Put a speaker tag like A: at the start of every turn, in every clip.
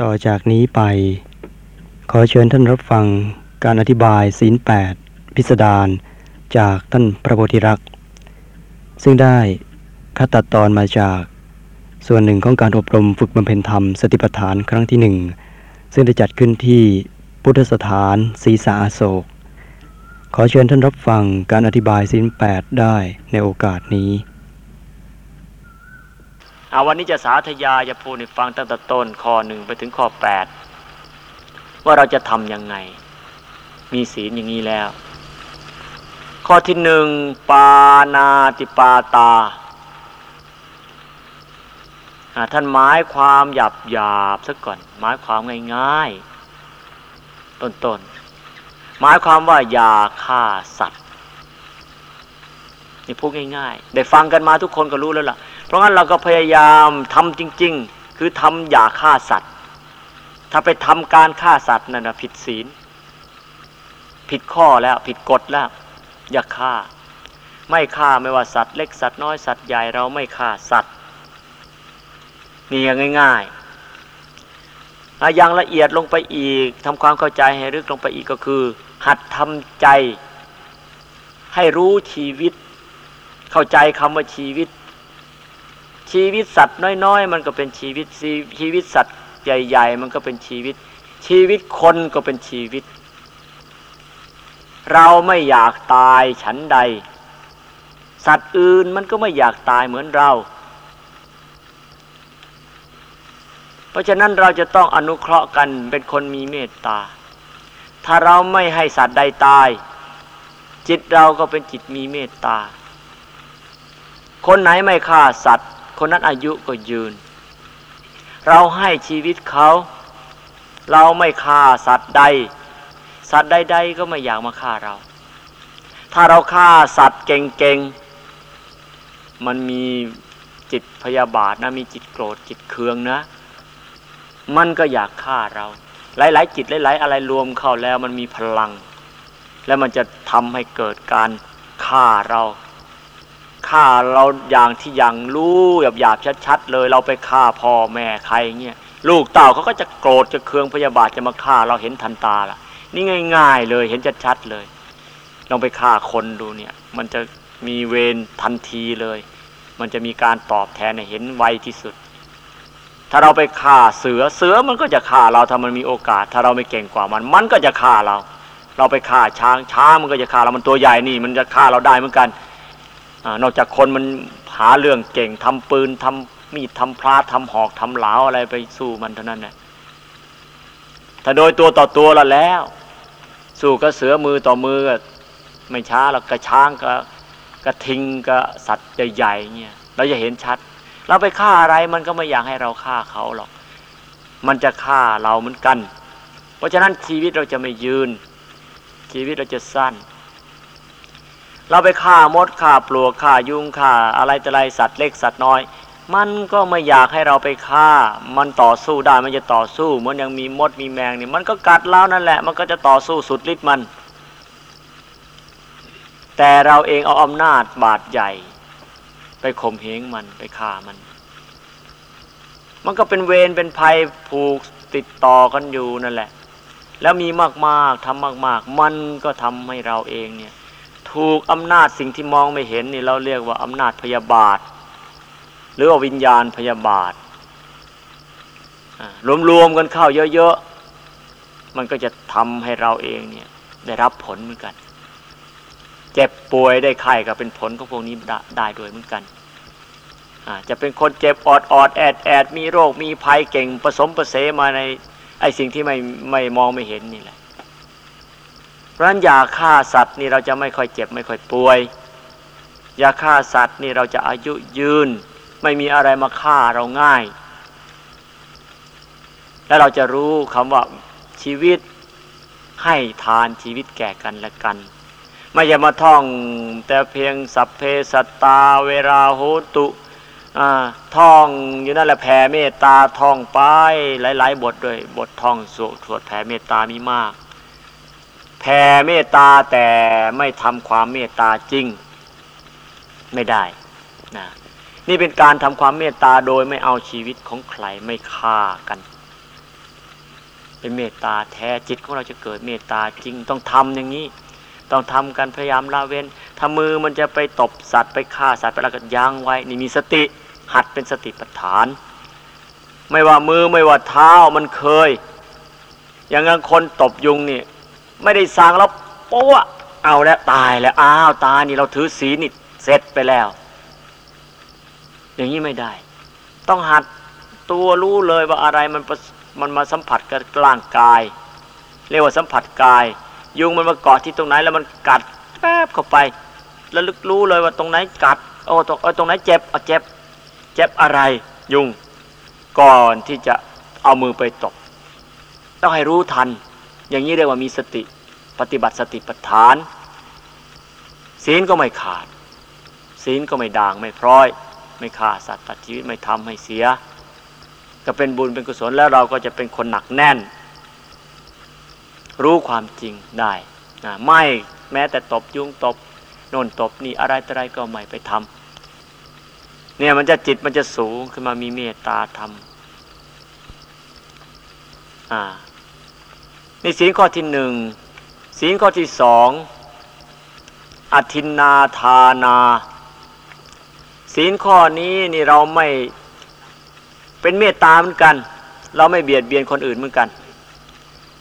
A: ต่อจากนี้ไป ขอเชิญท่านรับฟังการอธิบายศีลแปดพิสดารจากท่านพระโพธิรักษ์ ซึ่งได้คัดตัดตอนมาจากส่วนหนึ่งของการอบรมฝึกบำเพ็ญธรรมสติปัฏฐานครั้งที่หนึ่งซึ่งได้จัดขึ้นที่พุทธสถานศรีสาอโศก ขอเชิญท่านรับฟังการอธิบายศีลแปดได้ในโอกาสนี้ เอา
B: วันนี้จะสาธยายจะพูดให้ฟังตั้งแต่ต้นข้อหนึ่งไปถึงข้อแปดว่าเราจะทำยังไง มีศีลอย่างนี้แล้ว ข้อที่หนึ่งปานาติปาตาท่านหมายความหยาบหยาบสักก่อน หมายความง่ายๆต้นๆหมายความว่าอย่าฆ่าสัตว์นี่พูดง่ายๆ ได้ฟังกันมาทุกคนก็รู้แล้วล่ะ ราะงั้นเราก็พยายามทำจริง ๆ คือทำอย่าฆ่าสัตว์ ถ้าไปทำการฆ่าสัตว์นั่นนะผิดศีล ผิดข้อแล้วผิดกฎแล้ว อย่าฆ่า ไม่ฆ่าไม่ว่าสัตว์เล็กสัตว์น้อยสัตว์ใหญ่เราไม่ฆ่าสัตว์นี่อย่างง่ายๆอย่างละเอียดลงไปอีกทำความเข้าใจให้ลึกลงไปอีกก็คือ หัดทำใจให้รู้ชีวิต เข้าใจคำว่าชีวิต ชีวิตสัตว์น้อยๆ มันก็เป็นชีวิตชีวิตสัตว์ใหญ่ ๆ มันก็เป็นชีวิต ชีวิตคนก็เป็นชีวิต เราไม่อยากตายฉันใด สัตว์อื่นมันก็ไม่อยากตายเหมือนเรา เพราะฉะนั้นเราจะต้องอนุเคราะห์กันเป็นคนมีเมตตา ถ้าเราไม่ให้สัตว์ใดตาย จิตเราก็เป็นจิตมีเมตตาคนไหนไม่ฆ่าสัตว์ คนนั้นอายุก็ยืน เราให้ชีวิตเขา เราไม่ฆ่าสัตว์ใด สัตว์ใดๆก็ไม่อยากมาฆ่าเรา ถ้าเราฆ่าสัตว์เก่งๆ มันมีจิตพยาบาทนะมีจิตโกรธจิตเคืองนะ มันก็อยากฆ่าเราหลายๆจิตหลายๆอะไรรวมเข้าแล้วมันมีพลัง แล้วมันจะทำให้เกิดการฆ่าเรา ฆ่าเราอย่างที่อย่างรู้หยาบหยาบชัดๆเลยเราไปฆ่าพ่อแม่ใครเงี้ยลูกเต่าเขาก็จะโกรธจะเคืองพยาบาทจะมาฆ่าเราเห็นทันตาล่ะนี่ง่าย ๆ เลยเห็นชัดๆเลยลองไปฆ่าคนดูเนี่ย มันจะมีเวรทันทีเลย มันจะมีการตอบแทนเห็นไวที่สุด ถ้าเราไปฆ่าเสือเสือมันก็จะฆ่าเราถ้ามันมีโอกาส ถ้าเราไม่เก่งกว่ามัน มันก็จะฆ่าเรา เราไปฆ่าช้างช้างมันก็จะฆ่าเรามันตัวใหญ่นี่ มันจะฆ่าเราได้เหมือนกัน อนอกจากคนมันหาเรื่องเก่งทำปืนทำมีดทำพลาทำหอกทำเหลาอะไรไปสู้มันเท่านั้นแหละถ้าโดยตัวต่อตัวเราแล้ว สู้ก็เสือมือต่อมือไม่ช้าเรากกระช้างก็กระทิงก็สัตว์ใหญ่ๆเงี้ยเราจะเห็นชัด เราไปฆ่าอะไรมันก็ไม่อยากให้เราฆ่าเขาหรอก มันจะฆ่าเราเหมือนกัน เพราะฉะนั้นชีวิตเราจะไม่ยืน ชีวิตเราจะสั้น เราไปฆ่ามดฆ่าปลวกฆ่ายุงฆ่าอะไรแต่ไรสัตว์เล็กสัตว์น้อย มันก็ไม่อยากให้เราไปฆ่า มันต่อสู้ได้มันจะต่อสู้เหมือนยังมีมดมีแมงนี่มันก็กัดเรานั่นแหละ มันก็จะต่อสู้สุดฤทธิ์มัน แต่เราเองเอาอำนาจบาดใหญ่ ไปข่มเหงมันไปฆ่ามัน มันก็เป็นเวรเป็นภัยผูกติดต่อกันอยู่นั่นแหละ แล้วมีมากๆทำมาก ๆ มันก็ทำให้เราเองเนี่ย ถูกอำนาจสิ่งที่มองไม่เห็นนี่เราเรียกว่าอำนาจพยาบาท หรือว่าวิญญาณพยาบาทรวมๆกันเข้าเยอะๆ มันก็จะทำให้เราเองเนี่ยได้รับผลเหมือนกัน เจ็บป่วยได้ไข้ก็เป็นผลของพวกนี้ได้ด้วยเหมือนกันจะเป็นคนเจ็บออดออดแอดแอดมีโรคมีภัยเก่งผสมประเสมาในไอสิ่งที่ไม่ไม่มองไม่เห็นนี่แหละ เพราะฉะนั้นยาฆ่าสัตว์นี่เราจะไม่ค่อยเจ็บไม่ค่อยป่วย ยาฆ่าสัตว์นี่เราจะอายุยืน ไม่มีอะไรมาฆ่าเราง่าย และเราจะรู้คำว่าชีวิตให้ทานชีวิตแก่กันและกัน ไม่ใช่มาท่องแต่เพียงสัพเพสตาเวราโหตุท่องอยู่นั่นแหละแผ่เมตตาท่องไปหลาย ๆ บทด้วยบทท่องสวดแผ่เมตตามีมาก แผ่เมตตาแต่ไม่ทำความเมตตาจริงไม่ได้นะนี่เป็นการทำความเมตตาโดยไม่เอาชีวิตของใครไม่ฆ่ากัน เป็นเมตตาแท้จิตของเราจะเกิดเมตตาจริงต้องทำอย่างนี้ ต้องทำกันพยายามละเว้นถ้ามือมันจะไปตบสัตว์ไปฆ่าสัตว์ไปล้วก็ยั้งไว้ นี่มีสติหัดเป็นสติปัฏฐาน ไม่ว่ามือไม่ว่าเท้ามันเคย อย่างงั้นคนตบยุงนี่ ไม่ได้สั่งแล้วโป๊ะเอาแล้วตายแล้วอ้าวตายนี่เราถือศีลนี่เสร็จไปแล้ว อย่างนี้ไม่ได้ ต้องหัดตัวรู้เลยว่าอะไรมันมันมาสัมผัสกับร่างกาย เรียกว่าสัมผัสกาย ยุงมันมาเกาะที่ตรงไหนแล้วมันกัดแป๊บเข้าไป แล้วลึกรู้เลยว่าตรงไหนกัดโอ้ตรงตรงไหนเจ็บเอาเจ็บ เจ็บอะไร ยุงก่อนที่จะเอามือไปตบต้องให้รู้ทัน อย่างนี้เรียกว่ามีสติปฏิบัติสติปัฏฐาน ศีลก็ไม่ขาด ศีลก็ไม่ด่างไม่พร้อย ไม่ฆ่าสัตว์ตัดชีวิตไม่ทำให้เสีย ก็เป็นบุญเป็นกุศลแล้วเราก็จะเป็นคนหนักแน่น รู้ความจริงได้นะไม่แม้แต่ตบยุงตบโน่นตบนี่อะไรอะไรก็ไม่ไปทำเนี่ยมันจะจิตมันจะสูงขึ้นมามีเมตตาธรรมอ่า นี่ศีลข้อที่หนึ่งศีลข้อที่สองอธินนาทานา ศีลข้อนี้นี่เราไม่เป็นเมตตาเหมือนกัน เราไม่เบียดเบียนคนอื่นเหมือนกัน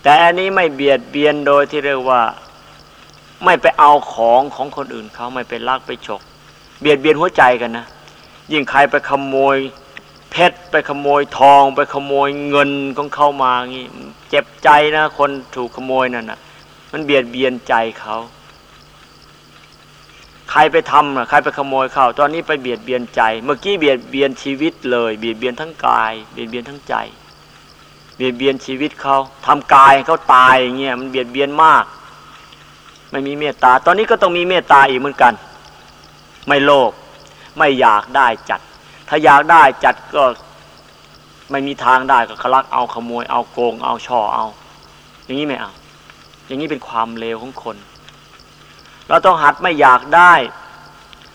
B: แต่อันนี้ไม่เบียดเบียนโดยที่เรียกว่า ไม่ไปเอาของของคนอื่นเขาไม่ไปลักไปฉก เบียดเบียนหัวใจกันนะ ยิ่งใครไปขโมย เพชรไปขโมยทองไปขโมยเงินของเข้ามางี้เจ็บใจนะคนถูกขโมยนั่นนะมันเบียดเบียนใจเขาใครไปทำอะใครไปขโมยเขาตอนนี้ไปเบียดเบียนใจ เมื่อกี้เบียดเบียนชีวิตเลยเบียดเบียนทั้งกาย เบียดเบียนทั้งใจ เบียดเบียนชีวิตเขาทำกายเขาตายอย่างเงี้ยมันเบียดเบียนมาก ไม่มีเมตตา ตอนนี้ก็ต้องมีเมตตาอีกเหมือนกัน ไม่โลภไม่อยากได้จัด ถ้าอยากได้จัดก็ไม่มีทางได้ก็คลักเอาขโมย เอาโกง เอาช่อเอา อย่างนี้ไม่เอา อย่างนี้เป็นความเลวของคน เราต้องหัดไม่อยากได้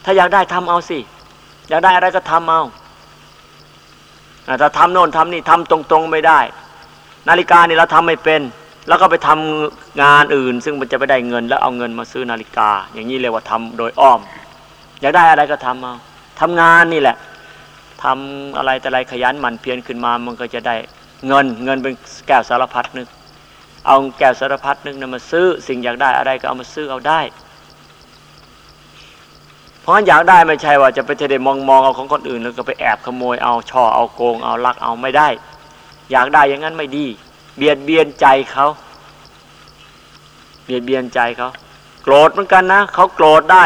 B: ถ้าอยากได้ทำเอาสิ อยากได้อะไรก็ทำเอาถ้าทำโน่นทำนี่ทำตรงๆไม่ได้ นาฬิกานี่เราทำไม่เป็น แล้วก็ไปทำงานอื่น ซึ่งมันจะไปได้เงิน แล้วเอาเงินมาซื้อนาฬิกา อย่างนี้เรียกว่าทำโดยอ้อม อยากได้อะไรก็ทำเอาทำงานนี่แหละ ทำอะไรแต่ไรขยันหมั่นเพียรขึ้นมา มันก็จะได้เงินเงินเป็นแก้วสารพัดนึก เอาแก้วสารพัดนึกนะมาซื้อสิ่งอยากได้อะไรก็เอามาซื้อเอาได้ เพราะอยากได้ไม่ใช่ว่าจะไปเทเดมองมองเอาของคนอื่นแล้วก็ไปแอบขโมยเอาช่อเอาโกงเอาลักเอาไม่ได้ อยากได้อย่างนั้นไม่ดี เบียดเบียนใจเขาเบียดเบียนใจเขาโกรธเหมือนกันนะเขาโกรธได้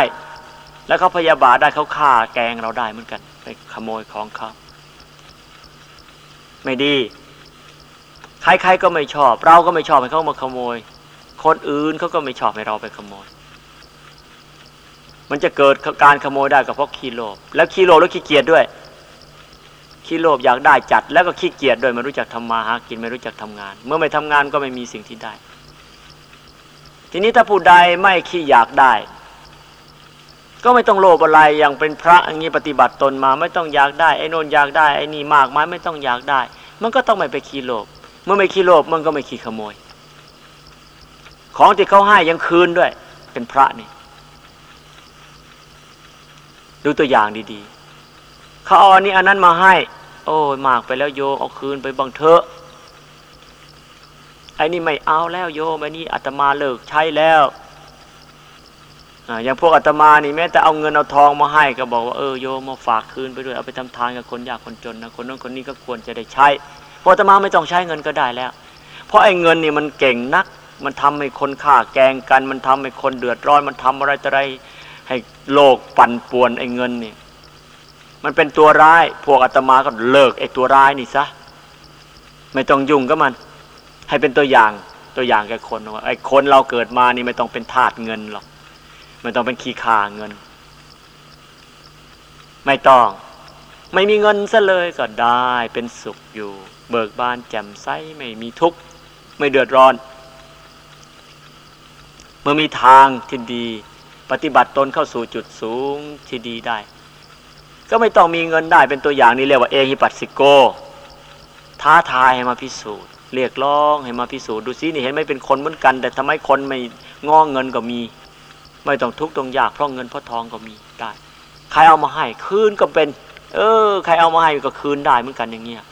B: แล้วเขาพยาบาทได้เขาฆ่าแกงเราได้เหมือนกัน ไปขโมยของเขาไม่ดี ใครๆก็ไม่ชอบ เราก็ไม่ชอบให้เขามาขโมย คนอื่นเขาก็ไม่ชอบให้เราไปขโมย มันจะเกิดการขโมยได้ก็เพราะขี้โลภแล้วขี้โลภแล้วขี้เกียจด้วยขี้โลภอยากได้จัด แล้วก็ขี้เกียจด้วยไม่รู้จักทำมาหากินไม่รู้จักทำงาน เมื่อไม่ทำงานก็ไม่มีสิ่งที่ได้ ทีนี้ถ้าผู้ใดไม่ขี้อยากได้ ก็ไม่ต้องโลภอะไรอย่างเป็นพระอย่างนี้ปฏิบัติตนมาไม่ต้องอยากได้ไอ้นนอยากได้ไอ้นี่มากมายไม่ต้องอยากได้ มันก็ต้องไม่ไปขี้โลภเมื่อไม่ขี้โลภมันก็ไม่ขี้ขโมย ของที่เขาให้ยังคืนด้วย เป็นพระนี่ดูตัวอย่างดีๆเขาเอาอันนี้อันนั้นมาให้ โอ้ยมากไปแล้วโยมเอาคืนไปบังเถอะไอ้นี่ไม่เอาแล้วโยมไอ้นี่อาตมาเลิกใช้แล้ว อย่างพวกอาตมานี่แม้แต่เอาเงินเอาทองมาให้ก็บอกว่าเออโยมมาฝากคืนไปด้วยเอาไปทำทานกับคนยากคนจนนะคนนั้นคนนี้ก็ควรจะได้ใช้พออาตมาไม่ต้องใช้เงินก็ได้แล้ว เพราะไอ้เงินนี่มันเก่งนัก มันทำให้คนฆ่าแกงกัน มันทำให้คนเดือดร้อนมันทำอะไรต่ออะไรให้โลกปั่นป่วนไอ้เงินนี่มันเป็นตัวร้าย พวกอาตมาก็เลิกไอ้ตัวร้ายนี่ซะไม่ต้องยุ่งกับมัน ให้เป็นตัวอย่างตัวอย่างแก่คนว่าไอ้คนเราเกิดมานี่ไม่ต้องเป็นทาสเงินหรอก ไม่ต้องเป็นขี้ขาเงิน ไม่ต้อง ไม่มีเงินซะเลยก็ได้เป็นสุขอยู่ เบิกบานแจ่มใสไม่มีทุกข์ไม่เดือดร้อน เมื่อมีทางที่ดี ปฏิบัติตนเข้าสู่จุดสูงที่ดีได้ ก็ไม่ต้องมีเงินได้เป็นตัวอย่างนี้เรียกว่าเอหิปัสสิโก ท้าทายให้มาพิสูจน์เรียกร้องให้มาพิสูจน์ดูซินี่เห็นไหมเป็นคนเหมือนกัน แต่ทำไมคนไม่ง้อเงินก็มี ไม่ต้องทุกข์ต้องยากเพราะเงินเพราะทองก็มีได้ใครเอามาให้คืนก็เป็น เออ ใครเอามาให้ก็คืนได้เหมือนกันอย่างเงี้ย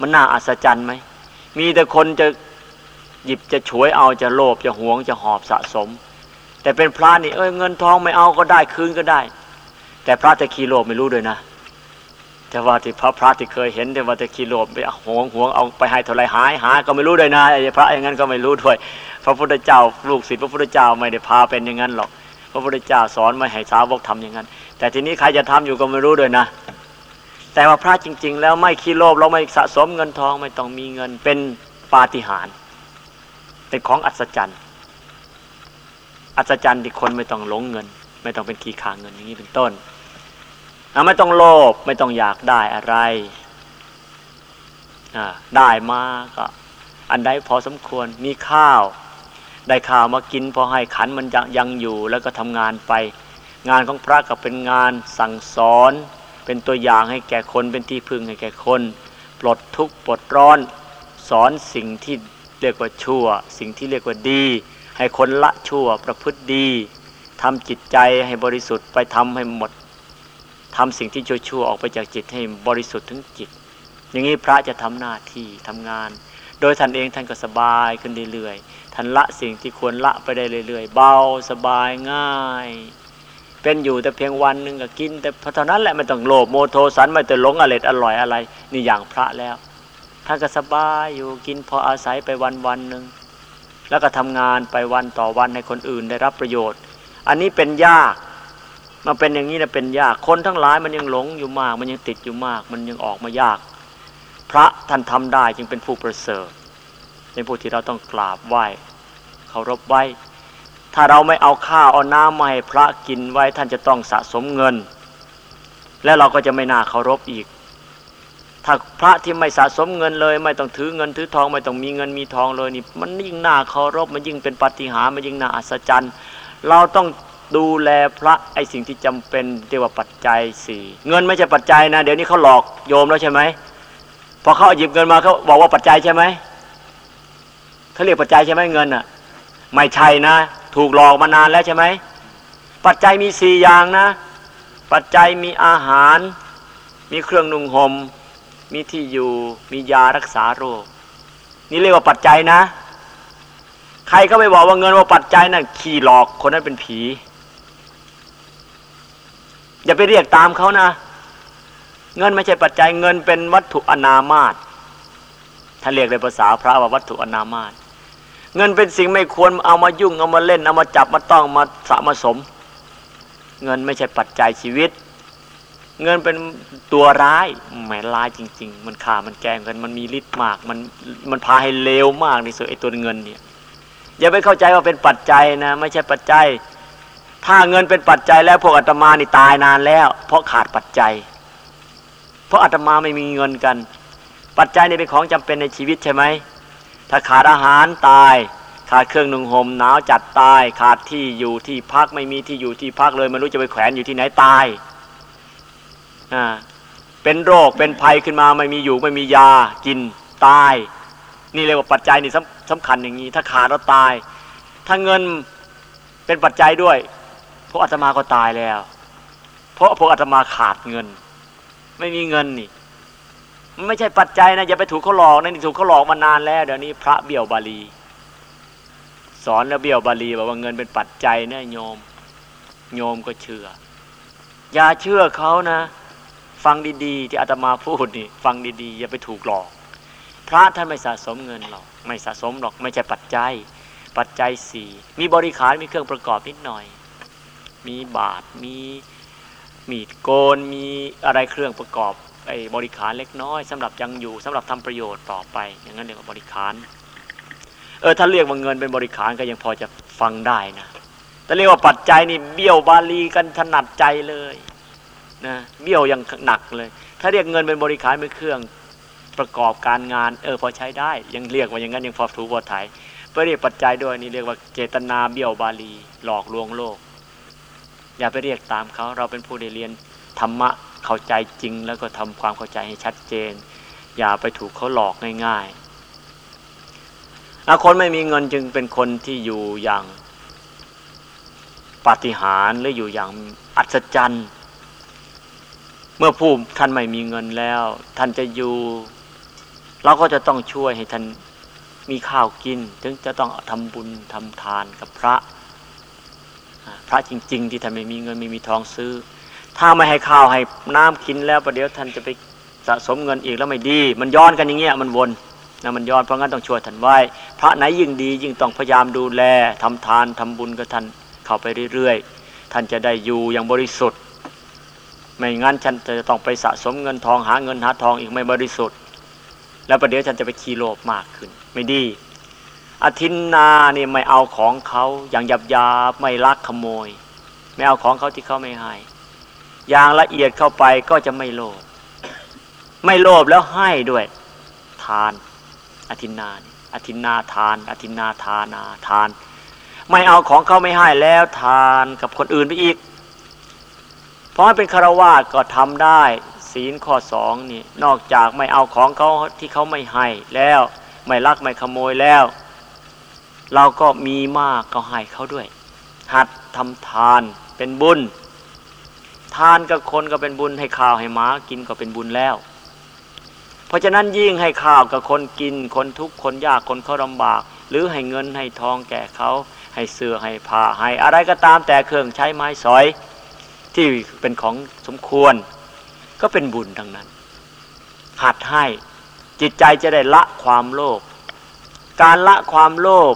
B: มันน่าอัศจรรย์ไหมมีแต่คนจะหยิบจะฉวยเอาจะโลภจะหวงจะหอบสะสม แต่เป็นพระนี่เอ้ยเงินทองไม่เอาก็ได้คืนก็ได้ แต่พระจะขี้โลภไม่รู้ด้วยนะ แต่ว่าที่พระพระที่เคยเห็นแต่ว่าจะขี้โลภไปหวงหวงเอาไปให้เท่าไรหายหา ก็ไม่รู้ด้วยนะไอ้พระอย่างนั้นก็ไม่รู้ด้วย พระพุทธเจ้าลูกศิษย์พระพุทธเจ้าไม่ได้พาเป็นอย่างนั้นหรอก พระพุทธเจ้าสอนไม่ให้สาวกทำอย่างนั้น แต่ทีนี้ใครจะทำอยู่ก็ไม่รู้ด้วยนะ แต่ว่าพระจริง ๆ แล้วไม่ขี้โลภเราไม่สะสมเงินทองไม่ต้องมีเงินเป็นปาฏิหาริย์เป็นของอัศจรรย์ อัศจรรย์ที่คนไม่ต้องหลงเงิน ไม่ต้องเป็นขี้ขาเงินอย่างนี้เป็นต้น ไม่ต้องโลภไม่ต้องอยากได้อะไรได้มาก็อันใดพอสมควรมีข้าว ได้ข้าวมากินพอให้ขันมันยังอยู่แล้วก็ทำงานไป งานของพระก็เป็นงานสั่งสอน เป็นตัวอย่างให้แก่คนเป็นที่พึ่งให้แก่คน ปลดทุกข์ปลดร้อน สอนสิ่งที่เรียกว่าชั่ว สิ่งที่เรียกว่าดี ให้คนละชั่วประพฤติดีทำจิตใจให้บริสุทธิ์ไปทำให้หมด ทำสิ่งที่ชั่วๆออกไปจากจิตให้บริสุทธิ์ถึงจิต อย่างนี้พระจะทำหน้าที่ทำงาน โดยท่านเองท่านก็สบายขึ้นเรื่อยๆท่านละสิ่งที่ควรละไปได้เรื่อยๆ เบาสบายง่าย เป็นอยู่แต่เพียงวันหนึ่งก็กิน แต่เท่านั้นแหละไม่ต้องโลภโมโทสันไม่ต้องหลงอร่อยอร่อยอะไร นี่อย่างพระแล้วท่านก็สบายอยู่กินพออาศัยไปวันวันหนึ่งแล้วก็ทำงานไปวันต่อวันให้คนอื่นได้รับประโยชน์ อันนี้เป็นยาก มาเป็นอย่างนี้นะเป็นยากคนทั้งหลายมันยังหลงอยู่มาก มันยังติดอยู่มาก มันยังออกมายาก พระท่านทำได้จึงเป็นผู้ประเสริฐเป็นผู้ที่เราต้องกราบไหว้เคารพไว้ ถ้าเราไม่เอาข้าวเอาน้ำมาให้พระกินไว้ท่านจะต้องสะสมเงิน และเราก็จะไม่น่าเคารพอีก ถ้าพระที่ไม่สะสมเงินเลย ไม่ต้องถือเงินถือทองไม่ต้องมีเงินมีทองเลยนี่มันยิ่งน่าเคารพมันยิ่งเป็นปฏิหารมันยิ่งน่าอัศจรรย์ เราต้อง ดูแลพระไอสิ่งที่จำเป็นเรียกว่าปัจจัยสี่เงินไม่ใช่ปัจจัยนะ เดี๋ยวนี้เขาหลอกโยมแล้วใช่ไหมพอเขาหยิบเงินมาเขาบอกว่าปัจจัยใช่ไหมเขาเรียกปัจจัยใช่ไหมเงินอะ ไม่ใช่นะ ถูกหลอกมานานแล้วใช่ไหมปัจจัยมีสี่อย่างนะ ปัจจัยมีอาหาร มีเครื่องนุ่งหม่มมีที่อยู่มียารักษาโรค นี่เรียกว่าปัจจัยนะ ใครก็ไม่บอกว่าเงินว่าปัจจัยนะ่ะขี่หลอกคนนั้นเป็นผี อย่าไปเรียกตามเขานะ เงินไม่ใช่ปัจจัยเงินเป็นวัตถุอนามาตถ้าเรียกในภาษาพระว่าวัตถุอนามาตเงินเป็นสิ่งไม่ควรเอามายุ่งเอามาเล่น เอามาจับมาต้องมาสะมาสม เงินไม่ใช่ปัจจัยชีวิต เงินเป็นตัวร้ายแหมร้ายจริง ๆ มันข่ามันแกงกันมันมีฤทธิ์มาก มันมันพาให้เลวมากในส่วนไอ้ตัวเงินเนี่ยอย่าไปเข้าใจว่าเป็นปัจจัยนะ ไม่ใช่ปัจจัย ถ้าเงินเป็นปัจจัยแล้วพวกอาตมานี่ตายนานแล้ว เพราะขาดปัจจัย เพราะอาตมาไม่มีเงินกัน ปัจจัยนี่เป็นของจำเป็นในชีวิตใช่ไหมถ้าขาดอาหารตาย ขาดเครื่องนุ่งห่มหนาวจัดตาย ขาดที่อยู่ที่พักไม่มีที่อยู่ที่พักเลยไม่รู้จะไปแขวนอยู่ที่ไหนตายอ่าเป็นโรคเป็นภัยขึ้นมาไม่มีอยู่ไม่มียากินตาย นี่เรียกว่าปัจจัยนี่สำคัญอย่างนี้ ถ้าขาดแล้วตาย ถ้าเงินเป็นปัจจัยด้วย พวกอาตมาก็ตายแล้ว เพราะพวกอาตมาขาดเงิน ไม่มีเงินนี่ไม่ใช่ปัจจัยนะอย่าไปถูกเขาหลอกนะนี่ถูกเขาหลอกมานานแล้ว เดี๋ยวนี้พระเบี้ยวบาลี สอนแล้วเบี้ยวบาลีบอกว่าเงินเป็นปัจจัยนะโยม โยมก็เชื่อ อย่าเชื่อเขานะ ฟังดีๆ ที่อาตมาพูดนี่ ฟังดีๆ อย่าไปถูกหลอก พระท่านไม่สะสมเงินหรอก ไม่สะสมหรอก ไม่ใช่ปัจจัย ปัจจัยสี่มีบริขารมีเครื่องประกอบนิดหน่อย มีบาทมีมีดโกนมีอะไรเครื่องประกอบไอ้บริขารเล็กน้อยสำหรับยังอยู่สำหรับทำประโยชน์ต่อไป อย่างนั้นเรียกว่าบริขารเออถ้าเรียกว่าเงินเป็นบริขารก็ยังพอจะฟังได้นะแต่เรียกว่าปัจจัยนี่เบี้ยวบาลีกันถนัดใจเลยนะเบี้ยวยังหนักเลย ถ้าเรียกเงินเป็นบริขารเป็นเครื่องประกอบการงานเออพอใช้ได้ ยังเรียกว่าอย่างนั้นยังพอถูพอถ่ายเพื่อเรียกปัจจัยด้วยนี่เรียกว่าเจตนาเบี้ยวบาลีหลอกลวงโลก อย่าไปเรียกตามเขาเราเป็นผู้ได้เรียนธรรมะเข้าใจจริง แล้วก็ทำความเข้าใจให้ชัดเจน อย่าไปถูกเขาหลอกง่ายๆคนไม่มีเงินจึงเป็นคนที่อยู่อย่างปาฏิหาริย์หรืออยู่อย่างอัศจรรย์ เมื่อผู้ท่านไม่มีเงินแล้ว ท่านจะอยู่เราก็จะต้องช่วยให้ท่านมีข้าวกิน ถึงจะต้องทำบุญทำทานกับพระ พระจริง ๆ ที่ท่านไม่มีเงินไม่มีทองซื้อ ถ้าไม่ให้ข้าวให้น้ำกินแล้วประเดี๋ยวท่านจะไปสะสมเงินอีกแล้วไม่ดี มันย้อนกันอย่างเงี้ยมันวนนะมันย้อนเพราะงั้นต้องช่วยท่านไว้ พระไหนยิ่งดียิ่งต้องพยายามดูแลทำทานทำบุญกับท่านเข้าไปเรื่อยๆ ท่านจะได้อยู่อย่างบริสุทธิ์ ไม่งั้นฉันจะต้องไปสะสมเงินทองหาเงินหาทองอีกไม่บริสุทธิ์ แล้วประเดี๋ยวฉันจะไปขี้โลภมากขึ้น ไม่ดี อธินนานี่ไม่เอาของเขาอย่างหยาบยาไม่ลักขโมย ไม่เอาของเขาที่เขาไม่ให้อย่างละเอียดเข้าไปก็จะไม่โลภไม่โลภแล้วให้ด้วย ทาน อธินนาอธินนาทาน อธินนาทานาทาน ไม่เอาของเขาไม่ให้แล้วทานกับคนอื่นไปอีก เพราะเป็นคารวาสก็ทำได้ ศีลข้อสองนี่นอกจากไม่เอาของเขาที่เขาไม่ให้แล้ว ไม่ลักไม่ขโมยแล้ว เราก็มีมากก็ให้เขาด้วย หัดทำทานเป็นบุญ ทานกับคนก็เป็นบุญให้ข้าวให้หมากินก็เป็นบุญแล้ว เพราะฉะนั้นยิ่งให้ข้าวกับคนกิน คนทุกคนยากคนเขาลำบาก หรือให้เงินให้ทองแก่เขาให้เสื้อให้ผ้าให้อะไรก็ตามแต่เครื่องใช้ไม้สอย ที่เป็นของสมควร ก็เป็นบุญทั้งนั้น หัดให้จิตใจจะได้ละความโลภการละความโลภ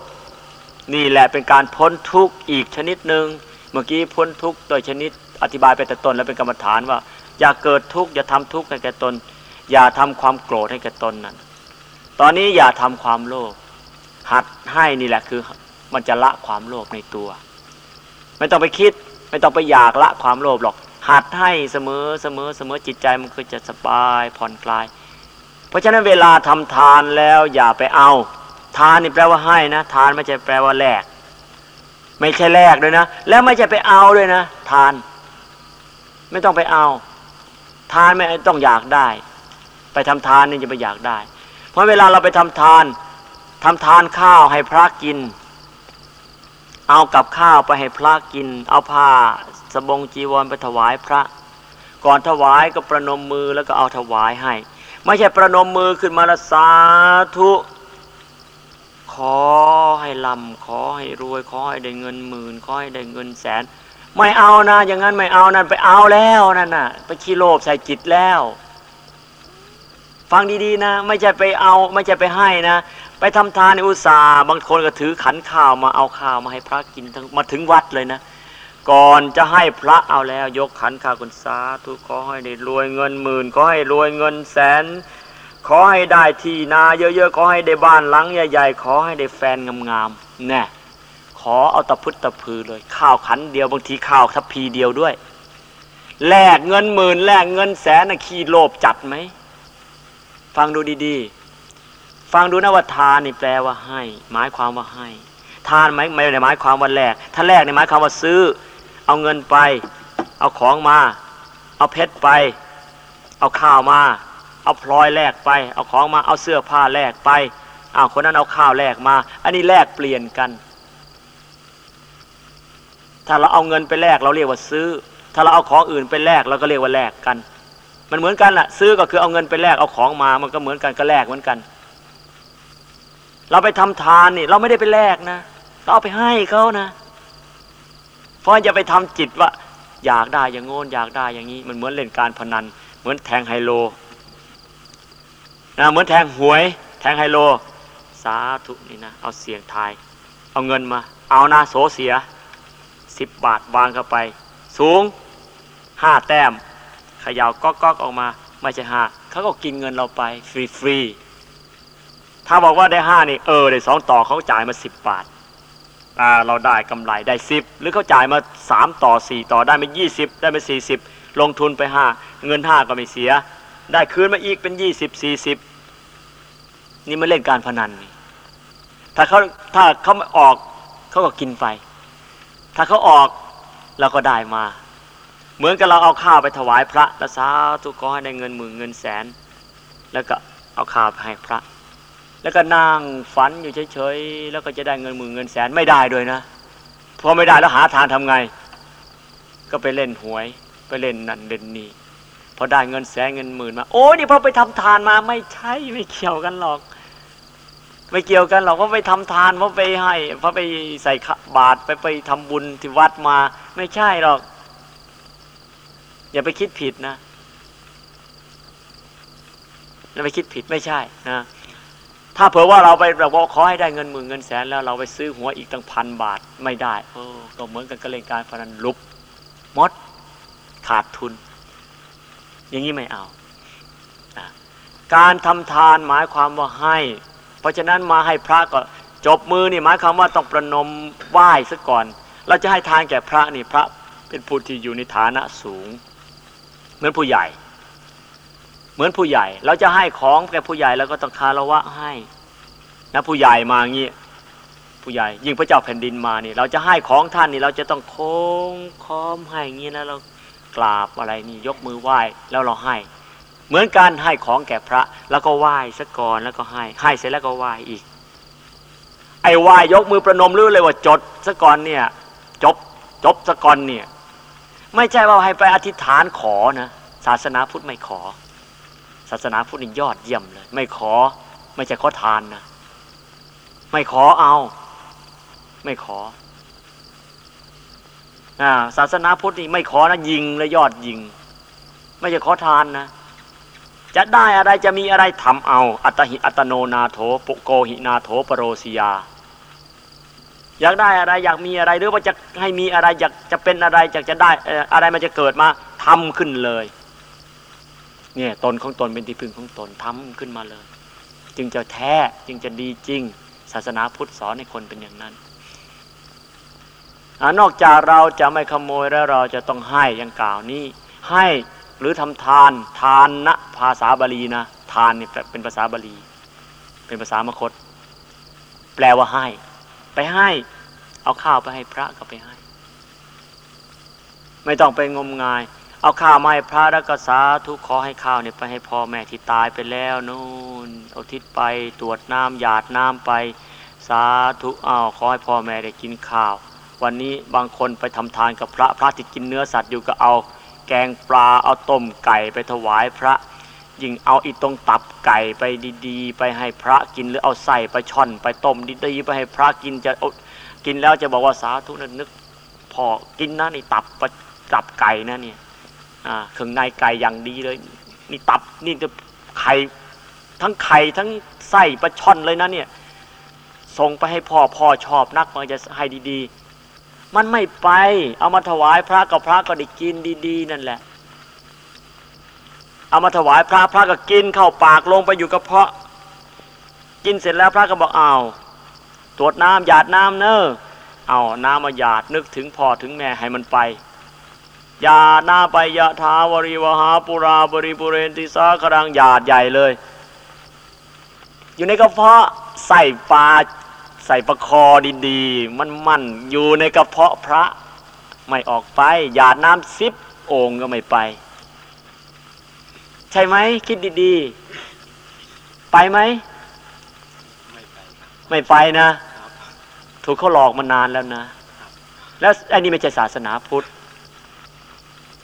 B: นี่แหละเป็นการพ้นทุกข์อีกชนิดหนึ่งเมื่อกี้พ้นทุกข์โดยชนิดอธิบายไปแต่ตนแล้วเป็นกรรมฐานว่า อย่าเกิดทุกข์อย่าทำทุกข์ให้แก่ตน อย่าทำความโกรธให้แก่ตนนั้นตอนนี้อย่าทำความโลภหัดให้นี่แหละคือมันจะละความโลภในตัว ไม่ต้องไปคิด ไม่ต้องไปอยากละความโลภหรอก หัดให้เสมอเสมอเสมอจิตใจมันก็จะสบายผ่อนคลาย เพราะฉะนั้นเวลาทำทานแล้วอย่าไปเอา ทานนี่แปลว่าให้นะ ทานไม่ใช่แปลว่าแลกไม่ใช่แลกด้วยนะ แล้วไม่ใช่ไปเอาด้วยนะ ทาน ไม่ต้องไปเอา ทานไม่ต้องอยากได้ ไปทำทานนี่จะไปอยากได้ เพราะเวลาเราไปทำทานทำทานข้าวให้พระกิน เอากับข้าวไปให้พระกิน เอาผ้าสบงจีวรไปถวายพระ ก่อนถวายก็ประนมมือแล้วก็เอาถวายให้ ไม่ใช่ประนมมือขึ้นมาละสาธุ อให้ลำขอให้รวยขอให้ได้เงินหมื่นขอให้ได้เงินแสน ไม่เอานะ อย่างนั้นไม่เอานั่นไปเอาแล้วนั่นน่ะ ไปขี้โลภใส่จิตแล้ว ฟังดีๆนะ ไม่ใช่ไปเอา ไม่ใช่ไปให้นะไปทำทานในอุตสาห์บางคนก็ถือขันข้าวมาเอาข้าวมาให้พระกินมาถึงวัดเลยนะก่อนจะให้พระเอาแล้ว ยกขันข้าวกุศาทุกขอให้ได้รวยเงินหมื่นขอให้รวยเงินแสน ขอให้ได้ที่นาเยอะๆ ขอให้ได้บ้านหลังใหญ่ๆ ขอให้ได้แฟนงามๆแน่ขอเอาตะพุตตะพือเลย ข้าวขันเดียวบางทีข้าวทัพพีเดียวด้วย แลกเงินหมื่นแลกเงินแสนนะขี้โลภจัดไหม ฟังดูดีๆ ฟังดูนะว่าทานนี่แปลว่าให้ หมายความว่าให้ ทานไม่ไม่ได้หมายความว่าแลกถ้าแลกในหมายความว่าซื้อ เอาเงินไป เอาของมา เอาเพชรไป เอาข้าวมา เอาพลอยแลกไป เอาของมาเอาเสื้อผ้าแลกไปเอาคนนั้นเอาข้าวแลกมา อันนี้แลกเปลี่ยนกัน ถ้าเราเอาเงินไปแลกเราเรียกว่าซื้อ ถ้าเราเอาของอื่นไปแลกเราก็เรียกว่าแลกกัน มันเหมือนกันแหละซื้อก็คือเอาเงินไปแลกเอาของมามันก็เหมือนกันก็แลกเหมือนกัน เราไปทำทานนี่ เราไม่ได้ไปแลกนะเราเอาไปให้เขานะเพราะจะไปทำจิตว่า อยากได้อย่างโน้นอยากได้อย่างนี้ มันเหมือนเล่นการพนัน เหมือนแทงไฮโล นะเหมือนแทงหวย แทงไฮโล สาธุนี่นะ เอาเสียงทาย เอาเงินมา เอานาโสเสียสิบบาทวางเข้าไป สูงห้าแต้มขย่าก๊อกก๊อกออกมาไม่ใช่ห้าเขาก็กินเงินเราไป ฟรีฟรีถ้าบอกว่าได้ห้านี่เออได้สองต่อเขาจ่ายมาสิบบาทอ่าเราได้กำไรได้สิบหรือเขาจ่ายมาสามต่อสี่ต่อได้มายี่สิบได้มาสี่สิบลงทุนไปห้าเงินห้าก็ไม่เสีย ได้คืนมาอีกเป็นยี่สิบสี่สิบนี่มันเล่นการพนัน ถ้าเขาถ้าเขาไม่ออกเขาก็กินไป ถ้าเขาออกเราก็ได้มา เหมือนกับเราเอาข้าวไปถวายพระแล้วสาธุขอให้ได้เงินหมื่นเงินแสน แล้วก็เอาข้าวไปให้พระ แล้วก็นั่งฝันอยู่เฉยๆแล้วก็จะได้เงินหมื่นเงินแสนไม่ได้ด้วยนะพอไม่ได้แล้วหาทางทำไง ก็ไปเล่นหวยไปเล่นนั่นเล่นนี่ พอได้เงินแสนเงินหมื่นมาโอ้นี่พอไปทำทานมาไม่ใช่ไม่เกี่ยวกันหรอก ไม่เกี่ยวกันหรอกเพราไปทำทานเพราะไปให้เพราะไปใส่บาตรไปไปทำบุญที่วัดมา ไม่ใช่หรอก อย่าไปคิดผิดนะอย่าไปคิดผิดไม่ใช่นะถ้าเผื่อว่าเราไปเราบอกขอให้ได้เงินหมื่นเงินแสนแล้วเราไปซื้อหัวอีกตั้งพันบาทไม่ได้โอ้ก็เหมือนกันกับเล่นการพนันลุบมดขาดทุน อย่างนี้ไม่เอา การทำทานหมายความว่าให้ เพราะฉะนั้นมาให้พระก็จบมือนี่หมายความว่าต้องประนมไหว้ซะก่อน เราจะให้ทานแก่พระนี่พระเป็นผู้ที่อยู่ในฐานะสูง เหมือนผู้ใหญ่ เหมือนผู้ใหญ่ เราจะให้ของแก่ผู้ใหญ่แล้วก็ต้องคารวะให้นะผู้ใหญ่มาอย่างนี้ผู้ใหญ่ยิ่งพระเจ้าแผ่นดินมานี่ เราจะให้ของท่านนี่เราจะต้องโค้งค้อมให้อย่างนี้นะเรา กราบอะไรนี่ยกมือไหว้แล้วเราให้ เหมือนการให้ของแก่พระ แล้วก็ไหว้ซะก่อนแล้วก็ให้ ให้เสร็จแล้วก็ไหว้อีก ไอ้ไหว้ยกมือประนมรู้เลยว่าจดซะก่อนเนี่ย จบจบซะก่อนเนี่ย ไม่ใช่ว่าให้ไปอธิษฐานขอนะศาสนาพุทธไม่ขอ ศาสนาพุทธนี่ยอดเยี่ยมเลย ไม่ขอ ไม่ใช่ขอทานนะไม่ขอเอา ไม่ขอ ศาสนาพุทธนี่ไม่ขอนะยิงและยอดยิง ไม่ใช่ขอทานนะ จะได้อะไรจะมีอะไรทำเอา อัตหิอัตโนนาโถปุโกหินาโถปโรสิยา อยากได้อะไรอยากมีอะไรหรือว่าจะให้มีอะไรอยากจะเป็นอะไรอยากจะได้อะไรมันจะเกิดมาทำขึ้นเลยเนี่ยตนของตนเป็นที่พึ่งของตนทำขึ้นมาเลย จึงจะแท้จึงจะดีจริง ศาสนาพุทธสอนให้คนเป็นอย่างนั้น นอกจากเราจะไม่ขโมยแล้วเราจะต้องให้อย่างกล่าวนี้ ให้หรือทำทานทานนะภาษาบาลีนะ ทานนี่เป็นภาษาบาลี เป็นภาษามคต แปลว่าให้ ไปให้ เอาข้าวไปให้พระก็ไปให้ ไม่ต้องไปงมงาย เอาข้าวมาให้พระรักษาทุกขอให้ข้าวเนี่ยไปให้พ่อแม่ที่ตายไปแล้วนู่นเอาทิศไปตรวจน้ำหยาดน้ำไป สาธุอ้าวขอให้พ่อแม่ได้กินข้าว วันนี้บางคนไปทำทานกับพระพระที่กินเนื้อสัตว์อยู่ก็เอาแกงปลาเอาต้มไก่ไปถวายพระยิ่งเอาอีตรงตับไก่ไปดีๆ ไปให้พระกินหรือเอาใส่ไปช่อน ไปต้มดีๆไปให้พระกินจะกินแล้วจะบอกว่าสาธุนนึกพอกินนะนี่ตับตับไก่นะเนี่ยเครื่องในไก่อย่างดีเลย นี่ตับนี่จะไข่ทั้งไข่ทั้งไส้ปลาช่อนเลยนะเนี่ยส่งไปให้พ่อพ่อชอบนักมันจะให้ดีๆ มันไม่ไป เอามาถวายพระกับพระก็ได้กินดีๆ นั่นแหละ เอามาถวายพระพระก็กินเข้าปากลงไปอยู่กับเพาะ กินเสร็จแล้วพระก็บอกเอาตรวจน้ำหยาดน้ำเนอะเอาน้ำมาหยาดนึกถึงพ่อถึงแม่ให้มันไปยาหน้าไปยะทาวริวหาปุราบริปุเรนติสาครังหยาดใหญ่เลย อยู่ในกระเพาะใส่ปลา ใส่ประคอดีๆ มันมันอยู่ในกระเพาะพระไม่ออกไป หยาดน้ำซิบโอ่งก็ไม่ไป ใช่ไหมคิดดีๆ ไปไหม ไม่ไปนะ ถูกเขาหลอกมานานแล้วนะ แล้วอันนี้ไม่ใช่ศาสนาพุทธ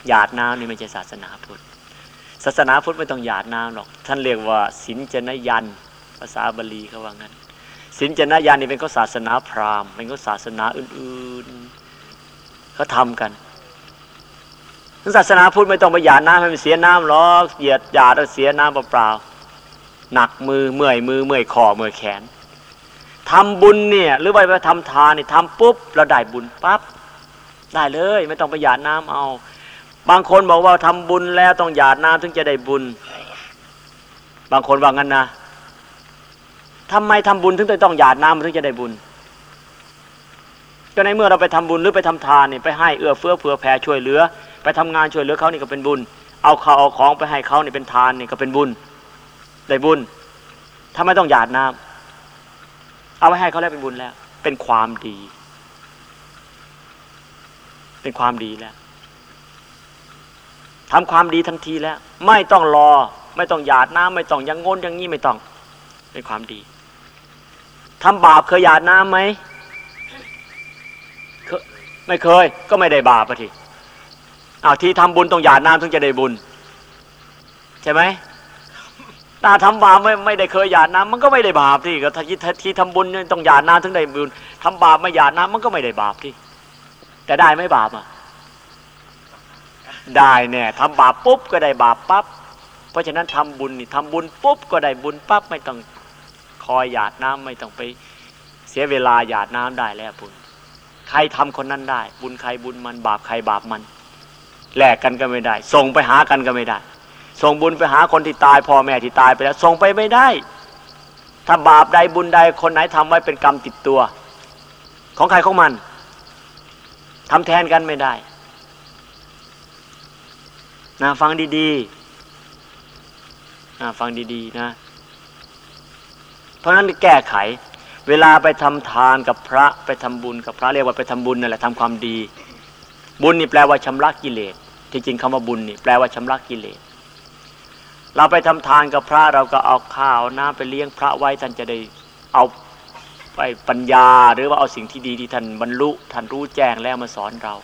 B: หยาดน้ำนี่ไม่ใช่ศาสนาพุทธศาสนาพุทธไม่ต้องหยาดน้ำหรอก ท่านเรียกว่า สินจนยัน ภาษาบาลีเขาว่างั้น สินจนยันนี่เป็นก็ศาสนาพราหมณ์ เป็นก็ศาสนาอื่นๆเขาทำกันศาสนาพุทธไม่ต้องไปหยาดน้ำให้มันเสียน้ำหรอกเหยียดหยาดแล้วเสียน้ำเปล่าๆหนักมือเมื่อยมือเมื่อยคอเมื่อยแขนทำบุญเนี่ยหรือว่าไปทำทานนี่ทำปุ๊บเราได้บุญปั๊บได้เลย ไม่ต้องไปหยาดน้ำเอา บางคนบอกว่าทำบุญแล้วต้องหยาดน้ำถึงจะได้บุญ บางคนว่างั้นนะ ทำไมทำบุญถึงต้องหยาดน้ำถึงจะได้บุญ ก็ในเมื่อเราไปทำบุญหรือไปทำทานนี่ไปให้เอื้อเฟื้อเผื่อแผ่ช่วยเหลือ ไปทำงานช่วยเหลือเขานี่ก็เป็นบุญ เอาข้าวเอาของไปให้เขานี่เป็นทานนี่ก็เป็นบุญ ได้บุญถ้าไม่ต้องหยาดน้ำเอาไปให้เขาแล้วเป็นบุญแล้ว เป็นความดี เป็นความดีแล้วทำความดีทันทีแล้ว ไม่ต้องรอ ไม่ต้องหยาดน้ำไม่ต้องยังงนอย่างนี้ไม่ต้อง เป็นความดี ทำบาปเคยหยาดน้ำไหมไม่เคย ก็ไม่ได้บาปอะทีเอาที่ทำบุญต้องหยาดน้ำถึงจะได้บุญ ใช่ไหมถ้าทำบาปไม่ไม่ได้เคยหยาดน้ำมันก็ไม่ได้บาปที่ก็ที่ที่ทำบุญต้องหยาดน้ำถึงได้บุญทำบาปไม่หยาดน้ำมันก็ไม่ได้บาปที่แต่ได้ไม่บาปอะได้เนี่ยทำบาปปุ๊บก็ได้บาปปั๊บเพราะฉะนั้นทำบุญนี่ทำบุญปุ๊บก็ได้บุญปั๊บไม่ต้อง คอยหยาดน้ำไม่ต้องไปเสียเวลาหยาดน้ำได้แล้วบุญใครทำคนนั้นได้ บุญใครบุญมันบาปใครบาปมันแลกกันก็ไม่ได้ ส่งไปหากันก็ไม่ได้ ส่งบุญไปหาคนที่ตายพ่อแม่ที่ตายไปแล้วส่งไปไม่ได้ ถ้าบาปใดบุญใดคนไหนทำไว้เป็นกรรมติดตัว ของใครของมันทำแทนกันไม่ได้นะฟังดีๆนะฟังดีๆนะ เพราะนั้นแก้ไข เวลาไปทำทานกับพระไปทำบุญกับพระเรียกว่าไปทำบุญนั่นแหละทำความดี บุญนี่แปลว่าชำระกิเลสที่จริงคำว่าบุญนี่แปลว่าชำระกิเลสเราไปทำทานกับพระเราก็เอาข้าวน้ำไปเลี้ยงพระไว้ท่านจะได้เอาไปปัญญาหรือว่าเอาสิ่งที่ดีที่ท่านบรรลุท่านรู้แจ้งแล้วมาสอนเรา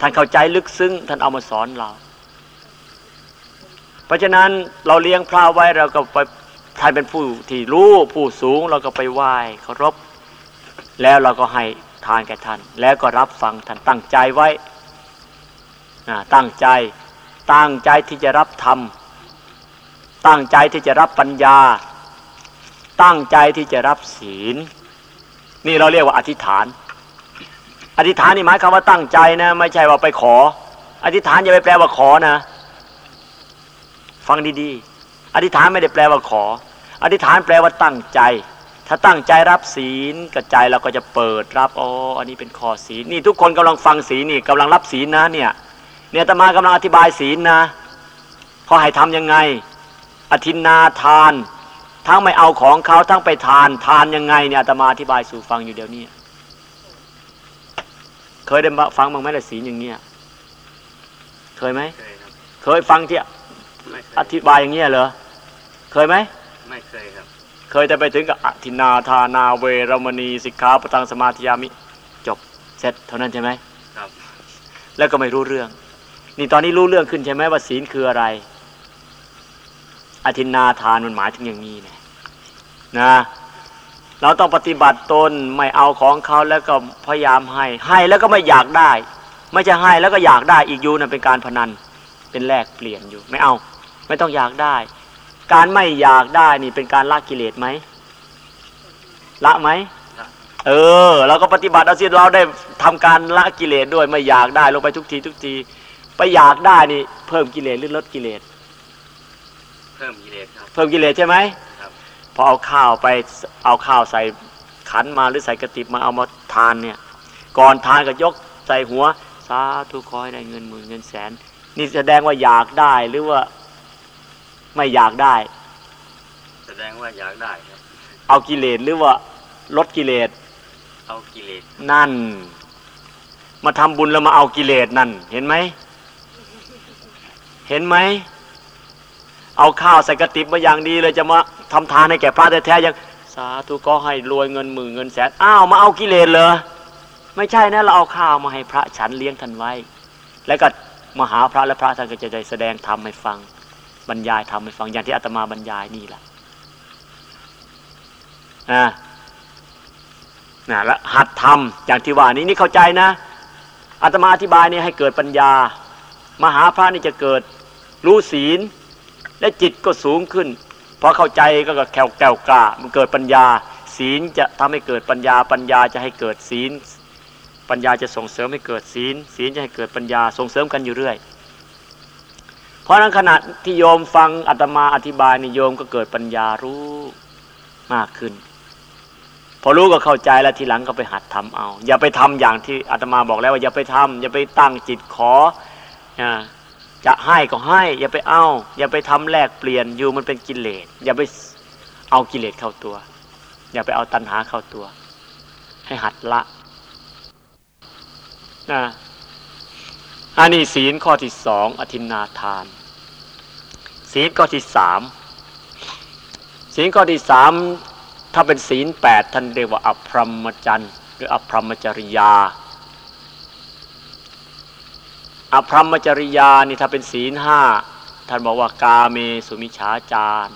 B: ท่านเข้าใจลึกซึ้งท่านเอามาสอนเรา เพราะฉะนั้นเราเลี้ยงพระไว้เราก็ไป ท่านเป็นผู้ที่รู้ผู้สูงเราก็ไปไหว้เคารพแล้วเราก็ให้ทานแก่ท่าน แล้วก็รับฟังท่านตั้งใจไว้ตั้งใจตั้งใจที่จะรับธรรมตั้งใจที่จะรับปัญญา ตั้งใจที่จะรับศีล นี่เราเรียกว่าอธิษฐาน อธิษฐานนี่หมายคำว่าตั้งใจนะ ไม่ใช่ว่าไปขอ อธิษฐานอย่าไปแปลว่าขอนะ ฟังดีๆ อธิษฐานไม่ได้แปลว่าขอ อธิษฐานแปลว่าตั้งใจ ถ้าตั้งใจรับศีลกับใจเราก็จะเปิดรับอ๋ออันนี้เป็นข้อศีลนี่ทุกคนกำลังฟังศีลนี่กำลังรับศีลนะเนี่ยเนี่ยตมากำลังอธิบายศีลนะเขาให้ทํำยังไง อธินาทาน ทั้งไม่เอาของเขาทั้งไปทานทานยังไงเนี่ยตมาอธิบายสู่ฟังอยู่เดี๋ยวนี้เคยได้ฟังบ้างไหมล่ะศีลอย่างเงี้ยเคยไหมเคยฟังที่อธิบายอย่างเงี้ยเหรอ เคยไหม
C: ไม่เคยครับ
B: เคยจะไปถึงกับอธินาทานาเวรมณีสิกขาปตังสมาธิยามิ จบเสร็จเท่านั้นใช่ไหม
C: ครับ
B: แล้วก็ไม่รู้เรื่อง นี่ตอนนี้รู้เรื่องขึ้นใช่ไหมว่าศีลคืออะไร อธินาทานมันหมายถึงอย่างนี้นะนะเราต้องปฏิบัติตนไม่เอาของเขาแล้วก็พยายามให้ ให้แล้วก็ไม่อยากได้ ไม่จะให้แล้วก็อยากได้อีกอยู่นะเป็นการพนัน เป็นแลกเปลี่ยนอยู่ ไม่เอา ไม่ต้องอยากได้ การไม่อยากได้นี่เป็นการละกิเลสไหมละไหมเออเราก็ปฏิบัติเอาสิเราได้ทำการละกิเลสด้วยไม่อยากได้ลงไปทุกทีทุกทีไปอยากได้นี่เพิ่มกิเลสหรือลดกิเลส
C: เพิ่มกิเลสครับ
B: เพิ่มกิเลสใช่ไหมครับพอเอาข้าวไปเอาข้าวใส่ขันมาหรือใส่กระติบมาเอามาทานเนี่ย ก่อนทานก็ยกใส่หัวสาธุคอยได้เงินหมื่นเงินแสน นี่แสดงว่าอยากได้หรือว่า ไม่อยากได้
C: แสดงว่าอยากได้ครับ
B: เอากิเลสหรือว่าลดกิเลส
C: เอากิเลส
B: นั่น มาทำบุญแล้วมาเอากิเลสนั่น เห็นไหม เห็นไหม เอาข้าวใส่กระติบมาอย่างดีเลยจะมาทำทานให้แก่พระแท้ๆยังสาธุก็ให้รวยเงินหมื่นเงินแสน อ้าวมาเอากิเลสเลยไม่ใช่นะเราเอาข้าวมาให้พระฉันเลี้ยงท่านไว้ แล้วก็มาหาพระและพระท่านก็จะได้แสดงธรรมให้ฟัง บรรยายธรรมให้ฟังอย่างที่อาตมาบรรยายนี่แหละนะนะแล้วหัดทำอย่างที่ว่านี้นี่เข้าใจนะอาตมาอธิบายนี่ให้เกิดปัญญา มหาพระนี่จะเกิดรู้ศีล และจิตก็สูงขึ้นพอเข้าใจก็แข็งแก้วกล้ามันเกิดปัญญา ศีลจะทำให้เกิดปัญญา ปัญญาจะให้เกิดศีล ปัญญาจะส่งเสริมให้เกิดศีล ศีลจะให้เกิดปัญญาส่งเสริมกันอยู่เรื่อย เพราะนั้นขณะที่โยมฟังอาตมาอธิบายนิโยมก็เกิดปัญญารู้มากขึ้น พอรู้ก็เข้าใจแล้วทีหลังก็ไปหัดทำเอา อย่าไปทำอย่างที่อาตมาบอกแล้วว่าอย่าไปทำอย่าไปตั้งจิตขอจะให้ก็ให้ อย่าไปเอา อย่าไปทำแลกเปลี่ยนอยู่มันเป็นกิเลสอย่าไปเอากิเลสเข้าตัว อย่าไปเอาตัณหาเข้าตัว ให้หัดละนะ อันนี้ศีลข้อที่สองอธินาทาน ศีลข้อที่สามศีลข้อที่สามถ้าเป็นศีลแปดท่านเรียกว่าอภรมจันทร์หรืออภรมจริยาอภรมจริยานี่ถ้าเป็นศีลห้าท่านบอกว่ากาเมสุมิฉาจาร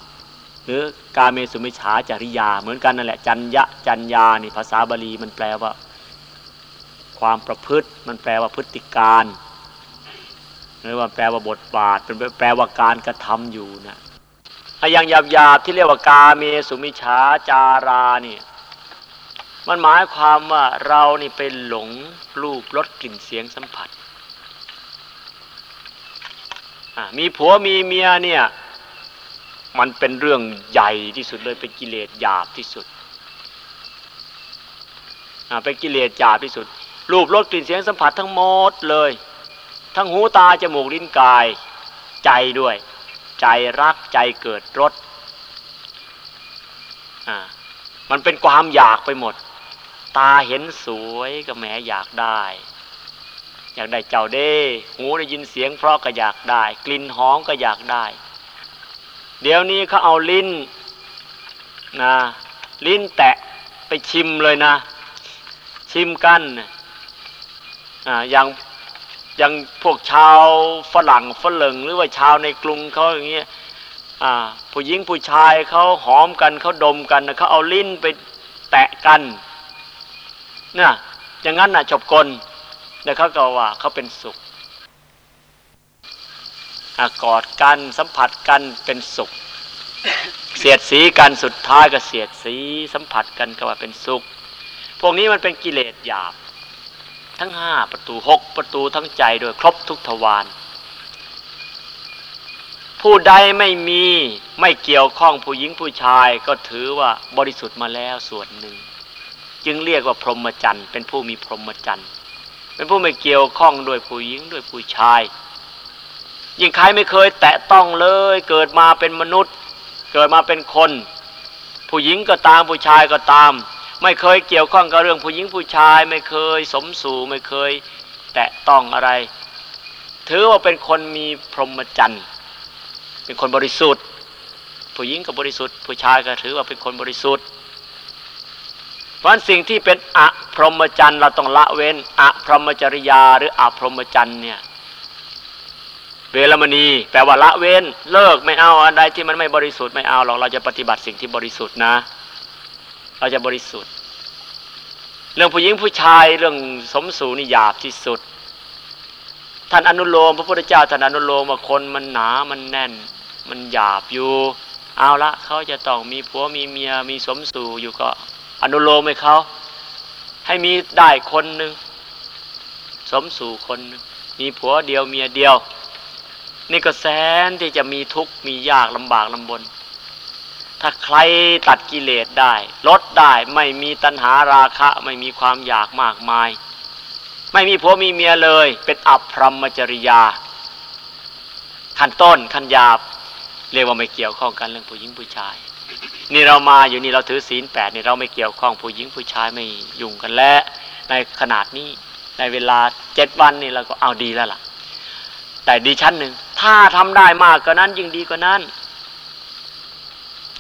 B: หรือกาเมสุมิฉาจริยา เหมือนกันนั่นแหละจัญญะจัญญานี่ภาษาบาลีมันแปลว่า ความประพฤติมันแปลว่าพฤติการ หรือว่าแปลว่าบทบาท เป็นแปลว่าการกระทำอยู่นะไอ้ย่างหยาบหยาบที่เรียกว่ากาเมสุมิฉาจารานี่มันหมายความว่าเรานี่ไปหลงรูปรสกลิ่นเสียงสัมผัสมีผัวมีเมียเนี่ยมันเป็นเรื่องใหญ่ที่สุดเลยเป็นกิเลสหยาบที่สุดเป็นกิเลสหยาบที่สุด รูปรสกลิ่นเสียงสัมผัสทั้งหมดเลย ทั้งหูตาจมูกลิ้นกาย ใจด้วย ใจรักใจเกิดรสมันเป็นความอยากไปหมด ตาเห็นสวยก็แหมอยากได้ อยากได้เจ้าเด้ หูได้ยินเสียงเพราะก็อยากได้ กลิ่นหอมก็อยากได้ เดี๋ยวนี้เขาเอาลิ้นนะลิ้นแตะไปชิมเลยนะ ชิมกันออย่าง อย่างพวกชาวฝรั่งฝรั่งหรือว่าชาวในกรุงเขาอย่างเงี้ยผู้หญิงผู้ชายเขาหอมกันเขาดมกันเขาเอาลิ้นไปแตะกันเนี่ยอย่างนั้นน่ะจบกลแล้วเขาก็ว่าเขาเป็นสุขอกอดกันสัมผัสกันเป็นสุข เสียดสีกันสุดท้ายก็เสียดสีสัมผัสกันก็ว่าเป็นสุข พวกนี้มันเป็นกิเลสหยาบ ทั้งห้าประตูหกประตูทั้งใจโดยครบทุกทวารผู้ใดไม่มีไม่เกี่ยวข้องผู้หญิงผู้ชายก็ถือว่าบริสุทธิ์มาแล้วส่วนหนึ่ง จึงเรียกว่าพรหมจรรย์เป็นผู้มีพรหมจรรย์เป็นผู้ไม่เกี่ยวข้องด้วยผู้หญิงด้วยผู้ชาย ยิ่งใครไม่เคยแตะต้องเลย เกิดมาเป็นมนุษย์ เกิดมาเป็นคน ผู้หญิงก็ตามผู้ชายก็ตาม ไม่เคยเกี่ยวข้องกับเรื่องผู้หญิงผู้ชาย ไม่เคยสมสู่ไม่เคยแตะต้องอะไร ถือว่าเป็นคนมีพรหมจรรย์เป็นคนบริสุทธิ์ ผู้หญิงก็บริสุทธิ์ ผู้ชายก็ถือว่าเป็นคนบริสุทธิ์เพราะสิ่งที่เป็นอะพรหมจรรย์เราต้องละเว้นอะพรหมจริยาหรืออะพรหมจรรย์เนี่ยเวรมณีแปลว่าละเว้น เลิกไม่เอาอะไรที่มันไม่บริสุทธิ์ไม่เอาหรอกเราจะปฏิบัติสิ่งที่บริสุทธิ์นะ เราจะบริสุทธิ์ เรื่องผู้หญิงผู้ชายเรื่องสมสูนี่หยาบที่สุด ท่านอนุโลมพระพุทธเจ้าท่านอนุโลมว่าคนมันหนามันแน่น มันหยาบอยู่ เอาละเขาจะต้องมีผัวมีเมียมีสมสู่อยู่ก็ อนุโลมให้เขาให้มีได้คนหนึ่งสมสู่คนหนึ่งมีผัวเดียวเมียเดียว นี่ก็แสนที่จะมีทุกข์มียากลำบากลำบน ถ้าใครตัดกิเลสได้ ลดได้ไม่มีตัณหาราคะ ไม่มีความอยากมากมาย ไม่มีผัวมีเมียเลย เป็นอัพพรหมจริยา ขั้นต้นขั้นหยาบ เรียกว่าไม่เกี่ยวข้องกันเรื่องผู้หญิงผู้ชาย นี่เรามาอยู่นี่เราถือศีลแปดนี่เราไม่เกี่ยวข้องผู้หญิงผู้ชายไม่ยุ่งกันแล้วในขนาดนี้ในเวลาเจ็ดวันนี่เราก็เอาดีแล้วล่ะ แต่ดีชั้นหนึ่งถ้าทำได้มากกว่านั้นยิ่งดีกว่านั้น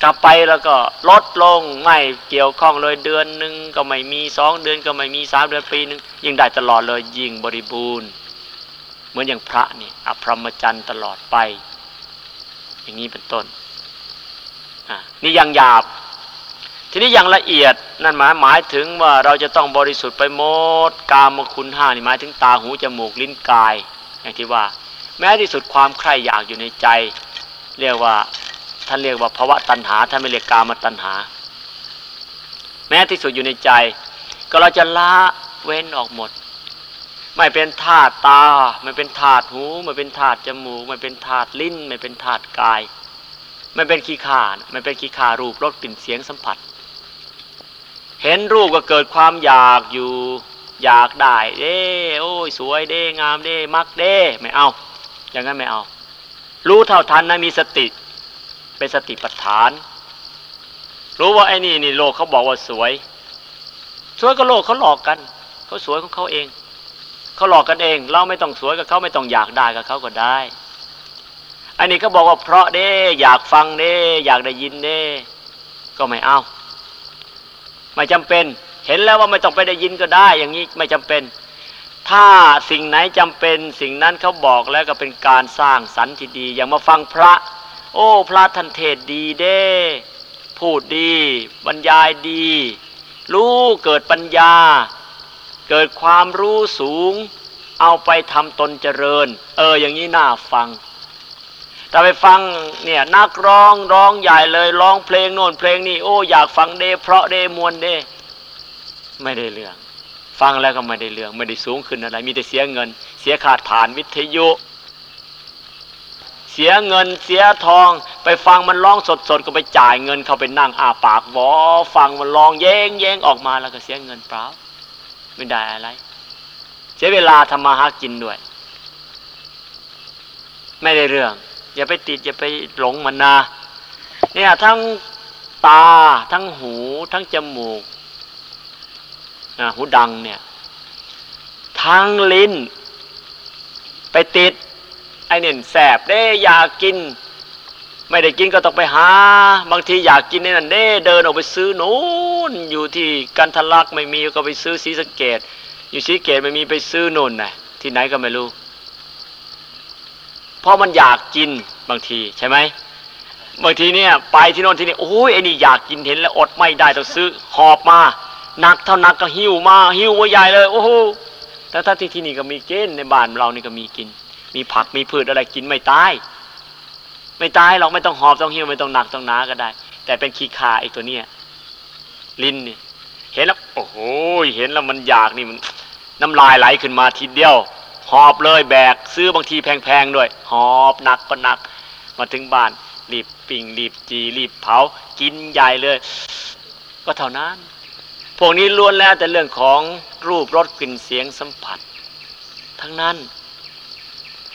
B: กลับไปแล้วก็ลดลงไม่เกี่ยวข้องเลยเดือนหนึ่งก็ไม่มีสองเดือนก็ไม่มีสามเดือนปีหนึ่งยิ่งได้ตลอดเลยยิ่งบริบูรณ์ เหมือนอย่างพระนี่อภรรมจันทร์ตลอดไป อย่างนี้เป็นต้นนี่ยังหยาบ ทีนี้ยังละเอียดนั่นหมายหมายถึงว่าเราจะต้องบริสุทธิ์ไปหมดกามคุณห้านี่หมายถึงตาหูจมูกลิ้นกาย อย่างที่ว่า แม้ที่สุดความใคร่อยากอยู่ในใจ เรียกว่า ท่านเรียกว่าภาวะตัณหาท่านไม่เรียกกามตัณหา แม้ที่สุดอยู่ในใจ ก็เราจะละเว้นออกหมด ไม่เป็นธาตุตา ไม่เป็นธาตุหูไม่เป็นธาตุจมูก ไม่เป็นธาตุลิ้น ไม่เป็นธาตุกาย ไมันเป็นขี้ขาไมันเป็นขี้ขารูปรสกลิ่นเสียงสัมผัส เห็นรูปก็เกิดความอยากอยู่อยากได้ เด้โอ้ยสวยเด้งามเด้มักเด้ไม่เอา อย่างนั้นไม่เอา รู้เท่าทันนะมีสติ เป็นสติปัฏฐาน รู้ว่าไอ้นี่นี่โลกเขาบอกว่าสวย สวยก็โลกเขาหลอกกันเขาสวยของเขาเองเขาหลอกกันเอง เราไม่ต้องสวยกับเขาไม่ต้องอยากได้กับเขาก็ได้อันนี้ก็บอกว่าเพราะเด้อยากฟังเด้อยากได้ยินเด้ก็ไม่เอา ไม่จำเป็น เห็นแล้วว่าไม่ต้องไปได้ยินก็ได้ อย่างนี้ไม่จำเป็น ถ้าสิ่งไหนจำเป็น สิ่งนั้นเขาบอกแล้วก็เป็นการสร้างสรรค์ที่ดี อย่างมาฟังพระ โอ้ พระท่านเทศดีเด้พูดดี บรรยายดี รู้เกิดปัญญา เกิดความรู้สูง เอาไปทำตนเจริญ เอออย่างนี้น่าฟังแต่ไปฟังเนี่ยนักร้องร้องใหญ่เลยร้องเพลงโน่นเพลงนี้โอ้อยากฟังเดเพราะเดมวนเดไม่ได้เรื่อง ฟังแล้วก็ไม่ได้เรื่อง ไม่ได้สูงขึ้นอะไร มีแต่เสียเงิน เสียขาดฐานวิทยุ สียเงินเสียทอง ไปฟังมันร้องสดๆก็ไปจ่ายเงินเขาไปนั่งอาปากวอฟังมันร้องเย้งเย้งออกมาแล้วก็เสียเงินเปล่าไม่ได้อะไร เสียเวลาทำมาหากินด้วย ไม่ได้เรื่อง อย่าไปติดอย่าไปหลงมันนะเนี่ยทั้งตาทั้งหู ทั้งจมูกหูดังเนี่ย ทั้งลิ้น ไปติด ไอเนี่ยแสบเด้อยากกิน ไม่ได้กินก็ต้องไปหา บางทีอยากกินนี่นั่นเด้เดินออกไปซื้อนู้นอยู่ที่กันทะลักไม่มีก็ไปซื้อสีสเกต อยู่สีเกตไม่มีไปซื้อนู่นนะที่ไหนก็ไม่รู้เพราะมันอยากกินบางทีใช่ไหมบางทีเนี่ยไปที่โน่นที่นี่โอ้ยไอ้นี่อยากกินเห็นแล้วอดไม่ได้ต้องซื้อหอบมาหนักเท่านักก็หิวมาหิวว่าใหญ่เลย โอ้โหแต่ถ้าที่ที่นี่ก็มีกินในบ้านเรานี่ก็มีกิน มีผักมีพืชอะไรกินไม่ตาย ไม่ตายเราไม่ต้องหอบต้องหิวไม่ต้องหนักต้องหนาก็ได้ แต่เป็นขี้คาไอ้ตัวเนี้ยลิ้นนี่เห็นแล้วโอ้โหเห็นแล้วมันอยากนี่มันน้ำลายไหลขึ้นมาทีเดียว หอบเลยแบกซื้อบางทีแพงๆด้วย หอบหนักก็หนัก มาถึงบ้านรีบปิ่งรีบจีรีบเผากินใหญ่เลย ก็เท่านั้น พวกนี้ล้วนแล้วแต่เรื่องของรูปรสกลิ่นเสียงสัมผัส ทั้งนั้น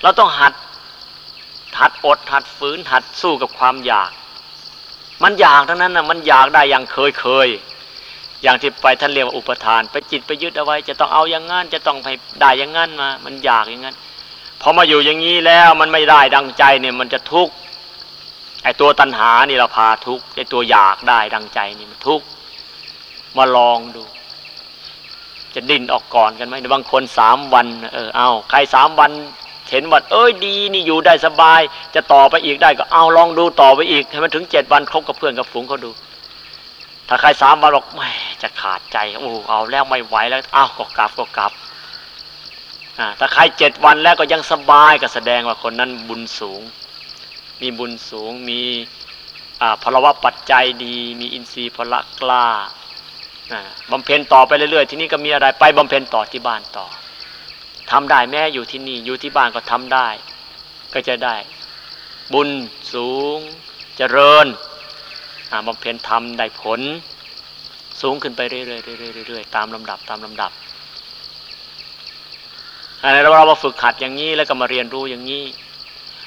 B: เราต้องหัดหัดอดหัดฝืนหัดสู้กับความอยาก มันอยากทั้งนั้นนะมันอยากได้อย่างเคยเคยอย่างที่ไปท่านเรียกว่าอุปทาน ไปจิตไปยึดเอาไว้ จะต้องเอาอย่างงั้นจะต้องไปได้อย่างงั้นมา มันอยากอย่างงั้นพอมาอยู่อย่างนี้แล้วมันไม่ได้ดังใจเนี่ยมันจะทุกข์ไอ้ตัวตัณหานี่เราพาทุกข์ไอ้ตัวอยากได้ดังใจนี่มันทุกข์มาลองดู จะดิ้นออกก่อนกันไหมบางคนสามวัน เออเอาใครสามวัน เห็นว่าเอ้ยดีนี่อยู่ได้สบาย จะต่อไปอีกได้ก็เอาลองดูต่อไปอีกให้มันถึงเจ็ดวันคบกับเพื่อนกับฝูงเขาดู ถ้าใครสามวันบอกแหมจะขาดใจโอ้เอาแล้วไม่ไหวแล้วเอาก็กลับก็กลับถ้าใครเจ็ดวันแล้วก็ยังสบายก็แสดงว่าคนนั้นบุญสูง มีบุญสูงมีพลวะปัจจัยดี มีอินทรีย์พละกล้าบำเพ็ญต่อไปเรื่อยๆ ที่นี่ก็มีอะไรไปบำเพ็ญต่อที่บ้านต่อ ทำได้แม่อยู่ที่นี่อยู่ที่บ้านก็ทำได้ ก็จะได้ บุญสูงเจริญบำเพ็ญธรรมได้ผล สูงขึ้นไปเรื่อยๆเรื่อยๆตามลำดับตามลำดับอันนี้เราเราฝึกขัดอย่างนี้แล้วก็มาเรียนรู้อย่างนี้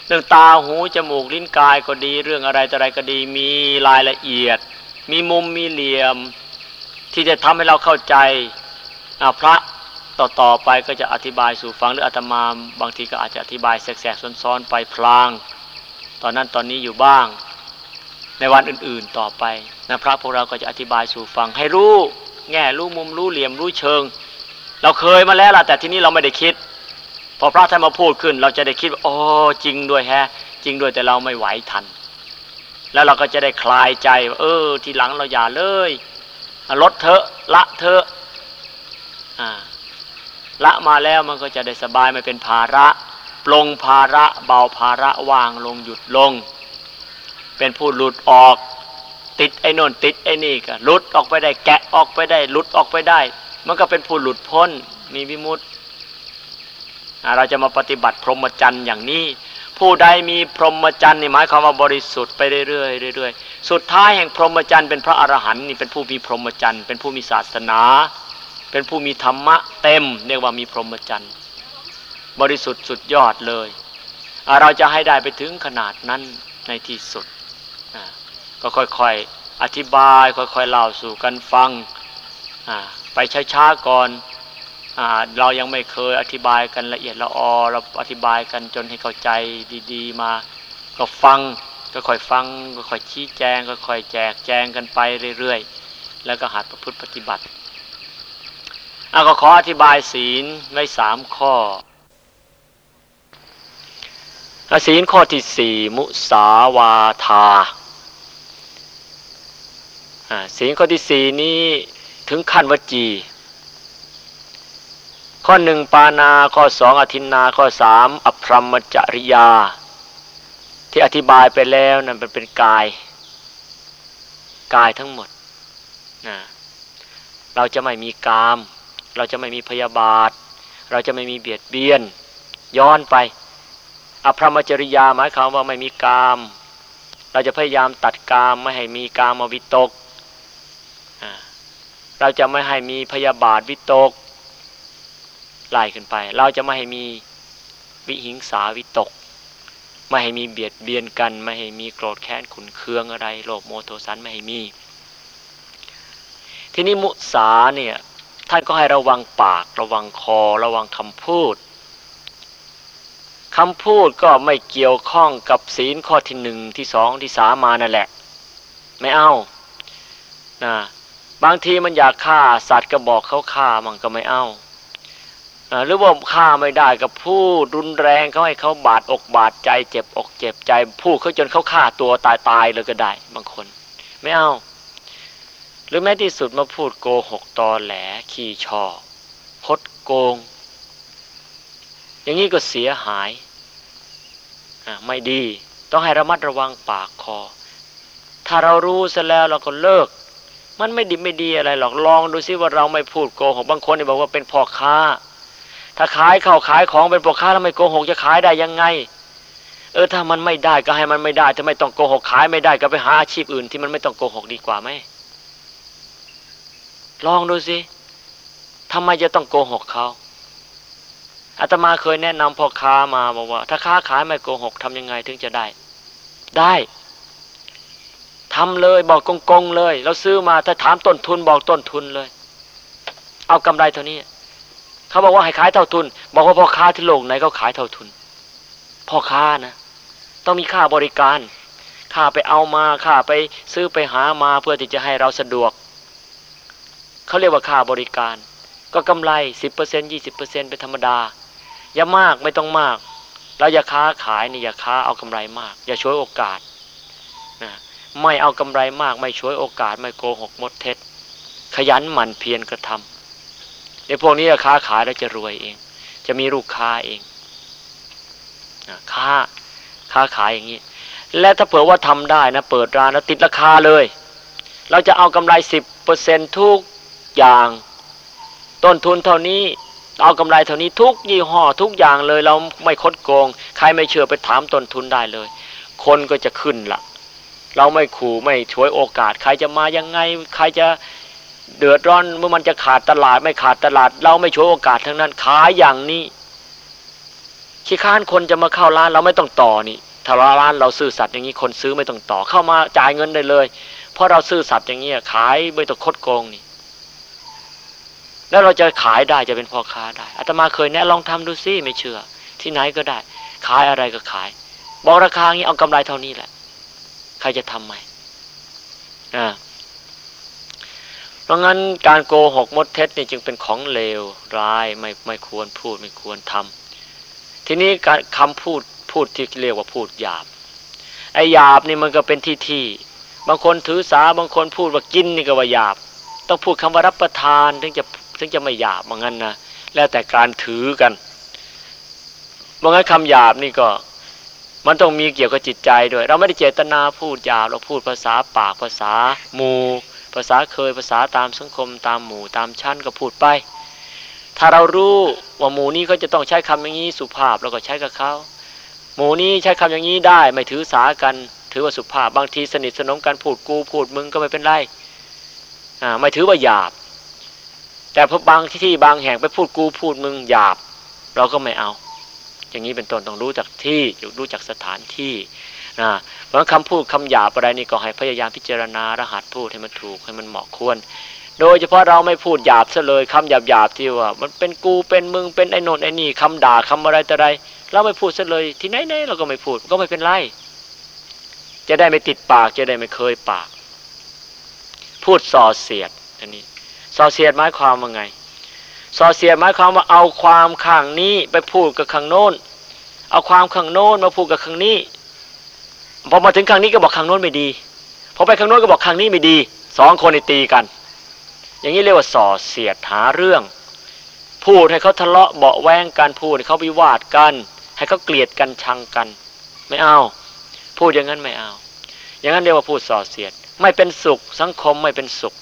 B: เรื่องตาหูจมูกลิ้นกายก็ดี เรื่องอะไรแต่อะไรก็ดีมีรายละเอียด มีมุมมีเหลี่ยม ที่จะทำให้เราเข้าใจพระ ต่อต่อไปก็จะอธิบายสู่ฟังหรืออาตมาบางทีก็อาจจะอธิบายแสกๆซ้อนๆไปพลาง ตอนนั้นตอนนี้อยู่บ้าง ในวันอื่นๆต่อไปนะพระพวกเราก็จะอธิบายสู่ฟังให้รู้แง่รู้มุมรู้เหลี่ยมรู้เชิง เราเคยมาแล้วล่ะแต่ที่นี้เราไม่ได้คิด พอพระท่านมาพูดขึ้น เราจะได้คิดว่าโอ้จริงด้วยแฮะ จริงด้วยแต่เราไม่ไหวทัน แล้วเราก็จะได้คลายใจเออทีหลังเราอย่าเลยลดเถอะละเถอะอ่า ละมาแล้วมันก็จะได้สบายไม่เป็นภาระปลงภาระเบาภาระวางลงหยุดลง เป็นผู้หลุดออก ติดไอ้นนติดไอ้นี่ก็หลุดออกไปได้แกะออกไปได้หลุดออกไปได้ มันก็เป็นผู้หลุดพ้นมีวิมุตติเราจะมาปฏิบัติพรหมจรรย์อย่างนี้ ผู้ใดมีพรหมจรรย์นี่หมายความว่าบริสุทธิ์ไปเรื่อยๆเรื่อยๆสุดท้ายแห่งพรหมจรรย์เป็นพระอรหันต์นี่เป็นผู้มีพรหมจรรย์เป็นผู้มีศาสนา เป็นผู้มีธรรมะเต็ม เรียกว่ามีพรหมจรรย์ บริสุทธิ์สุดยอดเลย เราจะให้ได้ไปถึงขนาดนั้นในที่สุด ก็ค่อยๆอธิบาย ค่อยๆเล่าสู่กันฟัง ไปช้าๆก่อนเรายังไม่เคยอธิบายกันละเอียดละออเราอธิบายกันจนให้เข้าใจดีๆ มาก็ฟังก็ค่อยฟังก็ค่อยชี้แจงก็ค่อยแจกแจงกันไปเรื่อยๆ แล้วก็หัดประพฤติปฏิบัติ อาก็ขออธิบายศีลไว้สามข้อศีลข้อที่สี่มุสาวาทาศีลข้อที่สี่นี้ถึงขั้นวจี ข้อหนึ่งปานาข้อสองอธินาข้อสามอภรมจริยา ที่อธิบายไปแล้วนั่นเป็นกาย กายทั้งหมดนะเราจะไม่มีกาม เราจะไม่มีพยาบาท เราจะไม่มีเบียดเบียน ย้อนไปอภรมจริยาหมายความว่าไม่มีกาม เราจะพยายามตัดกามไม่ให้มีกามวิตก เราจะไม่ให้มีพยาบาทวิตกไล่ขึ้นไป เราจะไม่ให้มีวิหิงสาวิตก ไม่ให้มีเบียดเบียนกัน ไม่ให้มีโกรธแค้นขุนเคืองอะไรโลภโมโทสันไม่ให้มี ทีนี้มุสาเนี่ย ท่านก็ให้ระวังปาก ระวังคอ ระวังคำพูดคำพูดก็ไม่เกี่ยวข้องกับศีลข้อที่หนึ่งที่สองที่สามมานั่นแหละ ไม่เอานะบางทีมันอยากฆ่าสัตว์ก็บอกเขาฆ่ามันก็ไม่เอาหรือว่าฆ่าไม่ได้กับพูดรุนแรงเขาให้เขาบาดอกบาดใจเจ็บอกเจ็บใจ พูดเขาจนเขาฆ่าตัวตายตายเลยก็ได้ บางคน ไม่เอา หรือแม้ที่สุดมาพูดโกหกตอแหลขี้ชอคดโกง อย่างนี้ก็เสียหายไม่ดี ต้องให้ระมัดระวังปากคอ ถ้าเรารู้เสร็จแล้วเราก็เลิก มันไม่ดีไม่ดีอะไรหรอกลองดูซิว่าเราไม่พูดโกหกบางคนนี่บอกว่าเป็นพ่อค้า ถ้าขายข้าวขายของเป็นพ่อค้าแล้วไม่โกหกจะขายได้ยังไง เออถ้ามันไม่ได้ก็ให้มันไม่ได้ถ้าไม่ต้องโกหกขายไม่ได้ก็ไปหาอาชีพอื่นที่มันไม่ต้องโกหกดีกว่าไหม ลองดูสิทำไมจะต้องโกหกเขาอาตมาเคยแนะนำพ่อค้ามาบอกว่า ถ้าค้าขายไม่โกหกทำยังไงถึงจะได้ ได้ทำเลยบอกกงๆเลยเราซื้อมาถ้าถามต้นทุนบอกต้นทุนเลย เอากำไรเท่านี้เขาบอกว่าให้ขายเท่าทุน บอกว่าพ่อค้าที่โลกไหนเขาขายเท่าทุน พ่อค้านะต้องมีค่าบริการค่าไปเอามาค่าไปซื้อไปหามาเพื่อที่จะให้เราสะดวก เขาเรียกว่าค่าบริการ ก็กำไรสิบเปอร์เซ็นยี่สิบเปอร์เซ็นเป็นธรรมดา อย่ามากไม่ต้องมาก เราอย่าค้าขายนี่อย่าค้าเอากำไรมาก อย่าช่วยโอกาสนะไม่เอากำไรมาก ไม่ช่วยโอกาส ไม่โกหกมดเท็จ ขยันหมั่นเพียรกระทำในพวกนี้ค้าขายแล้วจะรวยเอง จะมีลูกค้าเองค้าค้าขายอย่างนี้ และถ้าเผื่อว่าทำได้นะเปิดร้านแล้วติดราคาเลย เราจะเอากำไรสิบเปอร์เซ็นทุก อย่าง ต้นทุนเท่านี้เอากำไรเท่านี้ทุกยี่ห้อทุกอย่างเลยเราไม่คดโกง ใครไม่เชื่อไปถามต้นทุนได้เลย คนก็จะขึ้นละเราไม่ขู่ไม่ช่วยโอกาส ใครจะมายังไง ใครจะเดือดร้อนเมื่อมันจะขาดตลาดไม่ขาดตลาด เราไม่ช่วยโอกาสทั้งนั้นขายอย่างนี้ขี้ค้านคนจะมาเข้าร้านเราไม่ต้องต่อนี่ถ้าร้านเราซื่อสัตย์อย่างนี้คนซื้อไม่ต้องต่อเข้ามาจ่ายเงินได้เลย เพราะเราซื่อสัตย์อย่างนี้ขายไม่ต้องคดโกงนี่ แล้วเราจะขายได้จะเป็นพ่อค้าได้อาตมาเคยแนะลองทำดูซิไม่เชื่อ ที่ไหนก็ได้ ขายอะไรก็ขาย บอกราคางี้เอากำไรเท่านี้แหละ ใครจะทำไหมอ่าเพราะงั้นการโกหกมดเท็จนี่จึงเป็นของเลวร้ายไม่ไม่ควรพูดไม่ควรทำทีนี้การคำพูดพูดที่เรียกว่าพูดหยาบไอ้หยาบนี่มันก็เป็นที่ที่บางคนถือสาบางคนพูดว่ากินนี่ก็ว่าหยาบ ต้องพูดคำว่ารับประทานถึงจะ ถึงจะไม่หยาบเหมือนกันนะแล้วแต่การถือกันบางครั้งคำหยาบนี่ก็มันต้องมีเกี่ยวกับจิตใจด้วย เราไม่ได้เจตนาพูดหยาบเราพูดภาษาปากภาษาหมู่ภาษาเคยภาษาตามสังคมตามหมู่ตามชั้นก็พูดไป ถ้าเรารู้ว่าหมู่นี้เขาจะต้องใช้คำอย่างนี้สุภาพเราก็ใช้กับเขาหมู่นี้ใช้คำอย่างนี้ได้ไม่ถือสากัน ถือว่าสุภาพบางทีสนิทสนมกันพูดกูพูดมึงก็ไม่เป็นไรอ่าไม่ถือว่าหยาบ แต่พอบางที่บางแห่งไปพูดกูพูดมึงหยาบ เราก็ไม่เอา อย่างนี้เป็นต้นต้องรู้จากที่รู้จากสถานที่นะเพราะคำพูดคำหยาบอะไรนี่ก็ให้พยายามพิจารณารหัสพูดให้มันถูกให้มันเหมาะควร โดยเฉพาะเราไม่พูดหยาบซะเลยคำหยาบหยาบที่ว่า มันเป็นกูเป็นมึงเป็นไอ้นนไอ้นี่คำด่าคำอะไรแต่ไรเราไม่พูดซะเลย ที่ไหนๆเราก็ไม่พูดก็ไม่เป็นไรจะได้ไม่ติดปากจะได้ไม่เคยปาก พูดส่อเสียดอันนี้ ส่อเสียดหมายความว่าไงส่อเสียดหมายความว่าเอาความข้างนี้ไปพูดกับข้างโน้น เอาความข้างโน้นมาพูดกับข้างนี้พอมาถึงข้างนี้ก็บอกข้างโน้นไม่ดีพอไปข้างโน้นก็บอกข้างนี้ไม่ดีสองคนตีกัน อย่างนี้เรียกว่าส่อเสียดหาเรื่อง พูดให้เขาทะเลาะเบาแวงกันพูดให้เขาวิวาทกัน ให้เขาเกลียดกันชังกัน ไม่เอา พูดอย่างนั้นไม่เอา อย่างนั้นเรียกว่าพูดส่อเสียด ไม่เป็นสุข สังคมไม่เป็นสุข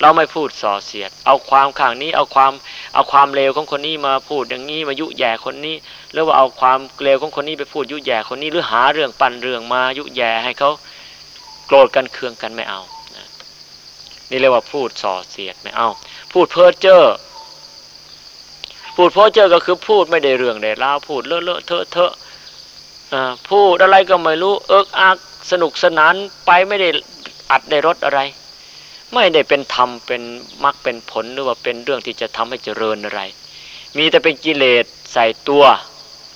B: เราไม่พูดส่อเสียด เอาความข้างนี้ เอาความเอาความเลวของคนนี้มาพูดอย่างนี้มายุแย่คนนี้ หรือว่าเอาความเลวของคนนี้ไปพูดยุแย่คนนี้ หรือหาเรื่องปั่นเรื่องมายุแย่ให้เขาโกรธกันเคืองกันไม่เอานี่เรียกว่าพูดส่อเสียดไม่เอา พูดเพ้อเจ้อพูดเพ้อเจ้อก็คือพูดไม่ได้เรื่องได้ราวพูดเลอะเลอะเทอะเทอะพูดอะไรก็ไม่รู้เอิกอักสนุกสนานไปไม่ได้อัดในรถอะไร ไม่ได้เป็นธรรมเป็นมรรคเป็นผลหรือว่าเป็นเรื่องที่จะทำให้เจริญอะไร มีแต่เป็นกิเลสใส่ตัว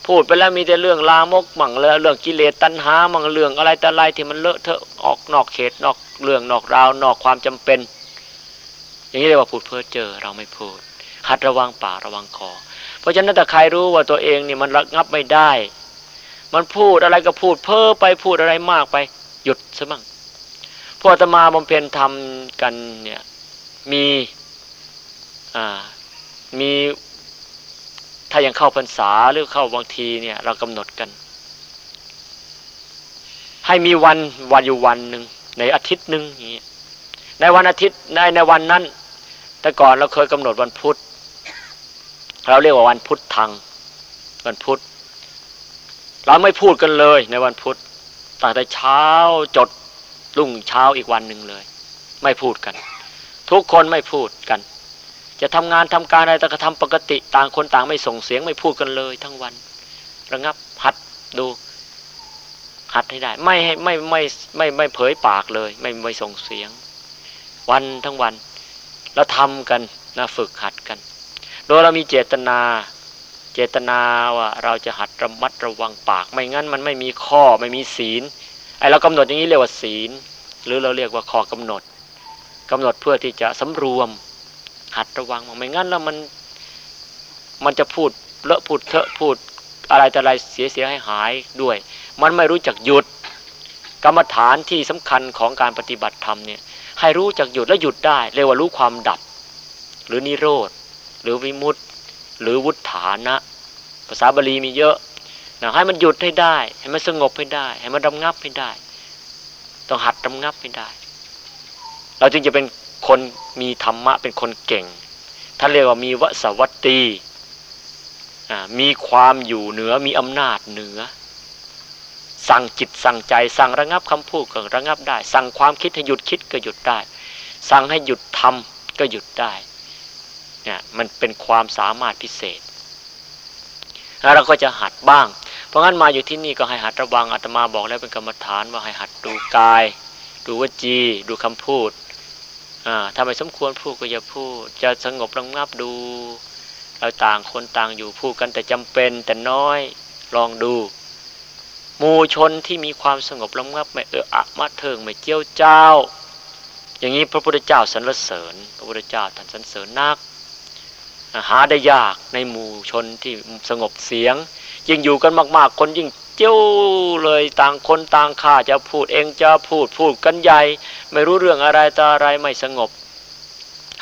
B: พูดไปแล้วมีแต่เรื่องลามกมั่งเรื่องกิเลสตัณหามั่งเรื่องอะไรแต่อะไรที่มันเลอะเทอะออกนอกเขตนอกเรื่องนอกราวนอกความจำเป็น อย่างนี้เรียกว่าพูดเพ้อเจอเราไม่พูดหัดระวังปากระวังคอเพราะฉะนั้นถ้าใครรู้ว่าตัวเองนี่มันระงับไม่ได้ มันพูดอะไรก็พูดเพ้อไปพูดอะไรมากไป หยุดซะบ้าง พวกตมาบำเพ็ญทำกันเนี่ยมีมีถ้ายังเข้าพรรษาหรือเข้าบางทีเนี่ยเรากำหนดกัน ให้มีวันวันอยู่วันหนึ่งในอาทิตย์หนึ่งอย่างเงี้ยในวันอาทิตย์ในในวันนั้น แต่ก่อนเราเคยกำหนดวันพุธ เราเรียกว่าวันพุธทางวันพุธ เราไม่พูดกันเลยในวันพุธตั้งแต่เช้าจด รุ่งเช้าอีกวันหนึ่งเลย ไม่พูดกัน ทุกคนไม่พูดกัน จะทำงานทำการอะไรแต่ก็ทำปกติ ต่างคนต่างไม่ส่งเสียงไม่พูดกันเลย ทั้งวัน ระงับหัดดูหัดให้ได้ ไม่ให้ไม่ไม่ไม่ไม่เผยปากเลย ไม่ไม่ส่งเสียง วันทั้งวัน แล้วทำกันนะฝึกหัดกัน โดยเรามีเจตนาเจตนาว่าเราจะหัดระมัดระวังปาก ไม่งั้นมันไม่มีข้อไม่มีศีล ไอเรากำหนดอย่างนี้เรียกว่าศีล หรือเราเรียกว่าข้อกำหนดกำหนดเพื่อที่จะสำรวม หัดระวังไม่งั้นแล้วมันมันจะพูดเลอะพูดเถอะพูดอะไรแต่อะไรเสียเสียให้หายด้วย มันไม่รู้จักหยุด กรรมฐานที่สำคัญของการปฏิบัติธรรมเนี่ยให้รู้จักหยุดและหยุดได้ เรียกว่ารู้ความดับ หรือนิโรธ หรือวิมุตต์หรือวุฒฐานะ ภาษาบาลีมีเยอะ นะให้มันหยุดให้ได้ ให้มันสงบให้ได้ ให้มันรำงับให้ได้ ต้องหัดรำงับให้ได้ เราจึงจะเป็นคนมีธรรมะเป็นคนเก่งท่านเรียกว่ามีวสวัตตีมีความอยู่เหนือมีอำนาจเหนือ สั่งจิตสั่งใจ สั่งระงับคำพูดก็ระงับได้ สั่งความคิดให้หยุดคิดก็หยุดได้ สั่งให้หยุดทำก็หยุดได้เนี่ยมันเป็นความสามารถพิเศษแล้วเราก็จะหัดบ้าง เพราะงั้นมาอยู่ที่นี่ก็ให้หัดระวังอาตมาบอกแล้วเป็นกรรมฐานว่าให้หัดดูกาย ดูวจี ดูคำพูดอ่าถ้าไม่สมควรพูดก็อย่าพูด จะสงบระงับดู เราต่างคนต่างอยู่พูดกันแต่จำเป็นแต่น้อยลองดูมูชนที่มีความสงบระงับไม่เอออะมาเถิงไม่เจียวเจ้า อย่างนี้พระพุทธเจ้าสรรเสริญ พระพุทธเจ้าท่านสรรเสริญนักหาได้ยากในหมู่ชนที่สงบเสียง ยิ่งอยู่กันมาก ๆ คนยิ่งเจ้าเลยต่างคนต่างข้าจะพูดเองจะพูดพูดกันใหญ่ ไม่รู้เรื่องอะไรต่ออะไรไม่สงบ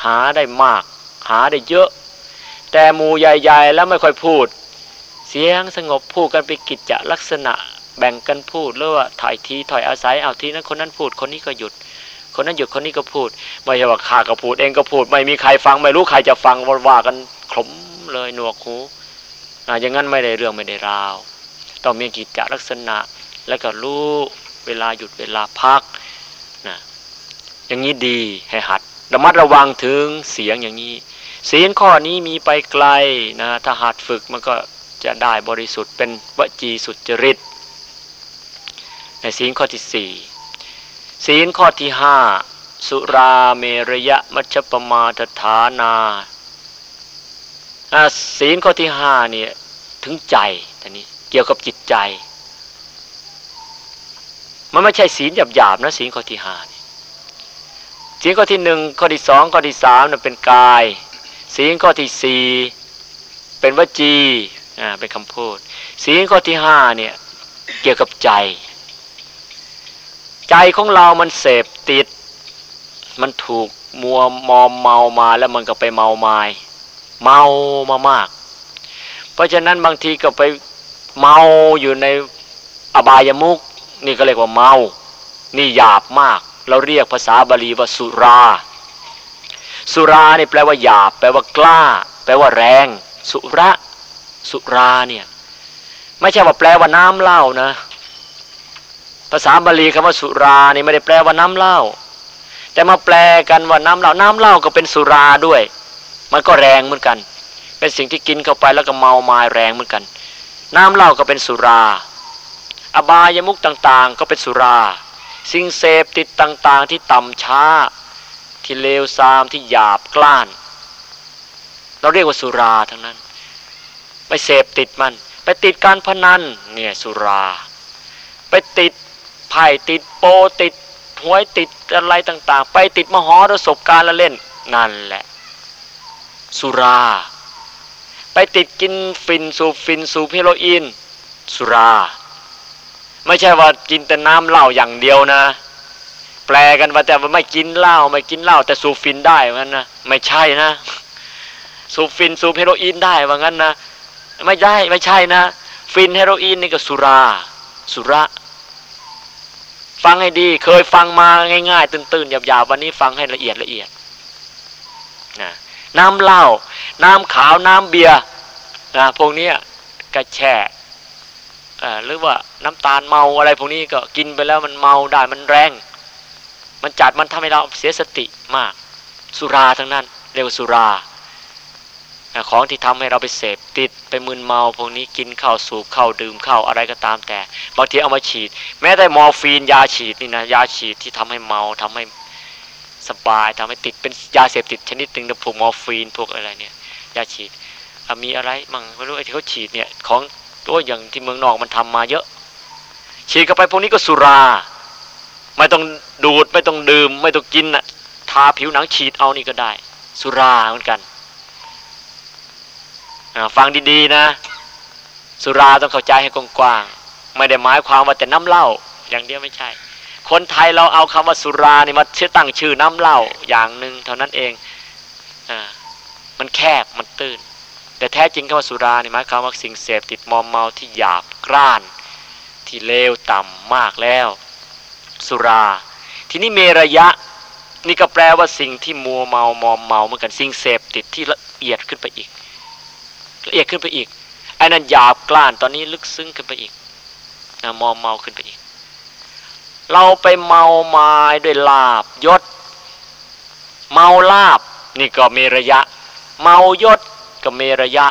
B: หาได้มาก หาได้เยอะ แต่หมู่ใหญ่ๆแล้วไม่ค่อยพูด เสียงสงบพูดกันไปกิจจะลักษณะแบ่งกันพูดหรือว่าถ่ายทีถ่อยอาศัยเอาทีนั้นคนนั้นพูดคนนี้ก็หยุด คนนั้นหยุดคนนี้ก็พูด ไม่ใช่ว่าข้าก็พูดเองก็พูด ไม่มีใครฟังไม่รู้ใครจะฟังว่ากันขมเลยหนวกหู อย่างนั้นไม่ได้เรื่องไม่ได้ราว ต้องมีกิจลักษณะ แล้วก็รู้เวลาหยุดเวลาพักนะอย่างนี้ดีให้หัดระมัดระวังถึงเสียงอย่างนี้ศีลข้อนี้มีไปไกลนะถ้าหัดฝึกมันก็จะได้บริสุทธิ์เป็นวจีสุจริต ในศีลข้อที่สี่ศีลข้อที่ห้าสุราเมรยะมัชปมาตฐานา ศีลข้อที่ห้าเนี่ยถึงใจแต่นี้เกี่ยวกับจิตใจ มันไม่ใช่ศีลหยาบๆนะศีลข้อที่ห้าศีลข้อที่หนึ่งข้อที่สองข้อที่สามนั่นเป็นกาย ศีลข้อที่สี่เป็นวจีอ่าเป็นคำพูด ศีลข้อที่ห้าเนี่ยเกี่ยวกับใจ ใจของเรามันเสพติด มันถูกมัวมอมเมามาแล้วมันก็ไปเมาไมา้ เมามามาก เพราะฉะนั้นบางทีก็ไปเมาอยู่ในอบายมุกนี่ก็เรียกว่าเมา นี่หยาบมาก เราเรียกภาษาบาลีว่าสุรา สุรานี่แปลว่าหยาบ แปลว่ากล้า แปลว่าแรง สุระสุราเนี่ยไม่ใช่ว่าแปลว่าน้ำเหล้านะ ภาษาบาลีคำว่าสุรานี่ไม่ได้แปลว่าน้ำเหล้าแต่มาแปลกันว่าน้ำเหล้าน้ำเหล้าก็เป็นสุราด้วย มันก็แรงเหมือนกัน เป็นสิ่งที่กินเข้าไปแล้วก็เมามาแรงเหมือนกัน น้ำเหล้าก็เป็นสุรา อบายมุกต่างๆ ก็เป็นสุรา สิ่งเสพติดต่างๆ ที่ต่ำช้า ที่เลวทรามที่หยาบกล้าน เราเรียกว่าสุราทั้งนั้น ไปเสพติดมัน ไปติดการพนันเนี่ยสุรา ไปติดไพ่ติดโปติดหวยติดอะไรต่างๆ ไปติดมหรสพการละเล่นนั่นแหละ สุรา ไปติดกินฝิ่นสูบฝิ่นสูบเฮโรอีนสุรา ไม่ใช่ว่ากินแต่น้ำเหล้าอย่างเดียวนะ แปลกันว่าแต่ว่าไม่กินเหล้าไม่กินเหล้าแต่สูบฝิ่นได้ว่างั้นนะไม่ใช่นะ สูฟินสูเฮโรอีนได้ว่างั้นนะไม่ได้ไม่ใช่นะ ฟินเฮโรอีนนี่ก็สุรา สุระฟังให้ดี เคยฟังมาง่ายๆ ตื่นๆหยาบๆวันนี้ฟังให้ละเอียดละเอียดนะ น้ำเหล้าน้ำขาวน้ำเบียร์นะพวกนี้กระแช่หรือว่าน้ำตาลเมาอะไรพวกนี้ก็กินไปแล้วมันเมาได้มันแรง มันจัดมันทำให้เราเสียสติมาก สุราทั้งนั้น เรียกว่าสุราของที่ทำให้เราไปเสพติดไปมึนเมาพวกนี้กินข้าวสูบข้าวดื่มข้าวอะไรก็ตามแต่บางทีเอามาฉีด แม้แต่มอร์ฟีนยาฉีดนี่นะยาฉีดที่ทำให้เมาทำให้ สบายทำให้ติดเป็นยาเสพติดชนิดหนึ่งนะพวกมอร์ฟีนพวกอะไรเนี่ยยาฉีดมีอะไรมั่งไม่รู้ไอ้ที่เขาฉีดเนี่ยของตัวอย่างที่เมืองนอกมันทำมาเยอะ ฉีดเข้าไปพวกนี้ก็สุรา ไม่ต้องดูดไม่ต้องดื่ม ไม่ต้องกินน่ะทาผิวหนังฉีดเอานี่ก็ได้ สุราเหมือนกันฟังดีๆนะ สุราต้องเข้าใจให้กว้างๆไม่ได้หมายความว่าแต่น้ำเหล้าอย่างเดียวไม่ใช่ คนไทยเราเอาคำว่าสุรานี่มาชื่อตั้งชื่อน้ำเหล้าอย่างหนึ่งเท่านั้นเองอ่ามันแคบมันตื้น แต่แท้จริงคำว่าสุรานี่หมายความว่าสิ่งเสพติดมอมเมาที่หยาบกร้าน ที่เลวต่ำมากแล้ว สุรา ทีนี้เมระยะนี่ก็แปลว่าสิ่งที่มัวเมามอมเมาเหมือนกันสิ่งเสพติดที่ละเอียดขึ้นไปอีก ละเอียดขึ้นไปอีกไอ้นั้นหยาบกล้านตอนนี้ลึกซึ้งขึ้นไปอีกนะมอมเมาขึ้นไปอีก เราไปเมาไม้ด้วยลาบยศ เมาลาบนี่ก็เมระยะ เมายศก็เมระยะ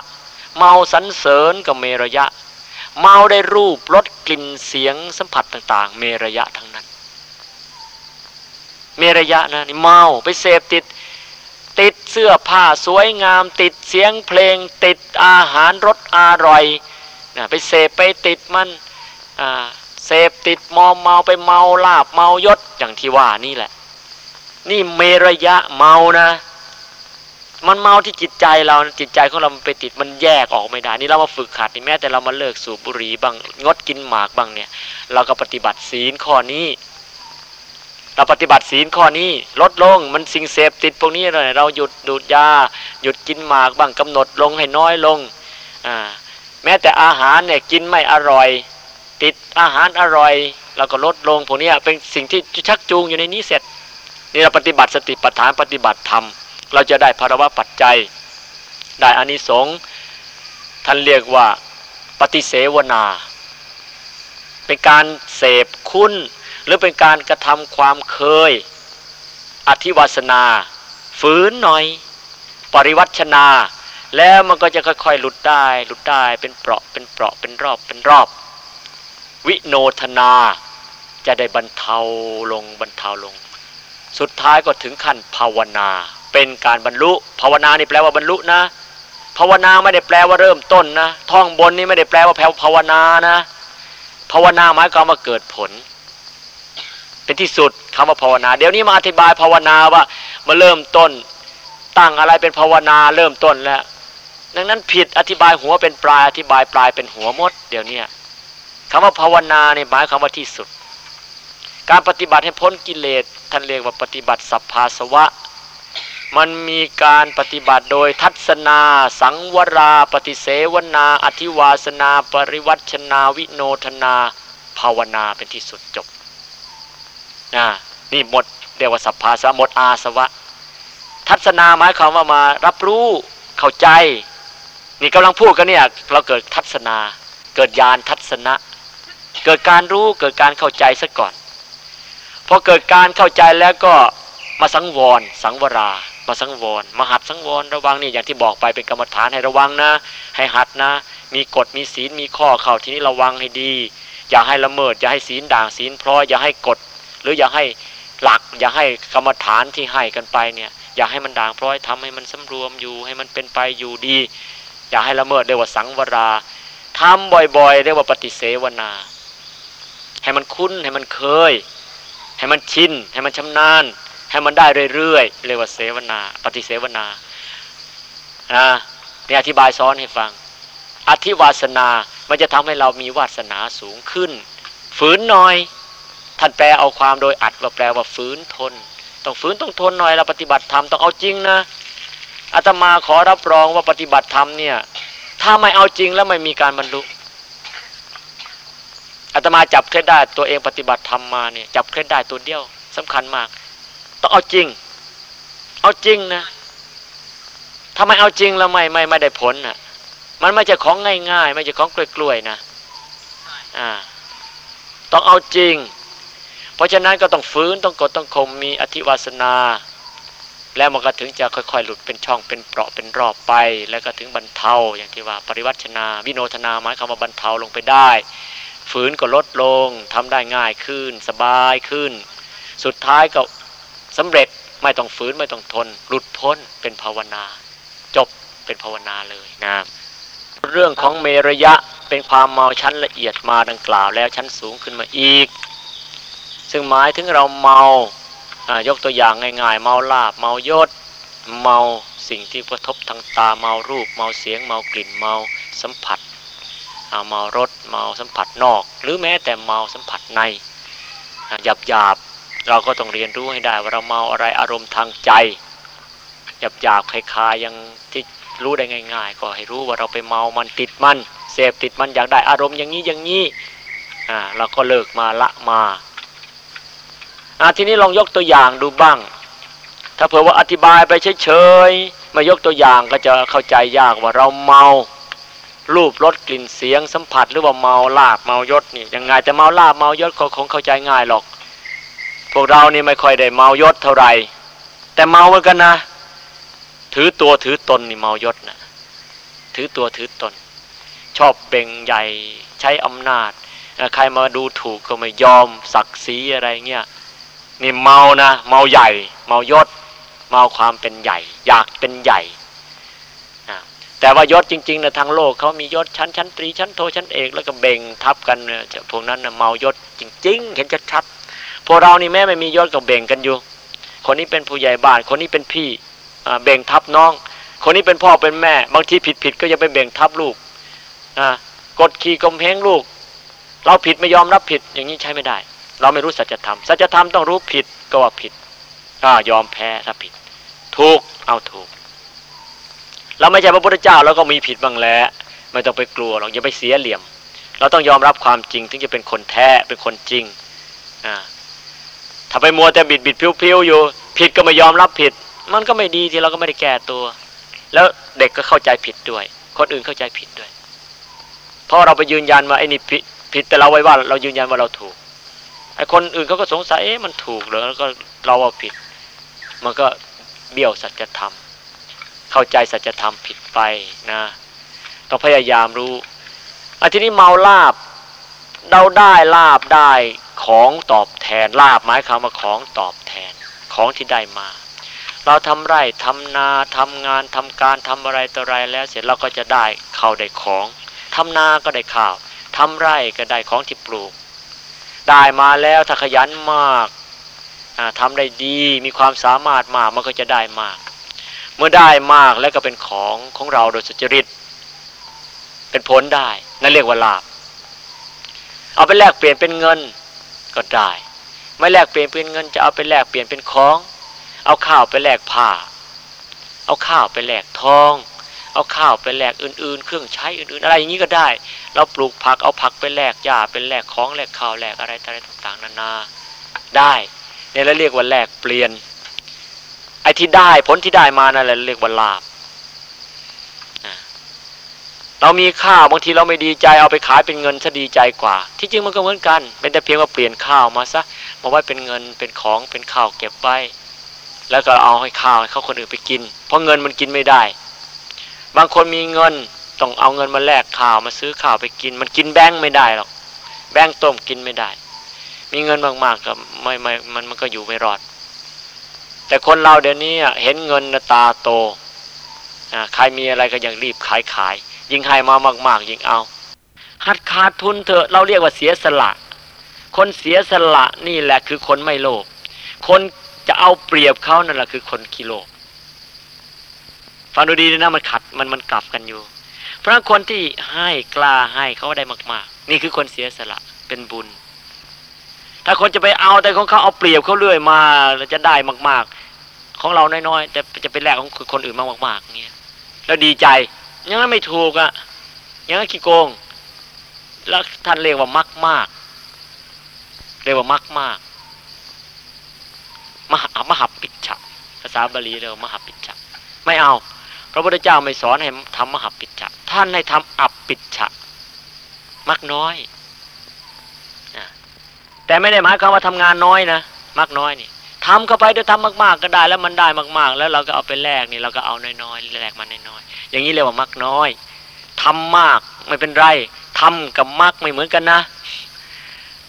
B: เมาสันเสริญก็เมระยะ เมาได้รูปรสกลิ่นเสียงสัมผัสต่างๆเมระยะทั้งนั้นเมระยะนะนี่เมาไปเสพติด ติดเสื้อผ้าสวยงาม ติดเสียงเพลง ติดอาหารรสอร่อยนะไปเสพไปติดมันอ่า เสพติดมอมเมาไปเมาลาบเมายศอย่างที่ว่านี่แหละ นี่เมระยะเมานะ มันเมาที่จิตใจเราจิตใจของเราไปติดมันแยกออกไม่ได้นี่เรามาฝึกขัดนี่แม้แต่เรามาเลิกสูบบุหรี่บ้างงดกินหมากบ้างเนี่ย เราก็ปฏิบัติศีลข้อนี้เราปฏิบัติศีลข้อนี้ลดลงมันสิ่งเสพติดพวกนี้เลยเราหยุดดูดยาหยุดกินหมากบ้างกำหนดลงให้น้อยลงอ่าแม้แต่อาหารเนี่ยกินไม่อร่อย ติดอาหารอร่อยเราก็ลดลงพวกนี้เป็นสิ่งที่ชักจูงอยู่ในนี้เสร็จนี่เราปฏิบัติสติปัฏฐานปฏิบัติธรรม เราจะได้ภาวะปัจจัย ได้อานิสงส์ท่านเรียกว่าปฏิเสวนา เป็นการเสพคุณหรือเป็นการกระทำความเคย อธิวาสนา ฝืนหน่อย ปริวัชนา แล้วมันก็จะค่อยๆหลุดได้ หลุดได้เป็นเปราะเป็นเปราะเป็นรอบเป็นรอบ วิโนทนาจะได้บรรเทาลงบรรเทาลง สุดท้ายก็ถึงขั้นภาวนา เป็นการบรรลุ ภาวนานี่แปลว่าบรรลุนะ ภาวนาไม่ได้แปลว่าเริ่มต้นนะท่องบนนี่ไม่ได้แปลว่าแปลภาวนานะ ภาวนาหมายความว่าเกิดผล เป็นที่สุดคำว่าภาวนา เดี๋ยวนี้มาอธิบายภาวนาว่ามาเริ่มต้น ตั้งอะไรเป็นภาวนาเริ่มต้นแล้วดังนั้นผิดอธิบายหัวเป็นปลายอธิบายปลายเป็นหัวมด เดี๋ยวนี้ คำว่าภาวนาเนี่ยหมายคำว่าที่สุด การปฏิบัติให้พ้นกิเลสท่านเรียกว่าปฏิบัติสัพพาสวะ มันมีการปฏิบัติโดยทัศนา สังวรา ปฏิเสวนา อธิวาสนา ปริวัชนา วิโนทนา ภาวนาเป็นที่สุดจบนะนี่หมดเรียกว่าสัพพาสวะหมดอาสวะ ทัศนาหมายความว่ามารับรู้เข้าใจ นี่กำลังพูดกันเนี่ยเราเกิดทัศนา เกิดญาณทัศนะ เกิดการรู้เกิดการเข้าใจซะก่อนพอเกิดการเข้าใจแล้วก็มาสังวร สังวรา มาสังวรมาหัดสังวรระวังนี่อย่างที่บอกไปเป็นกรรมฐานให้ระวังนะ ให้หัดนะ มีกฎมีศีลมีข้อเข้าทีนี้ระวังให้ดี อย่าให้ละเมิด อย่าให้ศีลด่างศีลพร้อยอย่าให้กฎหรืออย่าให้หลัก อย่าให้กรรมฐานที่ให้กันไปเนี่ยอย่าให้มันด่างพร้อยทำให้มันสำรวมอยู่ให้มันเป็นไปอยู่ดี อย่าให้ละเมิดเรียกว่าสังวราทำบ่อยๆเรียกว่าปฏิเสวนา ให้มันคุ้นให้มันเคย ให้มันชิน ให้มันชำนาญ ให้มันได้เรื่อยๆเรียกว่าเสวนา ปฏิเสวนาอ่านี่อธิบายซ้อนให้ฟัง อธิวาสนา มันจะทำให้เรามีวาสนาสูงขึ้น ฝืนหน่อย ท่านแปลเอาความโดยอัดว่าแปลว่าฝืนทน ต้องฝืนต้องทนหน่อยเราปฏิบัติธรรมต้องเอาจริงนะอาตมาขอรับรองว่าปฏิบัติธรรมเนี่ย ถ้าไม่เอาจริงแล้วไม่มีการบรรลุ อาตมาจับเคล็ดได้ตัวเองปฏิบัติธรรมาเนี่ยจับเคล็ดได้ตัวเดียวสำคัญมาก ต้องเอาจริง เอาจริงนะถ้าไม่เอาจริงแล้วไม่ไม่ไม่ได้ผลอะ มันไม่ใช่ของง่ายๆ ไม่ใช่ของกล้วยๆนะอ่าต้องเอาจริง เพราะฉะนั้นก็ต้องฟื้นต้องกดต้องคมมีอธิวาสนา แล้วมันก็ถึงจะค่อยๆ หลุดเป็นช่องเป็นเปราะเป็นรอบไป แล้วก็ถึงบรรเทาอย่างที่ว่าปริวัชนา วิโนทนาหมายคำว่าบรรเทาลงไปได้ ฝืนก็ลดลงทำได้ง่ายขึ้น สบายขึ้น สุดท้ายก็สำเร็จไม่ต้องฝืนไม่ต้องทน หลุดพ้นเป็นภาวนา จบเป็นภาวนาเลยนะเรื่องของเมรยะเป็นความเมาชั้นละเอียดมาดังกล่าวแล้วชั้นสูงขึ้นมาอีก ซึ่งหมายถึงเราเมายกตัวอย่างง่ายๆ เมาลาบเมายศ เมาสิ่งที่กระทบทางตาเมารูป เมาเสียงเมากลิ่นเมาสัมผัส เมารสเมาสัมผัสนอก หรือแม้แต่เมาสัมผัสในหยาบหยาบเราก็ต้องเรียนรู้ให้ได้ว่าเราเมาอะไรอารมณ์ทางใจหยาบหยาบคลายๆยังที่รู้ได้ง่าย ๆ ก็ให้รู้ว่าเราไปเมามันติดมันเสพติดมันอยากได้อารมณ์อย่างนี้อย่างนี้อ่าเราก็เลิกมาละมาอ่าทีนี้ลองยกตัวอย่างดูบ้าง ถ้าเผื่อว่าอธิบายไปเฉยๆมายกตัวอย่างก็จะเข้าใจยากว่าเราเมา รูปรสกลิ่นเสียงสัมผัสหรือว่าเมาลาบเมายศนี่ยังไงแต่เมาลาบเมายศคงเข้าใจง่ายหรอก พวกเรานี่ไม่ค่อยได้เมายศเท่าไหร่แต่เมาเหมือนกันนะ ถือตัวถือตนนี่เมายศนะถือตัวถือตน ชอบเบ่งใหญ่ใช้อำนาจ ใครมาดูถูกก็ไม่ยอมศักดิ์ศรีอะไรเงี้ยนี่เมานะ เมาใหญ่ เมายศ เมาความเป็นใหญ่ อยากเป็นใหญ่ แต่ว่ายศจริงๆนะทางโลกเขามียศชั้นชั้นตรีชั้นโทชั้นเอกแล้วก็เบ่งทับกันเนี่ยพวกนั้นนะเมายศจริง ๆ เห็นชัดๆพวกเรานี่แม้ไม่มียศก็เบ่งกันอยู่ คนนี้เป็นผู้ใหญ่บ้านคนนี้เป็นพี่เบ่งทับน้อง คนนี้เป็นพ่อเป็นแม่ บางทีผิดผิดก็ยังไปเบ่งทับลูกกดขี่กลมเพงลูก เราผิดไม่ยอมรับผิดอย่างนี้ใช้ไม่ได้ เราไม่รู้สัจธรรมสัจธรรมต้องรู้ผิดก็ว่าผิดยอมแพ้ถ้าผิด ถูกเอาถูก เราไม่ใช่พระพุทธเจ้าเราก็มีผิดบ้างแหละไม่ต้องไปกลัวหรอกอย่าไปเสียเหลี่ยม เราต้องยอมรับความจริงถึงจะเป็นคนแท้เป็นคนจริงอ่าถ้าไปมัวแต่บิดบิดพิ้วพิ้วอยู่ ผิดก็ไม่ยอมรับผิด มันก็ไม่ดีที่เราก็ไม่ได้แก้ตัว แล้วเด็กก็เข้าใจผิดด้วย คนอื่นเข้าใจผิดด้วย เพราะเราไปยืนยันว่าไอ้นี่ผิดผิดแต่เราไว้ว่า เรายืนยันว่าเราถูกไอ้คนอื่นเขาก็สงสัยเอ๊ะมันถูกเหรอแล้วก็เราว่าผิด มันก็เบี้ยวสัจธรรม เข้าใจสัจธรรมผิดไปนะต้องพยายามรู้อันทีนี้เมาลาบเราได้ลาบได้ของตอบแทนลาบหมายคำว่าของตอบแทนของที่ได้มา เราทำไร่ทำนาทำงานทำการทำอะไรต่ออะไรแล้วเสร็จเราก็จะได้เข้าได้ของทำนาก็ได้ข้าวทำไร่ก็ได้ของที่ปลูก ได้มาแล้วถ้าขยันมากทำได้ดีมีความสามารถมากมันก็จะได้มาก เมื่อได้มากแล้วก็เป็นของของเราโดยสุจริต เป็นผลได้ นั่นเรียกว่าลาบ เอาไปแลกเปลี่ยนเป็นเงินก็ได้ ไม่แลกเปลี่ยนเป็นเงินจะเอาไปแลกเปลี่ยนเป็นของ เอาข้าวไปแลกผ้า เอาข้าวไปแลกทอง เอาข้าวไปแลกอื่น ๆ เครื่องใช้อื่น ๆ อะไรอย่างนี้ก็ได้ เราปลูกผักเอาผักไปแลกหญ้าเป็นแลกของแลกข้าวแลกอะไรอะไรต่างๆ นานาได้เนี่ยเราเรียกว่าแลกเปลี่ยน ไอ้ที่ได้ผลที่ได้มานั่นแหละเรียกว่าลาบเรามีข้าวบางทีเราไม่ดีใจเอาไปขายเป็นเงินซะดีใจกว่า ที่จริงมันก็เหมือนกัน เป็นแต่เพียงว่าเปลี่ยนข้าวมาซะมาไว้เป็นเงินเป็นของเป็นข้าวเก็บไว้ แล้วก็เอาให้ข้าวให้เขาคนอื่นไปกิน เพราะเงินมันกินไม่ได้ บางคนมีเงินต้องเอาเงินมาแลกข้าวมาซื้อข้าวไปกิน มันกินแบงค์ไม่ได้หรอกแบงค์ต้มกินไม่ได้ มีเงินมากๆก็ไม่ไม่มันมันก็อยู่ไม่รอด แต่คนเราเดี๋ยวนี้เห็นเงินตาโตใครมีอะไรก็ยังรีบขายขาย ยิ่งให้มามากๆ ยิ่งเอา หัดขาดทุนเถอะเราเรียกว่าเสียสละ คนเสียสละนี่แหละคือคนไม่โลภคนจะเอาเปรียบเขานั่นแหละคือคนกิโลฟังดูดีนะมันขัดมันมันกลับกันอยู่ เพราะคนที่ให้กล้าให้เขาได้มาก ๆ นี่คือคนเสียสละเป็นบุญ ถ้าคนจะไปเอาแต่ของเขาเอาเปรียบเขาเรื่อยมาจะได้มาก ๆ ของเราน้อยๆแต่จะไปแลกของคนอื่นมากๆเงี้ยแล้วดีใจยังไม่ถูกอะ่ะยังขี้โกง แล้วท่านเรียกว่ามักมากเรียกว่ามักมากมหามหาปิจฉะภาษาบาลีเรียกว่ามหาปิจฉะไม่เอา พระพุทธเจ้าไม่สอนให้ทำมหาปิจฉะท่านให้ทำอับปิจฉะมักน้อย แต่ไม่ได้หมายความว่าทำงานน้อยนะมักน้อยนี่ทำเข้าไปเดี๋ยวทำมากๆก็ได้แล้วมันได้มากๆ แล้วเราก็เอาไปแลกนี่เราก็เอาน้อยๆแลกมาน้อยๆอย่างนี้เรียกว่ามักน้อยทำมากไม่เป็นไรทำกับมักไม่เหมือนกันนะ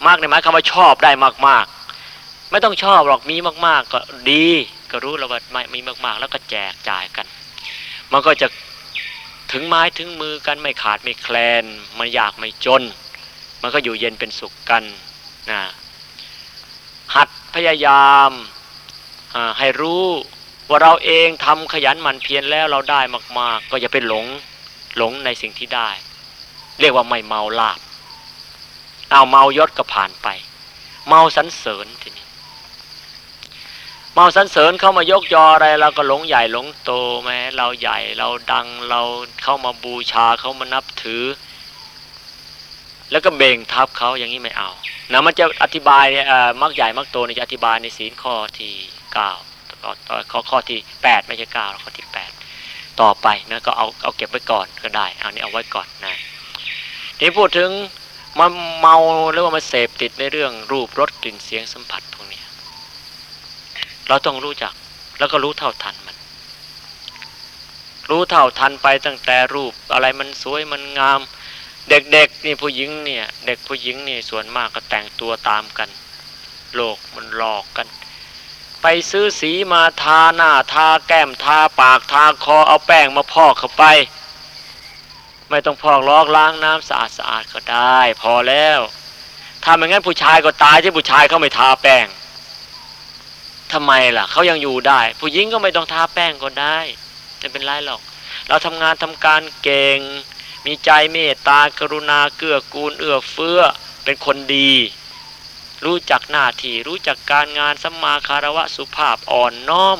B: มากในหมายคำว่าชอบได้มากๆ ไม่ต้องชอบหรอกมีมากๆ ก็ดีก็รู้แล้วว่าไม่มีมากๆ แล้วก็แจกจ่ายกัน มันก็จะถึงไม้ถึงมือกันไม่ขาดไม่แคลนมันอยากไม่จน มันก็อยู่เย็นเป็นสุขกัน นะหัดพยายามให้รู้ว่าเราเองทำขยันหมั่นเพียรแล้วเราได้มาก ๆ ก็อย่าไปหลงหลงในสิ่งที่ได้ เรียกว่าไม่เมาลาบเอาเมายศก็ผ่านไป เมาสันเสริญทีนี้เมาสันเสริญเข้ามายกยออะไรเราก็หลงใหญ่หลงโตแม้เราใหญ่เราดังเราเข้ามาบูชาเข้ามานับถือ แล้วก็เบ่งทับเขาอย่างนี้ไม่เอานะมันจะอธิบายมักใหญ่มักโตนี่จะอธิบายในศีลข้อที่เก้าข้อข้อที่แปดไม่ใช่เก้าข้อที่แปดต่อไปนะก็เอาเอาเก็บไว้ก่อนก็ได้เอานี้เอาไว้ก่อนนะที่พูดถึงมันเมาหรือว่ามันเสพติดในเรื่องรูปรสกลิ่นเสียงสัมผัสพวกนี้เราต้องรู้จักแล้วก็รู้เท่าทันมัน รู้เท่าทันไปตั้งแต่รูปอะไรมันสวยมันงาม เด็กๆนี่ผู้หญิงเนี่ย เด็กผู้หญิงนี่ส่วนมากก็แต่งตัวตามกัน โลกมันหลอกกัน ไปซื้อสีมาทาหน้าทาแก้มทาปากทาคอเอาแป้งมาพอกเข้าไป ไม่ต้องพอกลอกล้างน้ำสะอาดสะอาดก็ได้ พอแล้วถ้าไม่งั้นผู้ชายก็ตายที่ผู้ชายเขาไม่ทาแป้งทำไมล่ะเขายังอยู่ได้ ผู้หญิงก็ไม่ต้องทาแป้งก็ได้ไม่เป็นไรหรอก เราทำงานทำการเก่ง มีใจเมตตากรุณาเกื้อกูลเอื้อเฟื้อ เป็นคนดี รู้จักหน้าที่รู้จักการงานสัมมาคารวะสุภาพอ่อนน้อม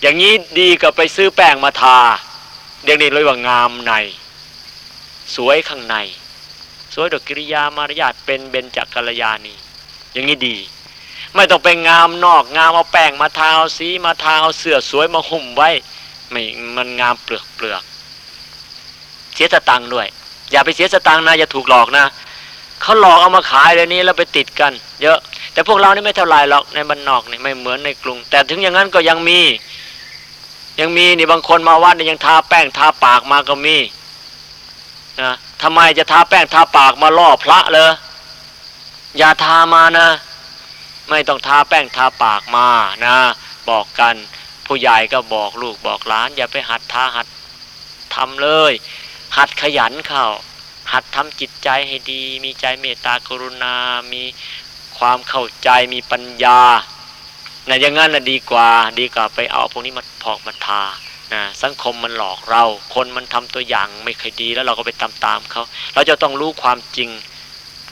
B: อย่างนี้ดีก็ไปซื้อแป้งมาทาเดี๋ยวนี้เลยว่างามใน สวยข้างใน สวยดอกกิริยามารยาทเป็นเบญจกัลยาณีอย่างนี้ดี ไม่ต้องไปงามนอกงามเอาแป้งมาทาเอาสีมาทาเอาเสื้อสวยมาหุ่มไว้ไม่มันงามเปลือกเปลือก เสียสตังค์ด้วย อย่าไปเสียสตังค์นะอย่าถูกหลอกนะเขาหลอกเอามาขายเลยนี้แล้วไปติดกัน เยอะ แต่พวกเรานี่ไม่เท่าไรหรอกในบ้านนอกนี่ไม่เหมือนในกรุง แต่ถึงอย่างนั้นก็ยังมี ยังมีนี่บางคนมาวัดนี่ยังทาแป้งทาปากมาก็มีนะทำไมจะทาแป้งทาปากมาล่อพระเลยอย่าทามานะ ไม่ต้องทาแป้งทาปากมานะ บอกกันผู้ใหญ่ก็บอกลูกบอกหลาน อย่าไปหัดทาหัดทำเลย หัดขยันเข้า หัดทำจิตใจให้ดี มีใจเมตตากรุณา มีความเข้าใจมีปัญญานะอย่างนั้นนะดีกว่าดีกว่าไปเอาพวกนี้มาพอกมาทานะสังคมมันหลอกเรา คนมันทำตัวอย่างไม่เคยดีแล้วเราก็ไปตามตามเขา เราจะต้องรู้ความจริง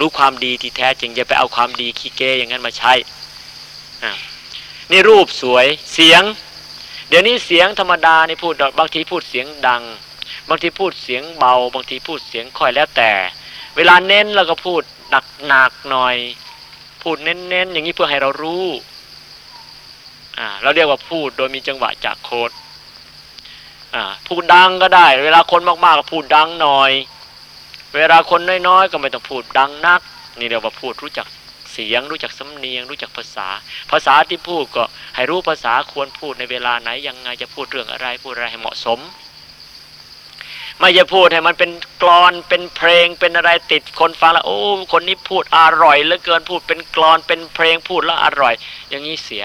B: รู้ความดีที่แท้จริงอย่าไปเอาความดีขี้เกยอย่างนั้นมาใช้นี่รูปสวยเสียง เดี๋ยวนี้เสียงธรรมดานี่พูดบางทีพูดเสียงดัง บางทีพูดเสียงเบา บางทีพูดเสียงค่อยแล้วแต่ เวลาเน้นเราก็พูดหนักหนักหน่อย พูดเน้นๆอย่างนี้เพื่อให้เรารู้อ่าเราเรียกว่าพูดโดยมีจังหวะจากโคดอ่าพูดดังก็ได้ เวลาคนมากๆก็พูดดังหน่อย เวลาคนน้อยๆก็ไม่ต้องพูดดังนัก นี่เรียกว่าพูดรู้จักเสียงรู้จักสำเนียงรู้จักภาษา ภาษาที่พูดก็ให้รู้ภาษาควรพูดในเวลาไหนยังไงจะพูดเรื่องอะไรพูดอะไรให้เหมาะสม ไม่จะพูดให้มันเป็นกรอนเป็นเพลงเป็นอะไรติดคนฟังแล้วโอ้คนนี้พูดอร่อยเหลือเกินพูดเป็นกรอนเป็นเพลงพูดแล้วอร่อย อย่างนี้เสีย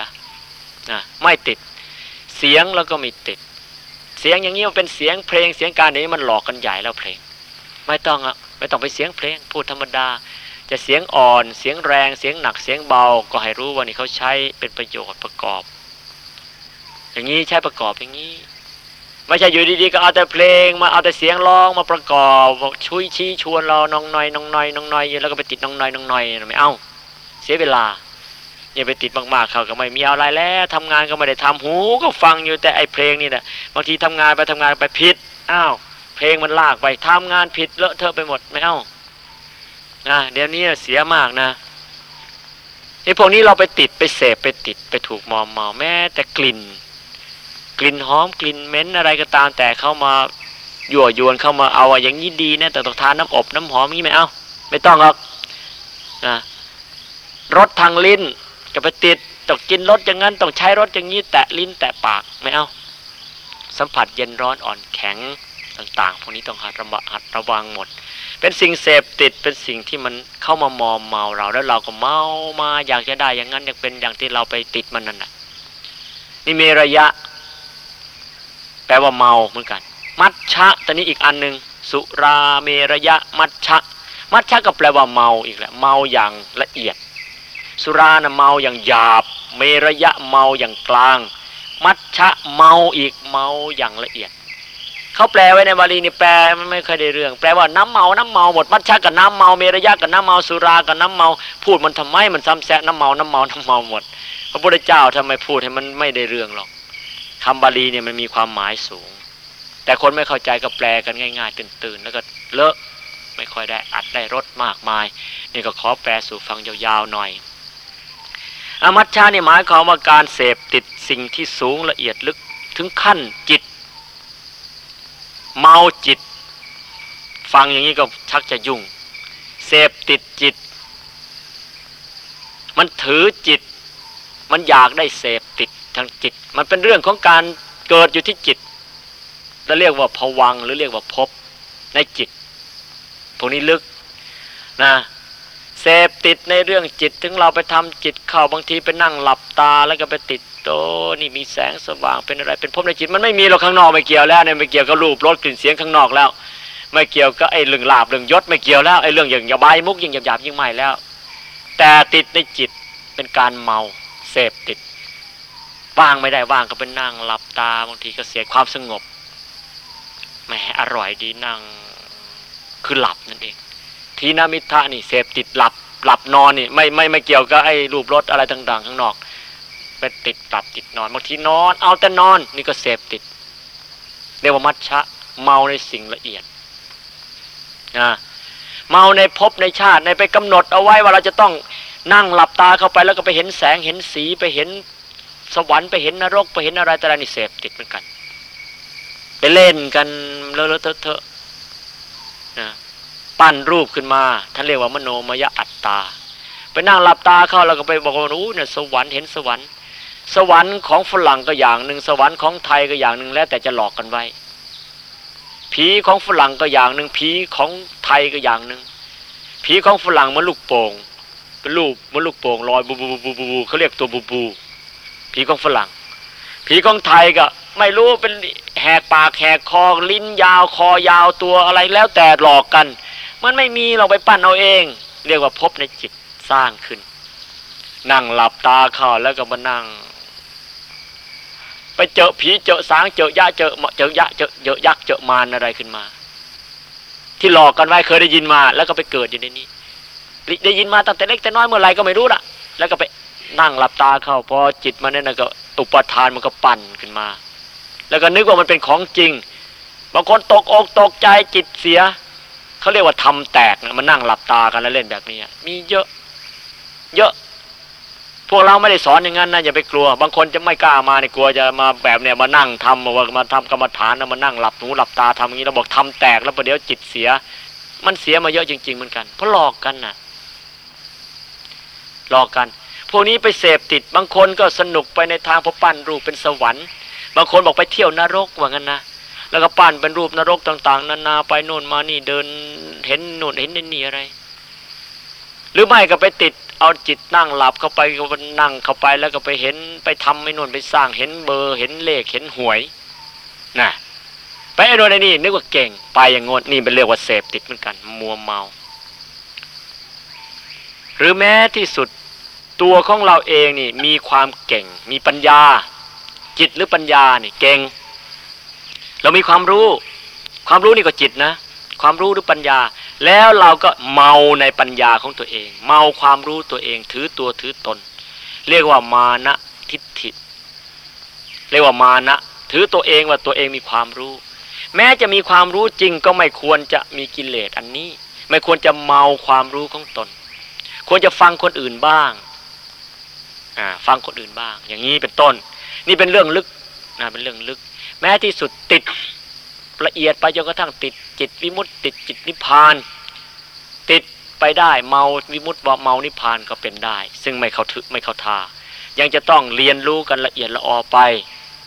B: นะไม่ติด เสียงแล้วก็ไม่ติด เสียงอย่างนี้มันเป็นเสียงเพลงเสียงการนี้มันหลอกกันใหญ่แล้วเพลง ไม่ต้องอะไม่ต้องไปเสียงเพลง พูดธรรมดา จะเสียงอ่อนเสียงแรงเสียงหนักเสียงเบา ก็ให้รู้ว่านี่เขาใช้เป็นประโยชน์ประกอบ อย่างนี้ใช้ประกอบอย่างนี้ ไม่ใช่อยู่ดีๆก็เอาแต่เพลงมาเอาแต่เสียงร้องมาประกอบช่วยชี้ชวนเราน้องน้อยน้องน้อยน้องน้อยแล้วก็ไปติดน้องน้อยน้องน้อยไม่เอาเสียเวลาอย่าไปติดมากๆเขาก็ไม่มีอะไรแล้วทำงานก็ไม่ได้ทำหูก็ฟังอยู่แต่ไอเพลงนี่แหละบางทีทำงานไปทำงานไปผิดอ้าวเพลงมันลากไปทำงานผิดเลอะเทอะไปหมดไม่เอานะเดี๋ยวนี้เสียมากนะไอ้พวกนี้เราไปติดไปเสพไปติดไปถูกมอมเมาแม้แต่กลิ่น กลิ่นหอมกลิ่นเหม็นอะไรก็ตามแต่เข้ามายั่วยวนเข้ามาเอาอย่างนี้ดีนะแต่ต้องทานน้ำอบน้ำหอมนี้ไม่เอาไม่ต้องหรอกนะรสทางลิ้นก็ไปติดต้องกินรสอย่างนั้นต้องใช้รสอย่างนี้ แตะลิ้นแตะปากไม่เอาสัมผัสเย็นร้อนอ่อนแข็งต่างๆ พวกนี้ต้องหัดระหัดระวังหมด เป็นสิ่งเสพติดเป็นสิ่งที่มันเข้ามามอมเมาเราแล้วเราก็เมามาอยากจะได้อย่างนั้นอยากเป็นอย่างที่เราไปติดมันนั่นแหะนี่มีระยะ แปลว่าเมาเหมือนกัน มัชชะตอนนี้อีกอันหนึ่งสุราเมระยะมัชชะ มัชชะก็แปลว่าเมาอีกแหละเมาอย่างละเอียด สุรานะเมาอย่างหยาบ เมระยะเมาอย่างกลาง มัชชะเมาอีกเมาอย่างละเอียดเขาแปลไว้ในบาลีนี่แปลไม่เคยได้เรื่อง แปลว่าน้ำเมา น้ำเมาหมดมัชชะกับน้ำเมาเมรยะกับน้ำเมาสุรากับน้ำเมาพูดมันทำไมมันซ้ำแซะน้ำเมาน้ำเมาน้ำเมาหมด พระพุทธเจ้าทำไมพูดให้มันไม่ได้เรื่องหรอก คำบาลีเนี่ยมันมีความหมายสูง แต่คนไม่เข้าใจก็แปลกันง่าย ๆ ตื่นๆแล้วก็เลอะไม่ค่อยได้อัดได้รสมากมาย นี่ก็ขอแปลสู่ฟังยาวๆหน่อย อมัชชานี่หมายความว่าการเสพติดสิ่งที่สูงละเอียดลึกถึงขั้นจิต เมาจิต ฟังอย่างนี้ก็ชักจะยุ่ง เสพติดจิต มันถือจิต มันอยากได้เสพติด ทางจิต มันเป็นเรื่องของการเกิดอยู่ที่จิตเราเรียกว่าผวังหรือเรียกว่าพบในจิตพวกนี้ลึกนะเสพติดในเรื่องจิตถึงเราไปทำจิตเข้าบางทีไปนั่งหลับตาแล้วก็ไปติดโตนี่มีแสงสว่างเป็นอะไร เป็นพบในจิตมันไม่มีเราข้างนอกไม่เกี่ยวแล้วเนี่ยไม่เกี่ยวกับรูปรสกลิ่นเสียงข้างนอกแล้ว ไม่เกี่ยวกับไอ้เรื่องลาบเรื่องยศไม่เกี่ยวแล้วไอ้เรื่องอย่างยาบายมุกยิ่งหยาบยิ่งไม่แล้ว แต่ติดในจิตเป็นการเมาเสพติด ว่างไม่ได้ว่างก็เป็นนั่งหลับตาบางทีก็เสียความสงบแหมอร่อยดีนั่งคือหลับนั่นเอง ทีนามิทะนี่เสพติดหลับหลับนอนนี่ไม่ไม่ไม่เกี่ยวกับไอ้รูปรสอะไรต่าง ๆ ข้างนอกไปติดหลับติดนอนบางทีนอน เอาแต่นอนนี่ก็เสพติดเรียกว่ามัชชะเมาในสิ่งละเอียดนะเมาในภพในชาติในไปกำหนดเอาไว้ว่าเราจะต้องนั่งหลับตาเข้าไปแล้วก็ไปเห็นแสงเห็นสีไปเห็น สวรรค์ไปเห็นนรกไปเห็นอะไรแต่ละนี่เสพติดเหมือนกัน ไปเล่นกันเลอะเลอะเทอะนะปั้นรูปขึ้นมา ท่านเรียกว่ามโนมยอัตตา ไปนั่งหลับตาเข้าแล้วก็ไปบอกว่าโอ้เนี่ยสวรรค์เห็นสวรรค์ สวรรค์ของฝรั่งก็อย่างหนึ่งสวรรค์ของไทยก็อย่างหนึ่งแล้วแต่จะหลอกกันไว้ผีของฝรั่งก็อย่างหนึ่งผีของไทยก็อย่างหนึ่งผีของฝรั่งมันลูกโป่งเป็นลูกมันลูกโป่งลอยบูบูบูบูบูเขาเรียกตัวบูบู ผีของฝรั่ง ผีของไทยก็ ไม่รู้เป็นแหกปากแหกคอลิ้นยาวคอยาวตัวอะไรแล้วแต่หลอกกัน มันไม่มีเราไปปั้นเอาเอง เรียกว่าพบในจิตสร้างขึ้น นั่งหลับตาเข้าแล้วก็มานั่ง ไปเจอผีเจอสางเจอยะเจอเจอยะเจอเจอยักษ์เจอมารอะไรขึ้นมา ที่หลอกกันไว้เคยได้ยินมา แล้วก็ไปเกิดอยู่ในนี้ได้ยินมาตั้งแต่เล็กแต่น้อยเมื่อไรก็ไม่รู้ละแล้วก็ไป นั่งหลับตาเข้าพอจิตมันเนี่ยนะก็อุปทานมันก็ปั่นขึ้นมา แล้วก็นึกว่ามันเป็นของจริงบางคนตกอกตกใจจิตเสียเขาเรียกว่าทำแตกนะมันนั่งหลับตากันแล้วเล่นแบบนี้มีเยอะ เยอะ พวกเราไม่ได้สอนอย่างนั้นนะอย่าไปกลัว บางคนจะไม่กล้ามาในกลัวจะมาแบบเนี่ยมานั่งทำมาว่ามาทำกรรมฐานนะมานั่งหลับหูหลับตาทำอย่างนี้เราบอกทำแตกแล้วประเดี๋ยวจิตเสีย มันเสียมาเยอะจริง ๆ เหมือนกันเพราะหลอกกันนะ่ะหลอกกัน พวกนี้ไปเสพติดบางคนก็สนุกไปในทางพอปั้นรูปเป็นสวรรค์ บางคนบอกไปเที่ยวนรกว่างั้นนะแล้วก็ปั้นเป็นรูปนรกต่าง ๆ นานาไปโน่นมานี่เดินเห็นโน่นเห็นนี่อะไร หรือไม่ก็ไปติดเอาจิตนั่งหลับเข้าไปก็นั่งเข้าไปแล้วก็ไปเห็นไปทำไม่นวนไปสร้างเห็นเบอร์เห็นเลขเห็นหวยนะไปไอ้น่นไอ้นี่นึกว่าเก่ง ไปอย่างงดนี่เป็นเรียกว่าเสพติดเหมือนกัน มัวเมา หรือแม้ที่สุด ตัวของเราเองนี่มีความเก่ง มีปัญญา จิตหรือปัญญานี่เก่ง เรามีความรู้ ความรู้นี่ก็จิตนะ ความรู้หรือปัญญา แล้วเราก็เมาในปัญญาของตัวเอง เมาความรู้ตัวเอง ถือตัวถือตน เรียกว่ามานะทิฏฐิ เรียกว่ามานะ ถือตัวเองว่าตัวเองมีความรู้ แม้จะมีความรู้จริงก็ไม่ควรจะมีกิเลสอันนี้ ไม่ควรจะเมาความรู้ของตน ควรจะฟังคนอื่นบ้าง ฟังคนอื่นบ้าง อย่างนี้เป็นต้น นี่เป็นเรื่องลึกนะเป็นเรื่องลึก แม้ที่สุดติดละเอียดไปจนกระทั่งติดจิตวิมุตติติดจิตนิพพาน ติดไปได้เมาวิมุตติว่าเมานิพพานก็เป็นได้ ซึ่งไม่เข้าถึกไม่เข้าทายังจะต้องเรียนรู้กันละเอียดละออไป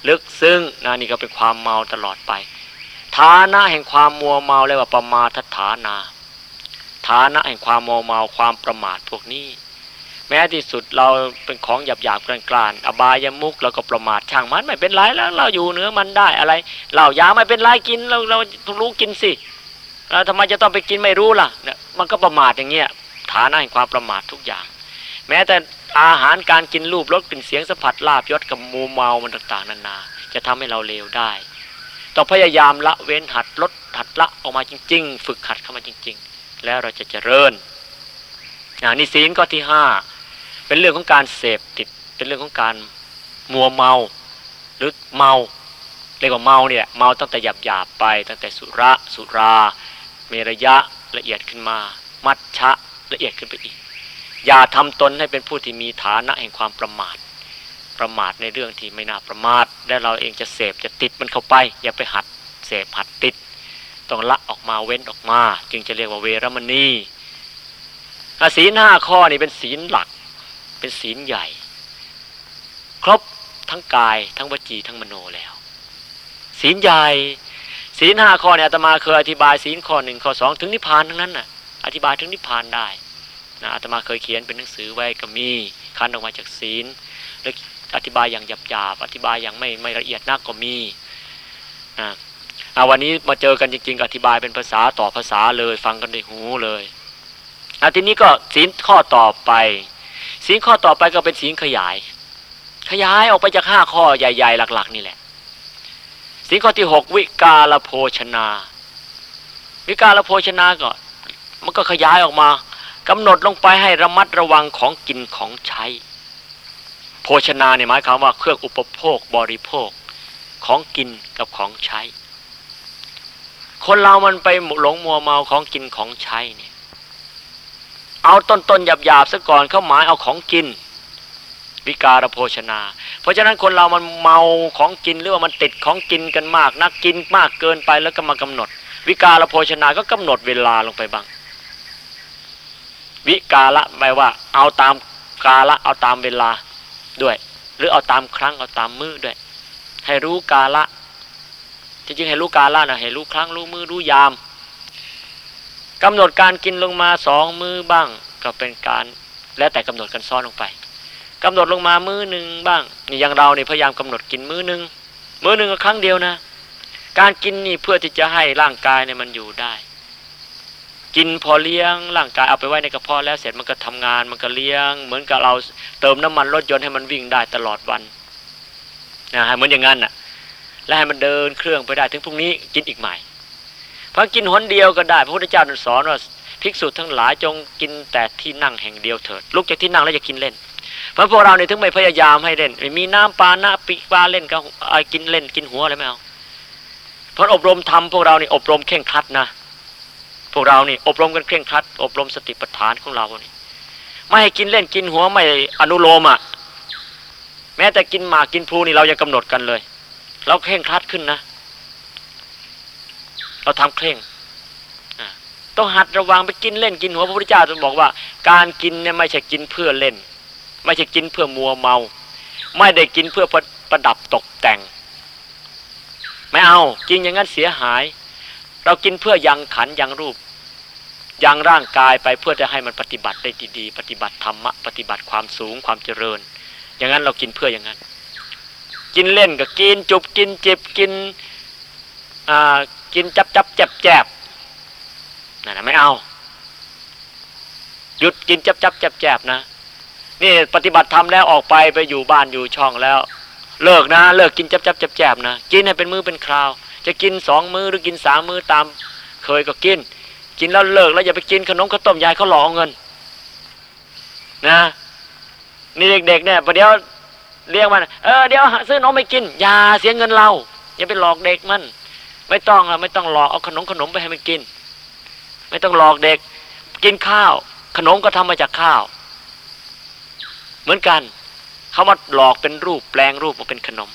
B: ลึกซึ้งนะนี่ก็เป็นความเมาตลอดไป ฐานะแห่งความมัวเมาเรียกว่าประมาทฐานา ฐานะแห่งความมัวเมาความประมาทพวกนี้ แม้ที่สุดเราเป็นของหยาบหยาบกลางกลานอบายมุกเราก็ประมาทช่างมันไม่เป็นไรแล้ว เราอยู่เหนือมันได้อะไรเหล้ายาไม่เป็นไรกินเราเรารู้กินสิเราทำไมจะต้องไปกินไม่รู้ล่ะเนี่ยมันก็ประมาทอย่างเงี้ยฐานะแห่งความประมาททุกอย่าง แม้แต่อาหารการกินรูปรสกลิ่นเสียงสัมผัสลาบยศกับมูเมามันต่าง ๆนานา จะทำให้เราเลวได้ ต้องพยายามละเว้นหัดลดหัดละออกมาจริง ๆ ฝึกหัดเข้ามาจริง ๆ แล้วเราจะเจริญนี่ศีลก็ที่ห้า เป็นเรื่องของการเสพติด เป็นเรื่องของการมัวเมาหรือเมาเรียกว่าเมาเนี่ยเมาตั้งแต่หยาบหยาบไป ตั้งแต่สุระสุรา เมรยะละเอียดขึ้นมา มัชชะละเอียดขึ้นไปอีก อย่าทำตนให้เป็นผู้ที่มีฐานะแห่งความประมาท ประมาทในเรื่องที่ไม่น่าประมาทและเราเองจะเสพจะติดมันเข้าไป อย่าไปหัดเสพหัดติดต้องละออกมาเว้นออกมา จึงจะเรียกว่าเวรมณีศีลห้าข้อนี้เป็นศีลหลัก เป็นศีลใหญ่ ครบทั้งกายทั้งวจีทั้งมโนแล้ว ศีลใหญ่ศีลห้าข้อเนี่ยอาตมาเคยอธิบายศีลข้อหนึ่งข้อสองถึงนิพพานทั้งนั้นน่ะอธิบายถึงนิพพานได้นะอาตมาเคยเขียนเป็นหนังสือไว้ก็มีคันออกมาจากศีลแล้วอธิบายอย่างหยาบๆอธิบายอย่างไม่ไม่ละเอียดนักก็มีอ่าวันนี้มาเจอกันจริง ๆ อธิบายเป็นภาษาต่อภาษาเลยฟังกันด้วยหูเลยอาทีนี้ก็ศีลข้อต่อไป ศีลข้อต่อไปก็เป็นศีลขยาย ขยายออกไปจากห้าข้อใหญ่ ๆ หลัก ๆ นี่แหละศีลข้อที่หกวิกาลโภชนา วิกาลโภชนาก็มันก็ขยายออกมากำหนดลงไปให้ระมัดระวังของกินของใช้ โภชนาเนี่ยหมายความว่าเครื่องอุปโภคบริโภคของกินกับของใช้ คนเรามันไปหลงมัวเมาของกินของใช้เนี่ย เอาต้นต้นหยาบหยาบซะก่อนเขาหมายเอาของกิน วิการโภชนา เพราะฉะนั้นคนเรามันเมาของกินหรือว่ามันติดของกินกันมาก นักกินมากเกินไปแล้วก็มากำหนด วิการโภชนาก็กำหนดเวลาลงไปบ้าง วิกาละแปลว่า เอาตามกาละเอาตามเวลาด้วย หรือเอาตามครั้งเอาตามมือด้วย ให้รู้กาละจริงๆให้รู้กาละนะให้รู้ครั้งรู้มือรู้ยาม กำหนดการกินลงมาสองมือบ้าง ก็เป็นการแล้วแต่กำหนดกันซ้อนลงไปกำหนดลงมามือหนึ่งบ้างนี่อย่างเราเนี่ยพยายามกำหนดกินมือหนึ่งมือหนึ่งก็ครั้งเดียวนะ การกินนี่เพื่อที่จะให้ร่างกายเนี่ยมันอยู่ได้ กินพอเลี้ยงร่างกายเอาไปไว้ในกระเพาะแล้วเสร็จมันก็ทำงานมันก็เลี้ยง เหมือนกับเราเติมน้ำมันรถยนต์ให้มันวิ่งได้ตลอดวันนะให้เหมือนอย่างนั้นน่ะ แล้วให้มันเดินเครื่องไปได้ถึงพรุ่งนี้กินอีกใหม่ เพราะกินหนเดียวก็ได้ พระพุทธเจ้าสอนว่าภิกษุทั้งหลายจงกินแต่ที่นั่งแห่งเดียวเถิดลุกจากที่นั่งแล้วจะกินเล่น เพราะพวกเราเนี่ยถึงไม่พยายามให้เล่น มีน้ำปลาหน้าปีปลาเล่นก็กินเล่นกินหัวอะไรไม่เอาเพราะอบรมทำพวกเรานี่อบรมเข่งครัดนะ พวกเรานี่อบรมกันเคร่งครัด อบรมสติปัฏฐานของเราเนี่ไม่ให้กินเล่นกินหัวไม่อนุโลมอะแม้แต่กินหมากกินพลูนี่เรายังกำหนดกันเลย เราเคร่งครัดขึ้นนะ เราทำเคร่งต้องหัดระวังไปกินเล่นกินหัวพระพุทธเจ้าจะบอกว่า การกินเนี่ยไม่ใช่กินเพื่อเล่น ไม่ใช่กินเพื่อมัวเมา ไม่ได้กินเพื่อประดับตกแต่ง ไม่เอากินอย่างนั้นเสียหาย เรากินเพื่อยังขันยังรูปยังร่างกายไปเพื่อจะให้มันปฏิบัติได้ดีๆปฏิบัติธรรมะปฏิบัติความสูงความเจริญ อย่างนั้นเรากินเพื่ออย่างนั้น กินเล่นก็กินจุบกินเจิบกินอ่า กินจับจับแจบแจบนั่นนะไม่เอา หยุดกินจับจับแจบแจบนะ นี่ปฏิบัติธรรมแล้วออกไปไปอยู่บ้านอยู่ช่องแล้ว เลิกนะ เลิกกินจับจับแจบแจบนะกินให้เป็นมือเป็นคราว จะกินสองมือหรือกินสามมือตาม เคยก็กิน กินแล้วเลิกแล้วอย่าไปกินขนมข้าวต้มยายเขาหลอกเงิน นะนี่เด็กๆเนี่ยประเดี๋ยวเรียกมันเออเดี๋ยวซื้อนมไม่กินอย่าเสียเงินเราอย่าไปหลอกเด็กมัน ไม่ต้องอะไม่ต้องหลอกเอาขนมขนมไปให้มันกิน ไม่ต้องหลอกเด็ก กินข้าว ขนมก็ทำมาจากข้าว เหมือนกันเขามาหลอกเป็นรูปแปลงรูปมาเป็นขนม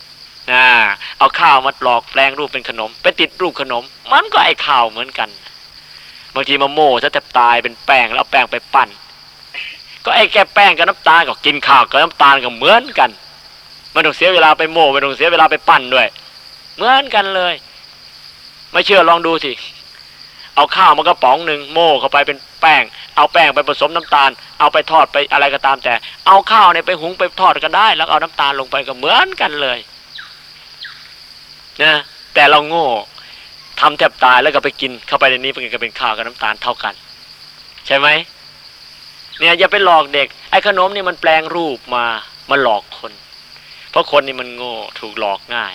B: นะเอาข้าวมาหลอกแปลงรูปเป็นขนม ไปติดรูปขนม มันก็ไอ้ข้าวเหมือนกัน บางทีมาโม่จะแทบตายเป็นแป้งแล้วเอาแป้งไปปั้น ก็ไอ้แก่แป้งกับน้ำตาลก็กินข้าวกับน้ำตาลก็เหมือนกันไม่ต้องเสียเวลาไปโม่ไม่ต้องเสียเวลาไปปั้นด้วย เหมือนกันเลย ไม่เชื่อลองดูสิ เอาข้าวมากระป๋องหนึ่งโม่เข้าไปเป็นแป้ง เอาแป้งไปผสมน้ำตาล เอาไปทอดไปอะไรก็ตามแต่ เอาข้าวเนี่ยไปหุงไปทอดก็ได้ แล้วเอาน้ำตาลลงไปก็เหมือนกันเลยนะแต่เราโง่ทำแทบตายแล้วก็ไปกินเข้าไปในนี้เป็นก็เป็นข้าวกับน้ำตาลเท่ากัน ใช่ไหมเนี่ยอย่าไปหลอกเด็กไอ้ขนมนี่มันแปลงรูปมามาหลอกคน เพราะคนนี่มันโง่ถูกหลอกง่าย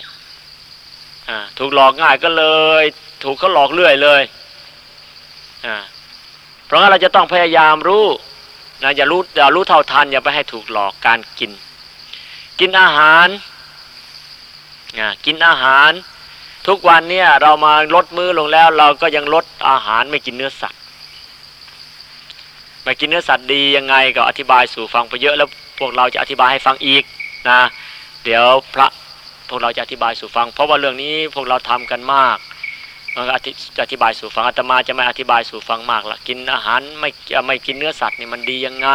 B: ถูกหลอกง่ายก็เลย ถูกเขาหลอกเรื่อยเลยเพราะงั้นเราจะต้องพยายามรู้นะอย่ารู้อย่ารู้เท่าทันอย่าไปให้ถูกหลอกการกิน กินอาหารกินอาหาร ทุกวันเนี่ยเรามาลดมือลงแล้ว เราก็ยังลดอาหารไม่กินเนื้อสัตว์ไม่กินเนื้อสัตว์ดียังไงก็อธิบายสู่ฟังไปเยอะแล้วพวกเราจะอธิบายให้ฟังอีกนะเดี๋ยวพระ พวกเราจะอธิบายสู่ฟัง เพราะว่าเรื่องนี้พวกเราทำกันมากมันจะอธิบายสู่ฟังอาตมาจะไม่อธิบายสู่ฟังมากละกินอาหารไม่ไม่กินเนื้อสัตว์นี่มันดียังไง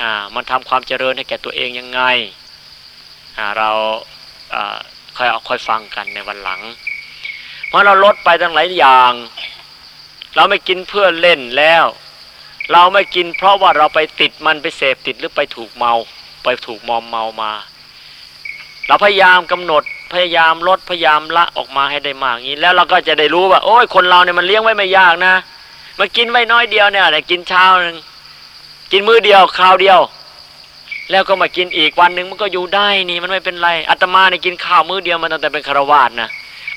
B: อ่ามันทำความเจริญให้แก่ตัวเองยังไงอ่าเราค่อยเอาค่อยฟังกันในวันหลัง เพราะเราลดไปตั้งหลายอย่าง เราไม่กินเพื่อเล่นแล้ว เราไม่กินเพราะว่าเราไปติดมันไปเสพติดหรือไปถูกเมา ไปถูกมอมเมามา เราพยายามกำหนดพยายามลดพยายามละออกมาให้ได้มากนี้ แล้วเราก็จะได้รู้ว่า โอ้ยคนเราเนี่ยมันเลี้ยงไว้ไม่ยากนะมากินไว้น้อยเดียวเนี่ยแต่กินเช้าหนึ่งกินมื้อเดียวคราวเดียว แล้วก็มากินอีกวันหนึ่งมันก็อยู่ได้นี่มันไม่เป็นไรอาตมาเนี่ยกินข้าวมื้อเดียวมาตั้งแต่เป็นคารวาสนะ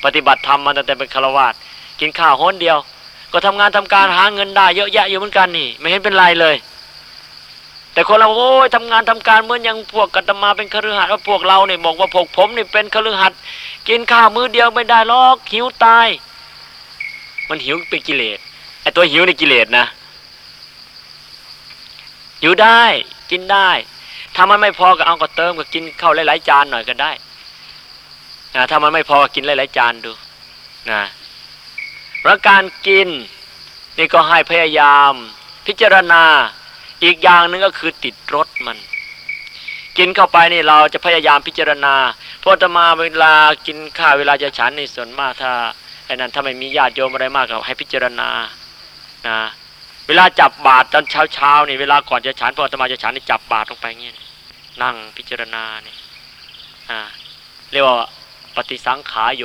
B: ปฏิบัติธรรมมาตั้งแต่เป็นคารวาสกินข้าวห้นเดียว ก็ทำงานทำการหาเงินได้เยอะแยะอยู่เหมือนกันนี่ ไม่เห็นเป็นไรเลย แต่คนเราโอ้ยทำงานทำการเหมือนอย่างพวกกัตมาเป็นคฤหัสถ์ว่าพวกเราเนี่ยบอกว่าพวกผมนี่เป็นคฤหัสถ์กินข้าวมื้อเดียวไม่ได้หรอกหิวตาย มันหิวเป็นกิเลสไอตัวหิวในกิเลสนะหิวได้กินได้ถ้ามันไม่พอก็เอาก็เติมก็กินข้าวหลายๆจานหน่อยก็ได้นะถ้ามันไม่พอก็กินหลายๆจานดูนะเพราะการกินนี่ก็ให้พยายามพิจารณา อีกอย่างหนึ่งก็คือติดรสมัน กินเข้าไปนี่เราจะพยายามพิจารณาเพราะจะมาเวลากินข้าวเวลาจะฉันในส่วนมากถ้าไอ้นั้นถ้าไม่มีญาติโยมอะไรมากก็ให้พิจารณานะเวลาจับบาตรตอนเช้าเช้านี่เวลาก่อนจะฉันพอจะมาจะฉันนี่จับบาตรลงไปเงี้ยนั่งพิจารณาเนี่ยอ่าเรียกว่าปฏิสังขาโย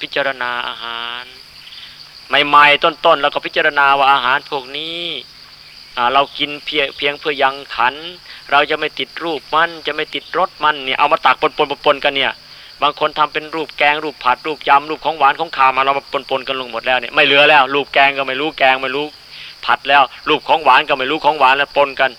B: พิจารณาอาหาร ใหม่ๆต้นๆ แล้วก็พิจารณาว่าอาหารพวกนี้ เรากินเพียงเพียงเพื่อยังขัน เราจะไม่ติดรูปมันจะไม่ติดรสมันเนี่ยเอามาตักปนปนปนกันเนี่ย บางคนทำเป็นรูปแกง รูปผัดรูปยำรูปของหวานของขาวมาเรามาปนปนกันลงหมดแล้วเนี่ยไม่เหลือแล้ว รูปแกงก็ไม่รู้แกงไม่รู้ผัดแล้ว รูปของหวานก็ไม่รู้ของหวานแล้วปนกัน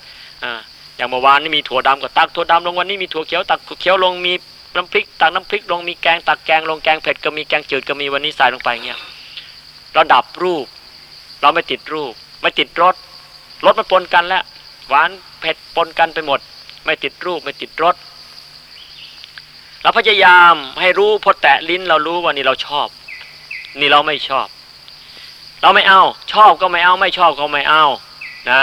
B: อ่าอย่างเมื่อวานนี่มีถั่วดำก็ตักถั่วดำลงวันนี้มีถั่วเขียวตักเขียวลงมีน้ำพริกตักน้ำพริกลงมีแกงตักแกงลงแกงเผ็ดก็มีแกงจืดก็มีวันนี้ใส่ลงไปเงี้ยเราดับรูป เราไม่ติดรูป ไม่ติดรส รสมันปนกันแล้ว หวานเผ็ดปนกันไปหมด ไม่ติดรูปไม่ติดรสเราพยายามให้รู้พอแตะลิ้นเรารู้ว่านี่เราชอบ นี่เราไม่ชอบ เราไม่เอา ชอบก็ไม่เอา ไม่ชอบก็ไม่เอานะ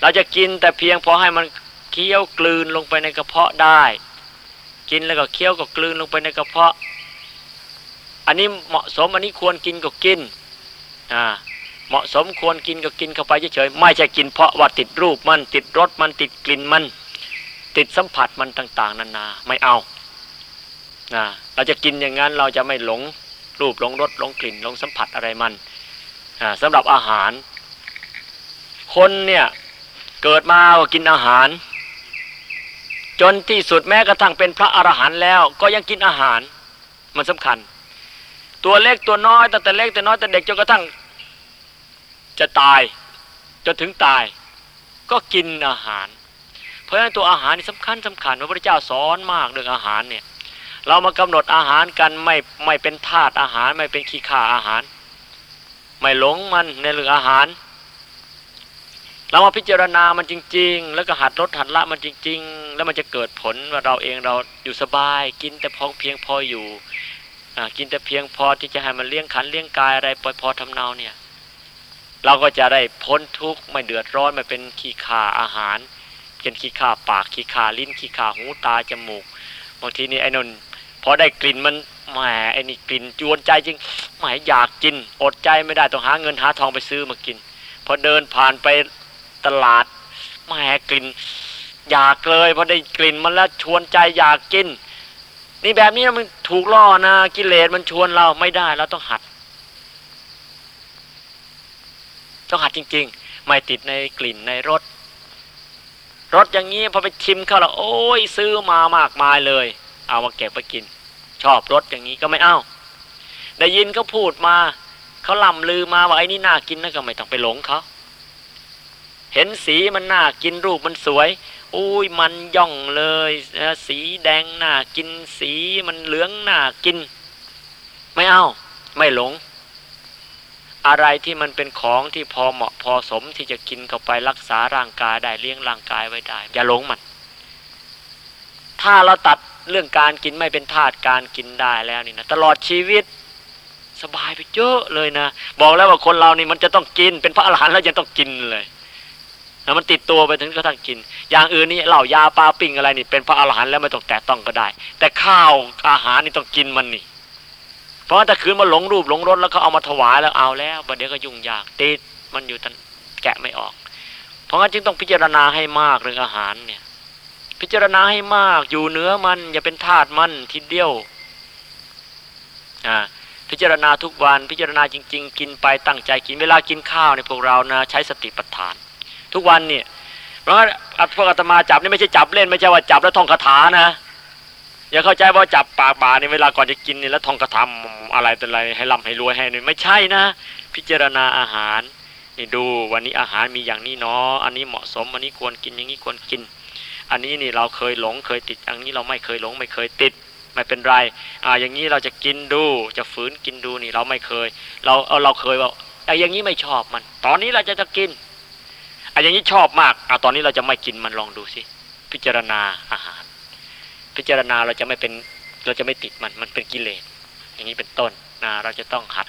B: เราจะกินแต่เพียงพอให้มันเคี้ยวกลืนลงไปในกระเพาะได้ กินแล้วก็เคี้ยวก็กลืนลงไปในกระเพาะ อันนี้เหมาะสมอันนี้ควรกินก็กินอ่า เหมาะสมควรกินก็กินเข้าไปเฉยๆไม่ใช่กินเพราะว่าติดรูปมันติดรสมันติดกลิ่นมัน ติดสัมผัสมันต่าง ๆ นานาไม่เอานะเราจะกินอย่างนั้นเราจะไม่หลงรูปหลงรสหลงกลิ่นหลงสัมผัสอะไรมันสำหรับอาหาร คนเนี่ยเกิดมาก็กินอาหาร จนที่สุดแม้กระทั่งเป็นพระอรหันต์แล้ว ก็ยังกินอาหารมันสำคัญ ตัวเล็กตัวน้อยตั้งแต่เล็กแต่น้อยแต่เด็กจนกระทั่ง จะตายจนถึงตาย ก็กินอาหาร เพราะฉะนั้นตัวอาหารนี่สำคัญสำคัญพระพุทธเจ้าสอนมากเรื่องอาหารเนี่ยเรามากำหนดอาหารกันไม่ไม่เป็นธาตุอาหารไม่เป็นขี้ข่าอาหาร ไม่หลงมันในเรื่องอาหาร เรามาพิจารณามันจริง ๆ แล้วก็หัดลดหัดละมันจริง ๆ แล้วมันจะเกิดผลว่าเราเองเราอยู่สบาย กินแต่พอเพียงพออยู่กินแต่เพียงพอที่จะให้มันเลี้ยงขันเลี้ยงกายอะไรปล่อยพอทำเนาเนี่ย เราก็จะได้พ้นทุกข์ไม่เดือดร้อนไม่เป็นขี้ขาอาหาร เป็นขี้ขาปากขี้ขาลิ้นขี้ขาหูตาจมูกบางทีนี่ไอ้นนพอได้กลิ่นมันแหมไอ้นี่กลิ่นจวนใจจริงหมายอยากกิน อดใจไม่ได้ต้องหาเงินหาทองไปซื้อมากิน พอเดินผ่านไปตลาดแหมกลิ่นอยากเลยพอได้กลิ่นมันแล้วชวนใจอยากกิน นี่แบบนี้มันถูกล่อนะกิเลสมันชวนเราไม่ได้เราต้องหัด ต้องหัดจริง ๆ ไม่ติดในกลิ่นในรสรสอย่างนี้พอไปชิมเข้าแล้วโอ้ยซื้อมามากมายเลย เอามาเก็บไปกิน ชอบรสอย่างนี้ก็ไม่เอาได้ยินเขาพูดมาเขาล่ำลือมาว่าไอ้นี่น่ากินนะก็ไม่ต้องไปหลงเขาเห็นสีมันน่ากินรูปมันสวยอุ้ยมันย่องเลย สีแดงน่ากินสีมันเหลืองน่ากิน ไม่เอา ไม่หลง อะไรที่มันเป็นของที่พอเหมาะพอสมที่จะกินเข้าไปรักษาร่างกายได้เลี้ยงร่างกายไว้ได้ อย่าหลงมัน ถ้าเราตัดเรื่องการกินไม่เป็นธาตุการกินได้แล้วนี่นะตลอดชีวิตสบายไปเยอะเลยนะ บอกแล้วว่าคนเรานี่มันจะต้องกิน เป็นพระอรหันต์แล้วยังต้องกินเลยนะมันติดตัวไปถึงกระทั่งกิน อย่างอื่นนี่เหล่ายาปลาปิ้งอะไรนี่เป็นพระอรหันต์แล้วไม่ต้องแตะต้องก็ได้ แต่ข้าวอาหารนี่ต้องกินมันนี่ เพราะถ้าคืนมาหลงรูปหลงรสแล้วเขาเอามาถวายแล้วเอาแล้วบัดเดี๋ยวก็ยุ่งยากติดมันอยู่ตันแกะไม่ออก เพราะงั้นจึงต้องพิจารณาให้มากเรื่องอาหารเนี่ย พิจารณาให้มากอยู่เนื้อมันอย่าเป็นธาตุมันทีเดียวอ่าพิจารณาทุกวันพิจารณาจริง ๆ กินไปตั้งใจกินเวลากินข้าวในพวกเรานะใช้สติปัฏฐาน ทุกวันเนี่ยเพราะพวกอาตมาจับนี่ไม่ใช่จับเล่นไม่ใช่ว่าจับแล้วท่องคาถานะ อย่าเข้าใจว่าจับปากบาในเวลาก่อนจะกินนี่แล้วทองกระทำอะไรแต่อะไรให้ร่ำให้รวยให้นี่ไม่ใช่นะ พิจารณาอาหารนี่ดูวันนี้อาหารมีอย่างนี้เนาะอันนี้เหมาะสมอันนี้ควรกินอย่างนี้ควรกิน อันนี้นี่เราเคยหลงเคยติด อันนี้เราไม่เคยหลงไม่เคยติดไม่เป็นไรอ่าอย่างนี้เราจะกินดูจะฝืนกินดูนี่เราไม่เคย เราเอาเราเคยว่าไอ้อย่างนี้ไม่ชอบมัน ตอนนี้เราจะจะกินไอ้อย่างนี้ชอบมากอ่าตอนนี้เราจะไม่กินมันลองดูสิพิจารณาอาหาร พิจารณาเราจะไม่เป็นเราจะไม่ติดมันมันเป็นกิเลสอย่างนี้เป็นต้นนะเราจะต้องหัด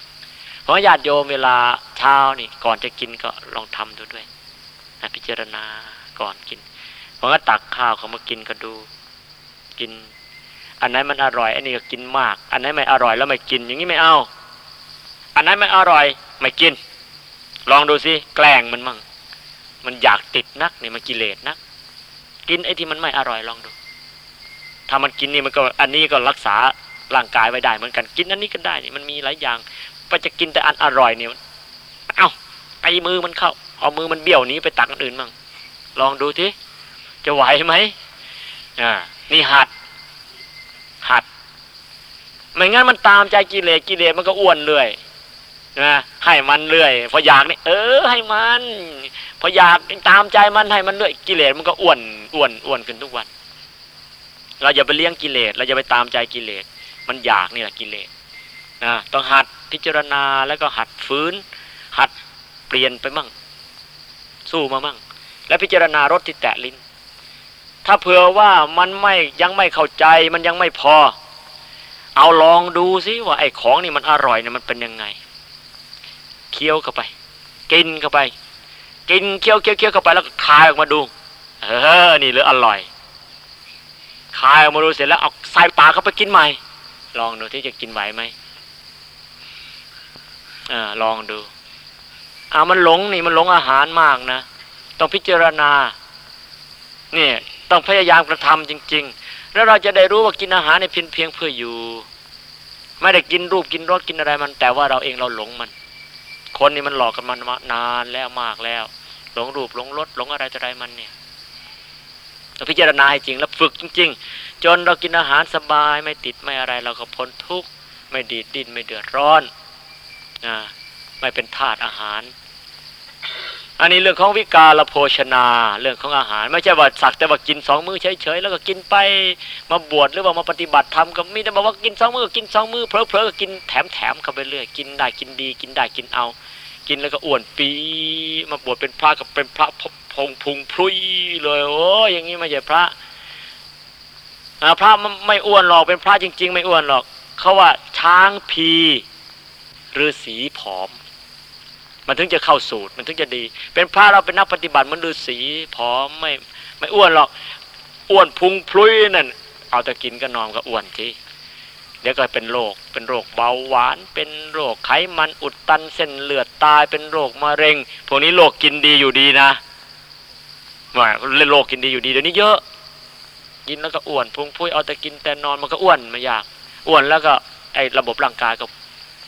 B: เพราะญาติโยมเวลาเช้านี่ก่อนจะกินก็ลองทำดูด้วยนะพิจารณาก่อนกินเพราะว่าตักข้าวเขามากินก็ดูกิน อันไหนมันอร่อยอันนี้ก็กินมาก อันไหนไม่อร่อยแล้วไม่กิน อย่างนี้ไม่เอา อันไหนไม่อร่อยไม่กิน ลองดูสิแกล้งมันมั่งมันอยากติดนักนี่มันกิเลสนัก กินไอ้ที่มันไม่อร่อยลองดู ถ้ามันกินนี่มันก็อันนี้ก็รักษาร่างกายไว้ได้เหมือนกันกินอันนี้ก็ได้นี่มันมีหลายอย่างไปจะกินแต่อันอร่อยเนี่ยเอ้าไอมือมันเข้าเอามือมันเบี้ยวนี้ไปตักอันอื่นมั่งลองดูทีจะไหวไหมอ่านี่หัด หัด ไม่งั้นมันตามใจกิเลสกิเลสมันก็อ้วนเรื่อยนะให้มันเรื่อย พออยากนี่เออ ให้มัน พออยากตามใจมันให้มันเรื่อยกิเลสมันก็อ้วนอ้วนอ้วนขึ้นทุกวัน เราอย่าไปเลี้ยงกิเลสเราอย่าไปตามใจกิเลสมันอยากนี่แหละกิเลสนะต้องหัดพิจารณาแล้วก็หัดฟื้น หัดเปลี่ยนไปมั่ง สู้มามั่ง และพิจารณารสที่แตะลิ้น ถ้าเผื่อว่ามันไม่ยังไม่เข้าใจมันยังไม่พอ เอาลองดูซิว่าไอ้ของนี่มันอร่อยเนี่ยมันเป็นยังไง เคี้ยวเข้าไป กินเข้าไป กินเคี้ยวเคี้ยวเคี้ยวเข้าไปแล้วก็คายออกมาดู เออ นี่หรืออร่อย คายออกมาดูเสร็จแล้วเอาใส่ปากเข้าไปกินใหม่ ลองดูที่จะกินไหวไหมอ่าลองดูอ่ามันหลงนี่มันหลงอาหารมากนะ ต้องพิจารณา เนี่ยต้องพยายามกระทำจริง ๆ แล้วเราจะได้รู้ว่ากินอาหารในเพียงเพียงเพื่ออยู่ ไม่ได้กินรูปกินรสกินอะไรมัน แต่ว่าเราเองเราหลงมัน คนนี่มันหลอกกันมานานแล้วมากแล้ว หลงรูปหลงรสหลงอะไรต่ออะไรมันเนี่ย พิจารณาให้จริงแล้วฝึกจริง ๆ จนเรากินอาหารสบายไม่ติดไม่อะไรเราก็พ้นทุกข์ไม่ดีดดิ้นไม่เดือดร้อนอ่าไม่เป็นทาสอาหาร อันนี้เรื่องของวิกาลโภชนาเรื่องของอาหาร ไม่ใช่ว่าสักแต่ว่ากินสองมือเฉยๆแล้วก็กินไปมาบวชหรือว่ามาปฏิบัติธรรมก็มีแต่บอกว่ากินสองมือก็กินสองมือเพลอๆก็กินแถมๆเข้าไปเรื่อยกินได้กินดี กินได้กินเอา กินแล้วก็อ้วนปีมาบวชเป็นพระกับเป็นพระ พงพุงพลุยเลยโอ้ยอย่างนี้ไม่ใช่พระพระไม่อ้วนหรอกเป็นพระจริง ๆ ไม่อ้วนหรอกเขาว่าช้างพีฤาษีผอม มันถึงจะเข้าสูตรมันถึงจะดี เป็นพระเราเป็นนักปฏิบัติมันฤาษีผอมไม่ไม่อ้วนหรอกอ้วนพุงพลุยนั่นเอาแต่กินก็นอนก็อ้วนทีเดี๋ยวก็เป็นโรค เป็นโรคเบาหวาน เป็นโรคไขมันอุดตันเส้นเลือดตาย เป็นโรคมะเร็ง พวกนี้โรคกินดีอยู่ดีนะ ว่าเล่นโรคกินดีอยู่ดีเดี๋ยวนี้เยอะ กินแล้วก็อ้วนพุงพุ้ยเอาแต่กินแต่นอนมันก็อ้วนไม่ยาก อ้วนแล้วก็ไอ้ระบบร่างกายก็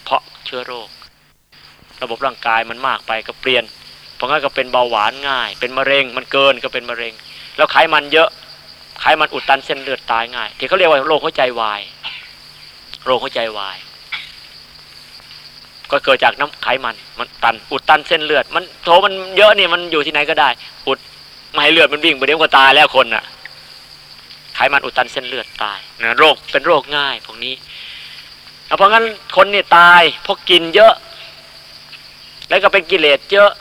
B: เพาะเชื้อโรค ระบบร่างกายมันมากไปก็เปลี่ยน เพราะงั้นก็เป็นเบาหวานง่าย เป็นมะเร็งมันเกินก็เป็นมะเร็ง แล้วไขมันเยอะไขมันอุดตันเส้นเลือดตายง่าย ที่เขาเรียกว่าโรคหัวใจวายโรคหัวใจวายก็เกิดจากน้ำไขมัน มันตัน อุดตันเส้นเลือด มันโถมันเยอะนี่มันอยู่ที่ไหนก็ได้ อุด ไม่ให้เลือดมันวิ่งไปเดี๋ยวก็ตายแล้วคนน่ะไขมันอุดตันเส้นเลือดตายนะโรคเป็นโรคง่ายพวกนี้เพราะงั้นคนนี่ตายเพราะกินเยอะ แล้วก็เป็นกิเลสเยอะ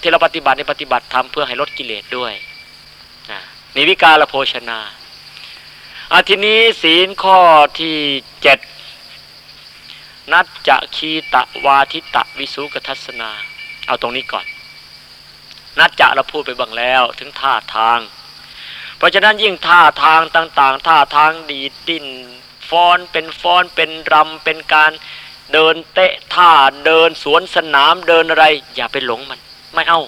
B: ที่เราปฏิบัติในปฏิบัติทำเพื่อให้ลดกิเลสด้วยนี่วิกาลโภชนาอาทีนี้ศีลข้อที่เจ็ดนัจจะคีตะวาทิตะวิสุกทัศนา เอาตรงนี้ก่อน นัจจะเราพูดไปบ้างแล้วถึงท่าทาง เพราะฉะนั้นยิ่งท่าทางต่าง ๆ ท่าทางดีดดิ้นฟ้อนเป็นฟ้อนเป็นรำเป็นการเดินเตะท่าเดินสวนสนามเดินอะไร อย่าไปหลงมัน ไม่เอา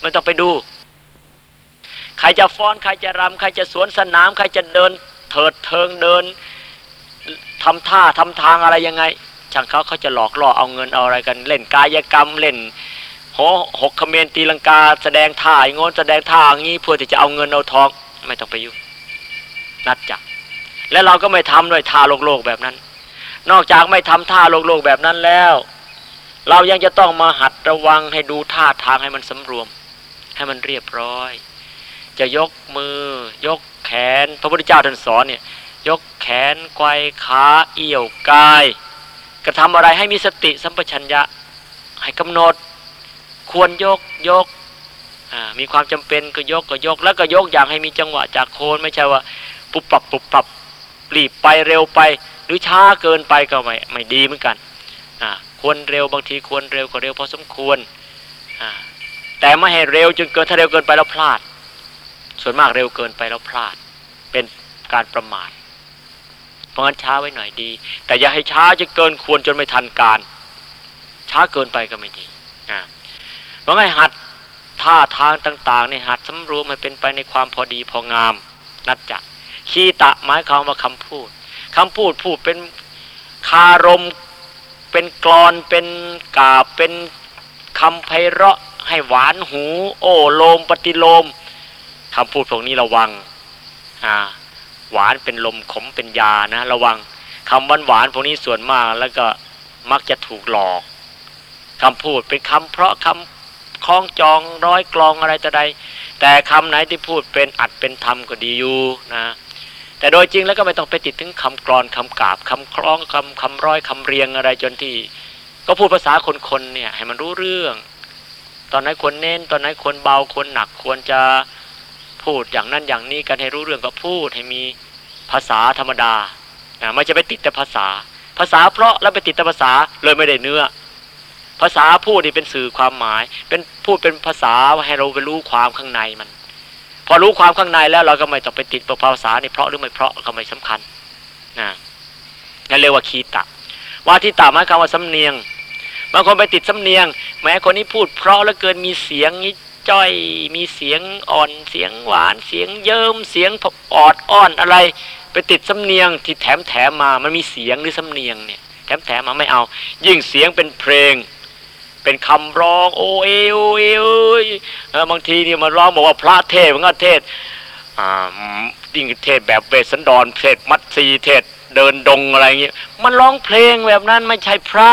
B: ไม่ต้องไปดู ใครจะฟ้อนใครจะรำใครจะสวนสนามใครจะเดินเถิดเทิงเดินทำท่าทำทางอะไรยังไงช่างเขาเขาจะหลอกล่อเอาเงินเอาอะไรกัน เล่นกายกรรมเล่น หหกขเมนตีลังกา แสดงท่าอย่างงแสดงท่าอย่างนี้เพื่อที่จะเอาเงินเอาทองไม่ต้องไปยุ่งนัดจักและเราก็ไม่ทำด้วยท่าโลกโลกแบบนั้น นอกจากไม่ทำท่าโลกโลกแบบนั้นแล้ว เรายังจะต้องมาหัดระวังให้ดูท่าทางให้มันสำรวม ให้มันเรียบร้อย จะยกมือ ยกแขนพระพุทธเจ้าท่านสอนเนี่ยยกแขนไกวขาเอี่ยวกาย กระทำอะไรให้มีสติสัมปชัญญะให้กำหนด ควรยกยกมีความจำเป็นก็ยกก็ยก แล้วก็ยกอย่างให้มีจังหวะจากโคนไม่ใช่ว่าปุบปับปุบปับรีบไปเร็วไป หรือช้าเกินไปก็ไม่ไม่ดีเหมือนกันควรเร็วบางทีควรเร็วก็เร็วพอสมควรแต่ไม่ให้เร็วจนเกินถ้าเร็วเกินไปแล้วพลาด ส่วนมากเร็วเกินไปแล้วพลาด เป็นการประมาทเพราะงั้นช้าไว้หน่อยดี แต่อย่าให้ช้าจนเกินควรจนไม่ทันการ ช้าเกินไปก็ไม่ดีอ่า เพราะงั้หัดท่าทางต่างๆในหัดสำรวมให้เป็นไปในความพอดีพองามนัดจักคีตะหมายความว่าคำพูดคำพูดพูดเป็นคารม เป็นกรอนเป็นกาบเป็นคำไพเราะให้หวานหู โอ้โลมปฏิโลมคำพูดพวกนี้ระวังอ่าหวานเป็นลมขมเป็นยานะระวังคำหวานหวานพวกนี้ส่วนมากแล้วก็มักจะถูกหลอกคำพูดเป็นคำเพราะคำ คล้องจองร้อยกลองอะไรแต่ใด แต่คำไหนที่พูดเป็นอัดเป็นธรรมก็ดีอยู่นะแต่โดยจริงแล้วก็ไม่ต้องไปติดถึงคำกรอนคำกาบคำคล้องคำคำร้อยคำเรียงอะไรจนที่ ก็พูดภาษาคนๆเนี่ยให้มันรู้เรื่อง ตอนไหนควรเน้น ตอนไหนควรเบาควรหนักควรจะพูดอย่างนั้นอย่างนี้กันให้รู้เรื่องก็พูดให้มีภาษาธรรมดาไม่จะไปติดแต่ภาษา ภาษาเพราะแล้วไปติดแต่ภาษาเลยไม่ได้เนื้อ ภาษาพูดนี่เป็นสื่อความหมาย เป็นพูดเป็นภาษาให้เราไปรู้ความข้างในมัน พอรู้ความข้างในแล้วเราก็ไม่ต้องไปติดภาษานี่เพราะหรือไม่เพราะก็ไม่สำคัญนะนั่นเรียกว่าคีตะ ว่าที่ตาหมายความว่าสำเนียงบางคนไปติดสำเนียง แม้คนนี้พูดเพราะแล้วเกินมีเสียงนี้จ้อยมีเสียงอ่อนเสียงหวานเสียงเยิมเสียงออดอ้อนอะไร ไปติดสำเนียงที่แถมแถมมามันมีเสียงหรือสำเนียงเนี่ยแถมแถมมาไม่เอา ยิ่งเสียงเป็นเพลง เป็นคำร้อง โอเอโอเอเอบางทีนี่ยมาร้องบอกว่าพระเทศมันก็เทศอ่ายิ่งเทศแบบเวสันดรเทศมัดซีเทศเดินดงอะไรเงี้ยมันร้องเพลงแบบนั้นไม่ใช่พระ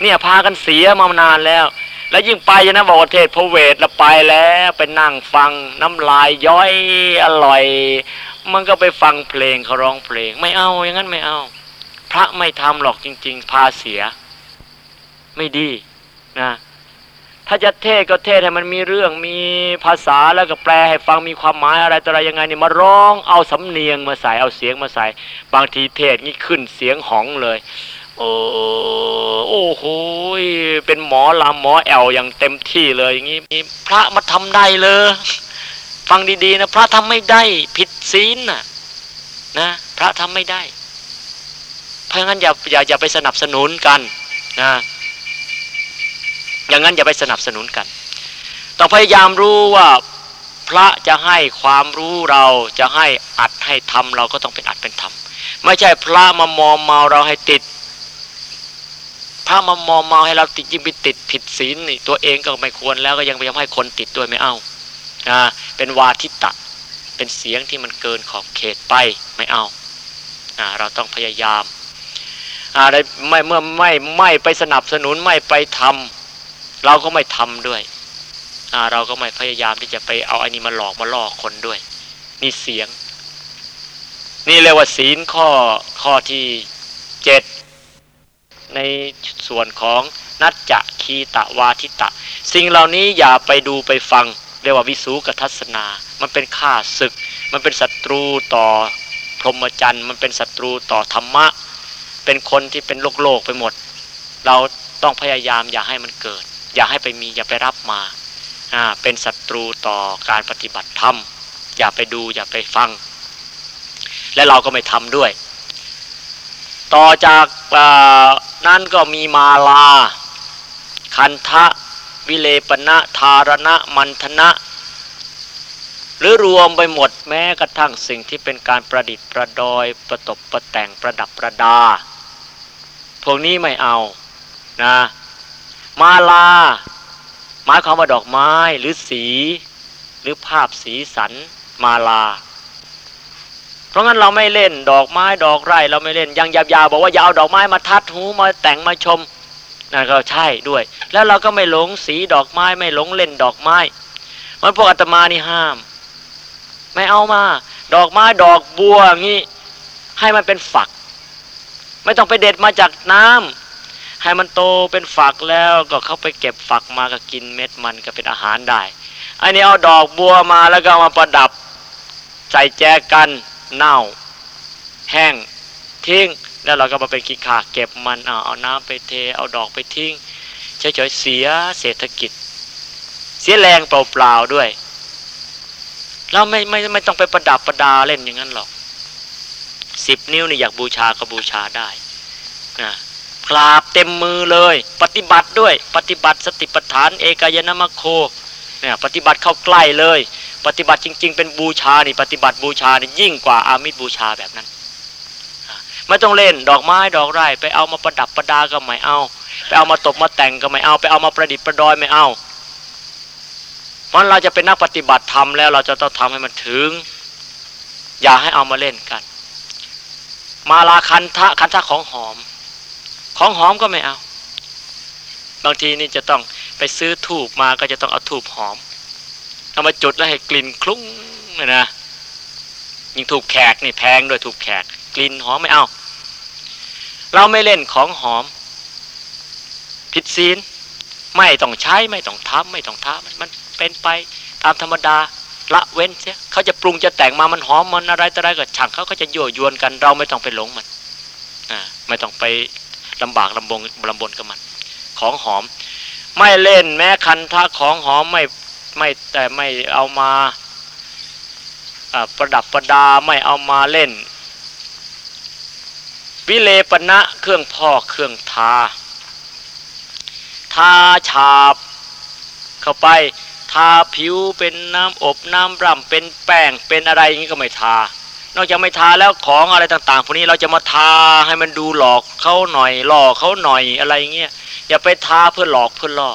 B: เนี่ยพากันเสียมานานแล้ว แล้วยิ่งไปนะบอกเทศพระเวทล้วไปแล้วไปนั่งฟังน้ำลายย้อยอร่อย มันก็ไปฟังเพลงเขาร้องเพลง ไม่เอาอย่างนั้นไม่เอา พระไม่ทำหรอกจริง ๆ พาเสีย ไม่ดีนะถ้าจะเทศก็เทศให้มันมีเรื่องมีภาษาแล้วก็แปลให้ฟังมีความหมายอะไรต่ออะไรยังไงเนี่ยมาร้องเอาสำเนียงมาใส่เอาเสียงมาใส่ บางทีเทศนี่ขึ้นเสียงหองเลย โอ้โอ้โหเป็นหมอลำหมอแอลอย่างเต็มที่เลยอย่างนี้พระมาทำได้เลยฟังดีๆนะพระทำไม่ได้ผิดศีลน่ะนะพระทำไม่ได้ เพราะงั้นอย่าอย่าอย่าไปสนับสนุนกันนะ อย่างนั้นอย่าไปสนับสนุนกันต้องพยายามรู้ว่าพระจะให้ความรู้เราจะให้อัดให้ทำเราก็ต้องเป็นอัดเป็นทำไม่ใช่พระมามอมเมาเราให้ติด พระมามอมเมาให้เราติดยิ่งไปติดผิดศีลนี่ตัวเองก็ไม่ควรแล้วก็ยังพยายามให้คนติดด้วยไม่เอาอ่าเป็นวาทิตะ เป็นเสียงที่มันเกินขอบเขตไปไม่เอาอ่าเราต้องพยายามอ่าได้ไม่เมื่อไม่ไม่ไปสนับสนุนไม่ไปทำ เราก็ไม่ทำด้วยเราก็ไม่พยายามที่จะไปเอาอันนี้มาหลอกมาล่อคนด้วย นี่เสียง นี่เรียกว่าศีลข้อข้อที่เจ็ดในส่วนของนัจจะคีตะวาทิตะ สิ่งเหล่านี้อย่าไปดูไปฟัง เรียกว่าวิสูกทัศนา มันเป็นข้าศึก มันเป็นศัตรูต่อพรหมจรรย์ มันเป็นศัตรูต่อธรรมะ เป็นคนที่เป็นโลกโลกไปหมด เราต้องพยายามอย่าให้มันเกิด อย่าให้ไปมีอย่าไปรับมาอ่าเป็นศัตรูต่อการปฏิบัติธรรม อย่าไปดูอย่าไปฟัง และเราก็ไม่ทำด้วย ต่อจากนั้นก็มีมาลา คันทะ วิเลปณะธารณะ มันทนะ หรือรวมไปหมดแม้กระทั่งสิ่งที่เป็นการประดิษฐ์ประดอย ประตบประแต่งประดับประดา พวกนี้ไม่เอานะ มาลา หมายความว่าดอกไม้หรือสี หรือภาพสีสันมาลา เพราะงั้นเราไม่เล่นดอกไม้ดอกไร่เราไม่เล่นยังยาวๆบอกว่าอย่าเอาดอกไม้มาทัดหูมาแต่งมาชมนั่นก็ใช่ด้วย แล้วเราก็ไม่หลงสีดอกไม้ไม่หลงเล่นดอกไม้ มันพวกอาตมานี่ห้าม ไม่เอามา ดอกไม้ดอกบัวงี้ ให้มันเป็นฝัก ไม่ต้องไปเด็ดมาจากน้ำ ให้มันโตเป็นฝักแล้วก็เข้าไปเก็บฝักมาก็กินเม็ดมันก็เป็นอาหารได้ อันนี้เอาดอกบัวมาแล้วก็มาประดับ ใส่แจกันเน่า แห้งทิ้ง แล้วเราก็มาเป็นกีขาเก็บมันเอาเอาน้ำไปเทเอาดอกไปทิ้งเฉยๆเสียเศรษฐกิจ เสียแรงเปล่าๆด้วยเราไม่ไม่ไม่ต้องไปประดับประดาเล่นอย่างนั้นหรอกสิบนิ้วนี่อยากบูชาก็บูชาได้นะ กราบเต็มมือเลย ปฏิบัติด้วยปฏิบัติสติปัฏฐานเอกายนามโคเนี่ยปฏิบัติเข้าใกล้เลย ปฏิบัติจริง ๆ เป็นบูชานี่ปฏิบัติบูชานี่ยิ่งกว่าอามิตรบูชาแบบนั้นไม่ต้องเล่นดอกไม้ดอกไร่ไปเอามาประดับประดาก็ไม่เอา ไปเอามาตบมาแต่งก็ไม่เอา ไปเอามาประดิษฐ์ประดอยไม่เอาเพราะเราจะเป็นนักปฏิบัติธรรมแล้วเราจะต้องทำให้มันถึง อย่าให้เอามาเล่นกัน มาลาคันทะคันทะของหอม ของหอมก็ไม่เอา บางทีนี่จะต้องไปซื้อถูบมาก็จะต้องเอาถูบหอมเอามาจุดแล้วให้กลิ่นคลุ้งเลยนะยิ่งถูกแขกนี่แพงด้วยถูกแขก กลิ่นหอมไม่เอา เราไม่เล่นของหอม ผิดศีลไม่ต้องใช้ไม่ต้องทำไม่ต้องทำมันเป็นไปตามธรรมดาละเว้นเสียเขาจะปรุงจะแต่งมามันหอมมันอะไรต่ออะไรก็ช่างเขาก็จะยั่วยวนกัน เราไม่ต้องไปหลงมันอ่าไม่ต้องไป ลำบากลำบงลำบนกับมัน ของหอม ไม่เล่นแม้คันท่าของหอมไม่ไม่แต่ไม่เอามาประดับประดาไม่เอามาเล่น วิเลปณะเครื่องพอกเครื่องทา ทาฉาบ เข้าไปทาผิวเป็นน้ำอบน้ำร่ำเป็นแป้งเป็นอะไรอย่างนี้ก็ไม่ทา นอกจากไม่ทาแล้วของอะไรต่างๆพวกนี้เราจะมาทาให้มันดูหลอกเขาหน่อยหลอกเขาหน่อยอะไรเงี้ยอย่าไปทาเพื่อหลอกเพื่อล่อ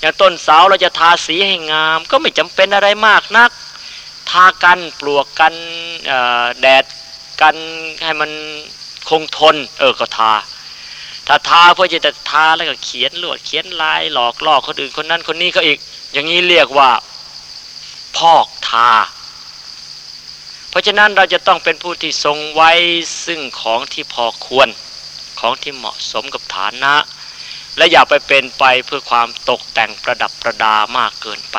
B: อย่างต้นเสาเราจะทาสีให้งาม ก็ไม่จำเป็นอะไรมากนัก ทากันปลวกกันแดดกันให้มันคงทน เออก็ทา ถ้าทาเพื่อจะทาแล้วก็เขียนลวดเขียนลายหลอกล่อคนอื่นคนนั้นคนนี้ก็อีก อย่างนี้เรียกว่า พอกทา เพราะฉะนั้นเราจะต้องเป็นผู้ที่ทรงไว้ซึ่งของที่พอควรของที่เหมาะสมกับฐานะ และอย่าไปเป็นไปเพื่อความตกแต่งประดับประดามากเกินไป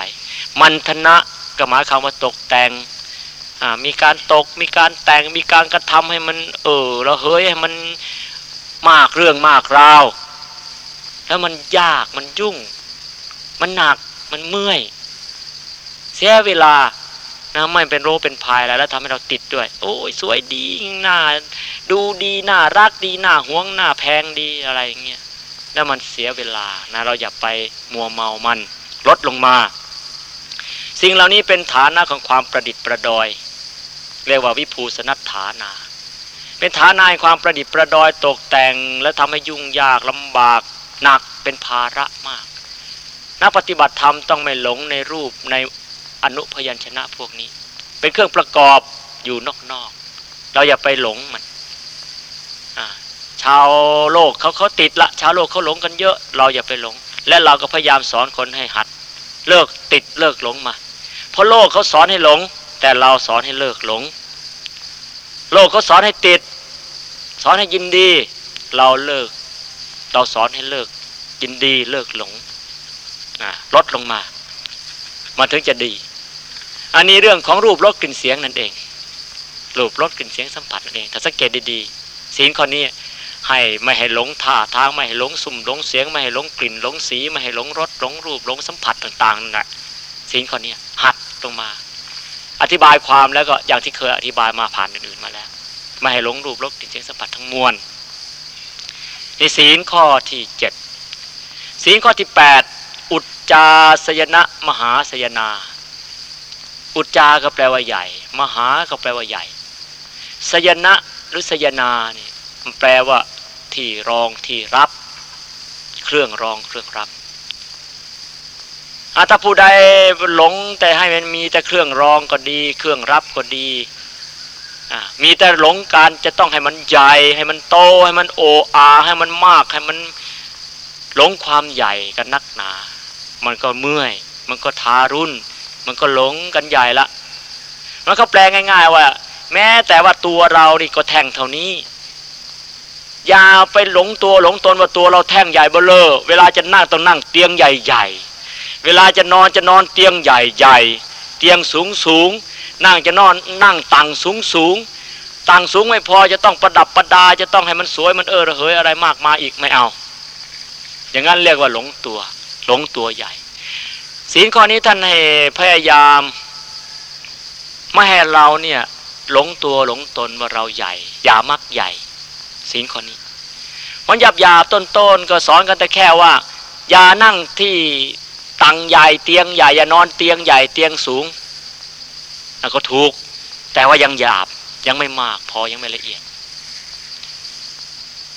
B: มันธนะก็หมายคำว่าตกแต่งมีการตกมีการแต่งมีการกระทำให้มันเออเราเฮ้ยให้มันมากเรื่องมากราว แล้วมันยากมันยุ่ง มันหนักมันเมื่อย เสียเวลา นะไม่เป็นโรคเป็นภัยแล้วแล้วทำให้เราติดด้วย โอ้ยสวยดีหน้าดูดีหน่ารักดีหน้าห่วงหน้าแพงดีอะไรอย่างเงี้ยแล้วมันเสียเวลานะเราอย่าไปมัวเมามันลดลงมา สิ่งเหล่านี้เป็นฐานะของความประดิษฐ์ประดอย เรียกว่าวิภูสนัตฐานา เป็นฐานะความประดิษฐ์ประดอยตกแต่ง และทำให้ยุ่งยากลำบากหนักเป็นภาระมาก นักปฏิบัติธรรมต้องไม่หลงในรูปใน อนุพยัญชนะพวกนี้ เป็นเครื่องประกอบอยู่นอกๆเราอย่าไปหลงมันชาวโลกเขาเขาติดละชาวโลกเขาหลงกันเยอะ เราอย่าไปหลง และเราก็พยายามสอนคนให้หัด เลิกติดเลิกหลงมา เพราะโลกเขาสอนให้หลง แต่เราสอนให้เลิกหลง โลกเขาสอนให้ติด สอนให้ยินดี เราเลิก เราสอนให้เลิก ยินดีเลิกหลงลดลงมา มาถึงจะดี อันนี้เรื่องของรูปรสกลิ่นเสียงนั่นเอง รูปรสกลิ่นเสียงสัมผัสนั่นเอง ถ้าสังเกตดีๆสิ่งข้อนี้ให้ไม่ให้หลงท่าทางไม่ให้หลงสุ่มหลงเสียงไม่ให้หลงกลิ่นหลงสีไม่ให้หลงรสหลงรูปหลงสัมผัสต่างๆนั่นแหละสิ่งข้อนี้หัดตรงมา อธิบายความแล้วก็อย่างที่เคยอธิบายมาผ่านอื่นๆมาแล้วไม่ให้หลงรูปรสกลิ่นเสียงสัมผัสทั้งมวลในศีลข้อที่เจ็ดศีลข้อที่แปด จาสยนะมหาสยนา อุจจาก็แปลว่าใหญ่ มหาก็แปลว่าใหญ่ สยนะหรือสยนาเนี่ยมันแปลว่าที่รองที่รับ เครื่องรองเครื่องรับอาถ้าผู้ใดหลงแต่ให้มันมีแต่เครื่องรองก็ดี เครื่องรับก็ดีมีแต่หลงการจะต้องให้มันใหญ่ ให้มันโตให้มันโออา ให้มันมากให้มันหลงความใหญ่กันนักหนา มันก็เมื่อย มันก็ทารุณมันก็หลงกันใหญ่ละ มันก็แปลง่าย ๆ ว่า แม้แต่ว่าตัวเรานี่ก็แท่งเท่านี้ อย่าไปหลงตัวหลงตนว่าตัวเราแท่งใหญ่เบลอเวลาจะนั่งต้องนั่งเตียงใหญ่ๆ เวลาจะนอนจะนอนเตียงใหญ่ๆ เตียงสูงสูงนั่งจะนอนนั่งตังสูงสูงตังสูงไม่พอจะต้องประดับประดาจะต้องให้มันสวยมันเออระเหยอะไรมากมายอีกไม่เอา อย่างนั้นเรียกว่าหลงตัว หลงตัวใหญ่ ศีลข้อนี้ท่านให้พยายามไม่ให้เราเนี่ยหลงตัวหลงตนว่าเราใหญ่ อย่ามักใหญ่ศีลข้อนี้มันหยาบหยาบต้นๆก็สอนกันแต่แค่ว่า อย่านั่งที่ตังใหญ่เตียงใหญ่อย่านอนเตียงใหญ่เตียงสูงแล้วก็ถูก แต่ว่ายังหยาบยังไม่มาก พอยังไม่ละเอียด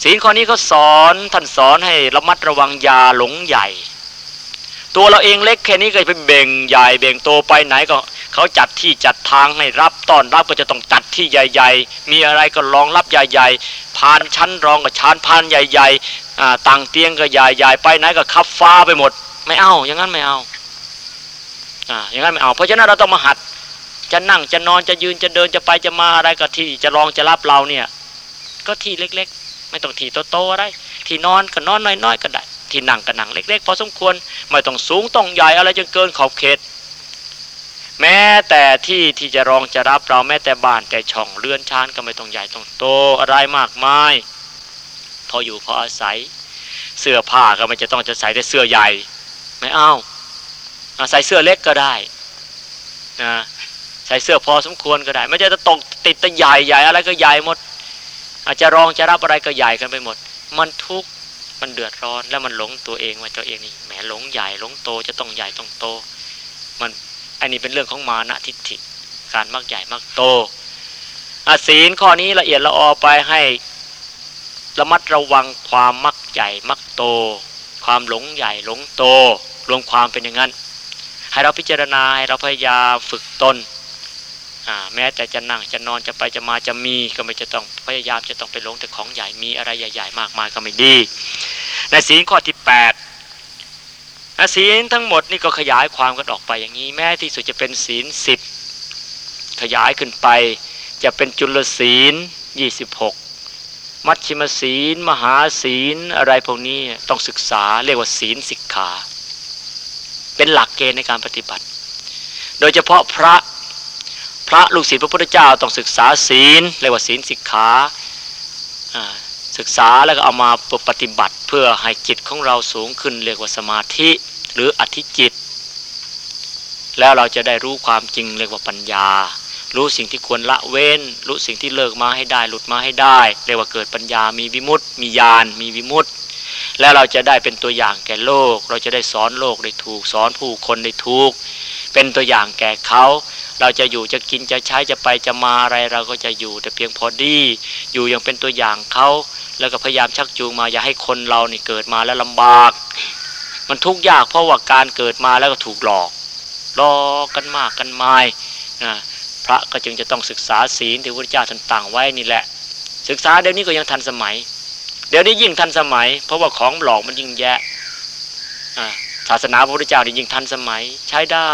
B: ศีลข้อนี้เขาสอนท่านสอนให้ระมัดระวังยาหลงใหญ่ ตัวเราเองเล็กแค่นี้ก็ไปเบ่งใหญ่เบ่งโตไปไหนก็เขาจัดที่จัดทางให้รับต้อนรับก็จะต้องจัดที่ใหญ่ ๆ มีอะไรก็รองรับใหญ่ๆพานชั้นรองกับชานพานใหญ่ๆต่างเตียงก็ใหญ่ๆไปไหนก็คับฟ้าไปหมด ไม่เอา อย่างนั้นไม่เอาอ่าอย่างนั้นไม่เอา เพราะฉะนั้นเราต้องมาหัดจะนั่งจะนอนจะยืนจะเดินจะไปจะมาอะไรก็ที่จะรองจะรับเราเนี่ย ก็ที่เล็ก ๆ ไม่ต้องที่โตๆอะไรที่นอนก็นอนน้อยๆก็ได้ ที่นั่งก็นั่งเล็ก ๆ พอสมควร ไม่ต้องสูงต้องใหญ่อะไรจนเกินขอบเขต แม้แต่ที่ที่จะรองจะรับเราแม้แต่บ้านแต่ช่องเรือนชานก็ไม่ต้องใหญ่ต้องโตอะไรมากมาย พออยู่พออาศัย เสื้อผ้าก็ไม่จะต้องจะใส่แต่เสื้อใหญ่ ไม่เอาใส่เสื้อเล็กก็ได้นะใส่เสื้อพอสมควรก็ได้ ไม่จะตกติดแต่ใหญ่ใหญ่อะไรก็ใหญ่หมด อาจจะรองจะรับอะไรก็ใหญ่กันไปหมด มันทุกข์ มันเดือดร้อนแล้วมันหลงตัวเองว่าตัวเองนี่แหมหลงใหญ่หลงโตจะต้องใหญ่ต้องโต มันอันนี้เป็นเรื่องของมานะทิฏฐิการมักใหญ่มักโตอาศีลข้อนี้ละเอียดละออไปให้ระมัดระวังความมักใหญ่มักโต ความหลงใหญ่หลงโต รวมความเป็นอย่างนั้น ให้เราพิจารณาให้เราพยายามฝึกตน แม้แต่จะนั่งจะนอนจะไปจะมาจะมีก็ไม่จะต้องพยายามจะต้องไปลงแต่ของใหญ่มีอะไรใหญ่ ๆ มากมายก็ไม่ดี ในศีลข้อที่8ศีลทั้งหมดนี่ก็ขยายความกันออกไปอย่างนี้ แม้ที่สุดจะเป็นศีลสิบขยายขึ้นไป จะเป็นจุลศีล 26 มัชชิมศีล มหาศีลอะไรพวกนี้ต้องศึกษาเรียกว่าศีลสิกขา เป็นหลักเกณฑ์ในการปฏิบัติ โดยเฉพาะพระ พระลูกศิษย์พระพุทธเจ้าต้องศึกษาศีลเรียกว่าศีลสิกขาศึกษาแล้วก็เอามาปฏิบัติเพื่อให้จิตของเราสูงขึ้น เรียกว่าสมาธิหรืออธิจิต แล้วเราจะได้รู้ความจริงเรียกว่าปัญญา รู้สิ่งที่ควรละเว้น รู้สิ่งที่เลิกมาให้ได้หลุดมาให้ได้ เรียกว่าเกิดปัญญามีวิมุตติ มีญาณมีวิมุตติ แล้วเราจะได้เป็นตัวอย่างแก่โลก เราจะได้สอนโลกได้ถูกสอนผู้คนได้ถูก เป็นตัวอย่างแก่เขา เราจะอยู่จะกินจะใช้จะไปจะมาอะไรเราก็จะอยู่ แต่เพียงพอดี อยู่อยังเป็นตัวอย่างเขาแล้วก็พยายามชักจูงมาอย่าให้คนเรานี่เกิดมาแล้วลำบาก มันทุกข์ยากเพราะว่าการเกิดมาแล้วก็ถูกหลอกหลอกกันมากกันมายนะพระก็จึงจะต้องศึกษาศีลที่พระเจ้าท่านต่างไว้นี่แหละ ศึกษาเดี๋ยวนี้ก็ยังทันสมัย เดี๋ยวนี้ยิ่งทันสมัย เพราะว่าของหลอกมันยิ่งแย่ศาสนาพระพุทธเจ้านี่ยิ่งทันสมัยใช้ได้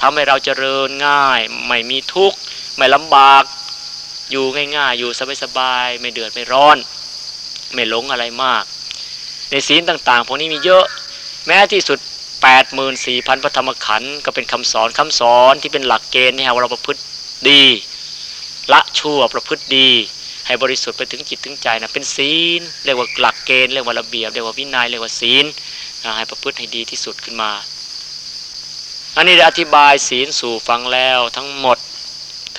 B: ทำให้เราเจริญง่าย ไม่มีทุกข์ ไม่ลำบาก อยู่ง่ายๆ อยู่สบายๆ ไม่เดือดไม่ร้อน ไม่หลงอะไรมาก ในศีลต่างๆ พวกนี้มีเยอะ แม้ที่สุด 84,000พระธรรมขันธ์ก็เป็นคำสอนคำสอนที่เป็นหลักเกณฑ์ให้เราประพฤติดี ละชั่วประพฤติดี ให้บริสุทธิ์ไปถึงจิตถึงใจนะเป็นศีลเรียกว่าหลักเกณฑ์เรียกว่าระเบียบเรียกว่าวินัยเรียกว่าศีลให้ประพฤติให้ดีที่สุดขึ้นมา อันนี้ได้อธิบายศีลสู่ฟังแล้วทั้งหมด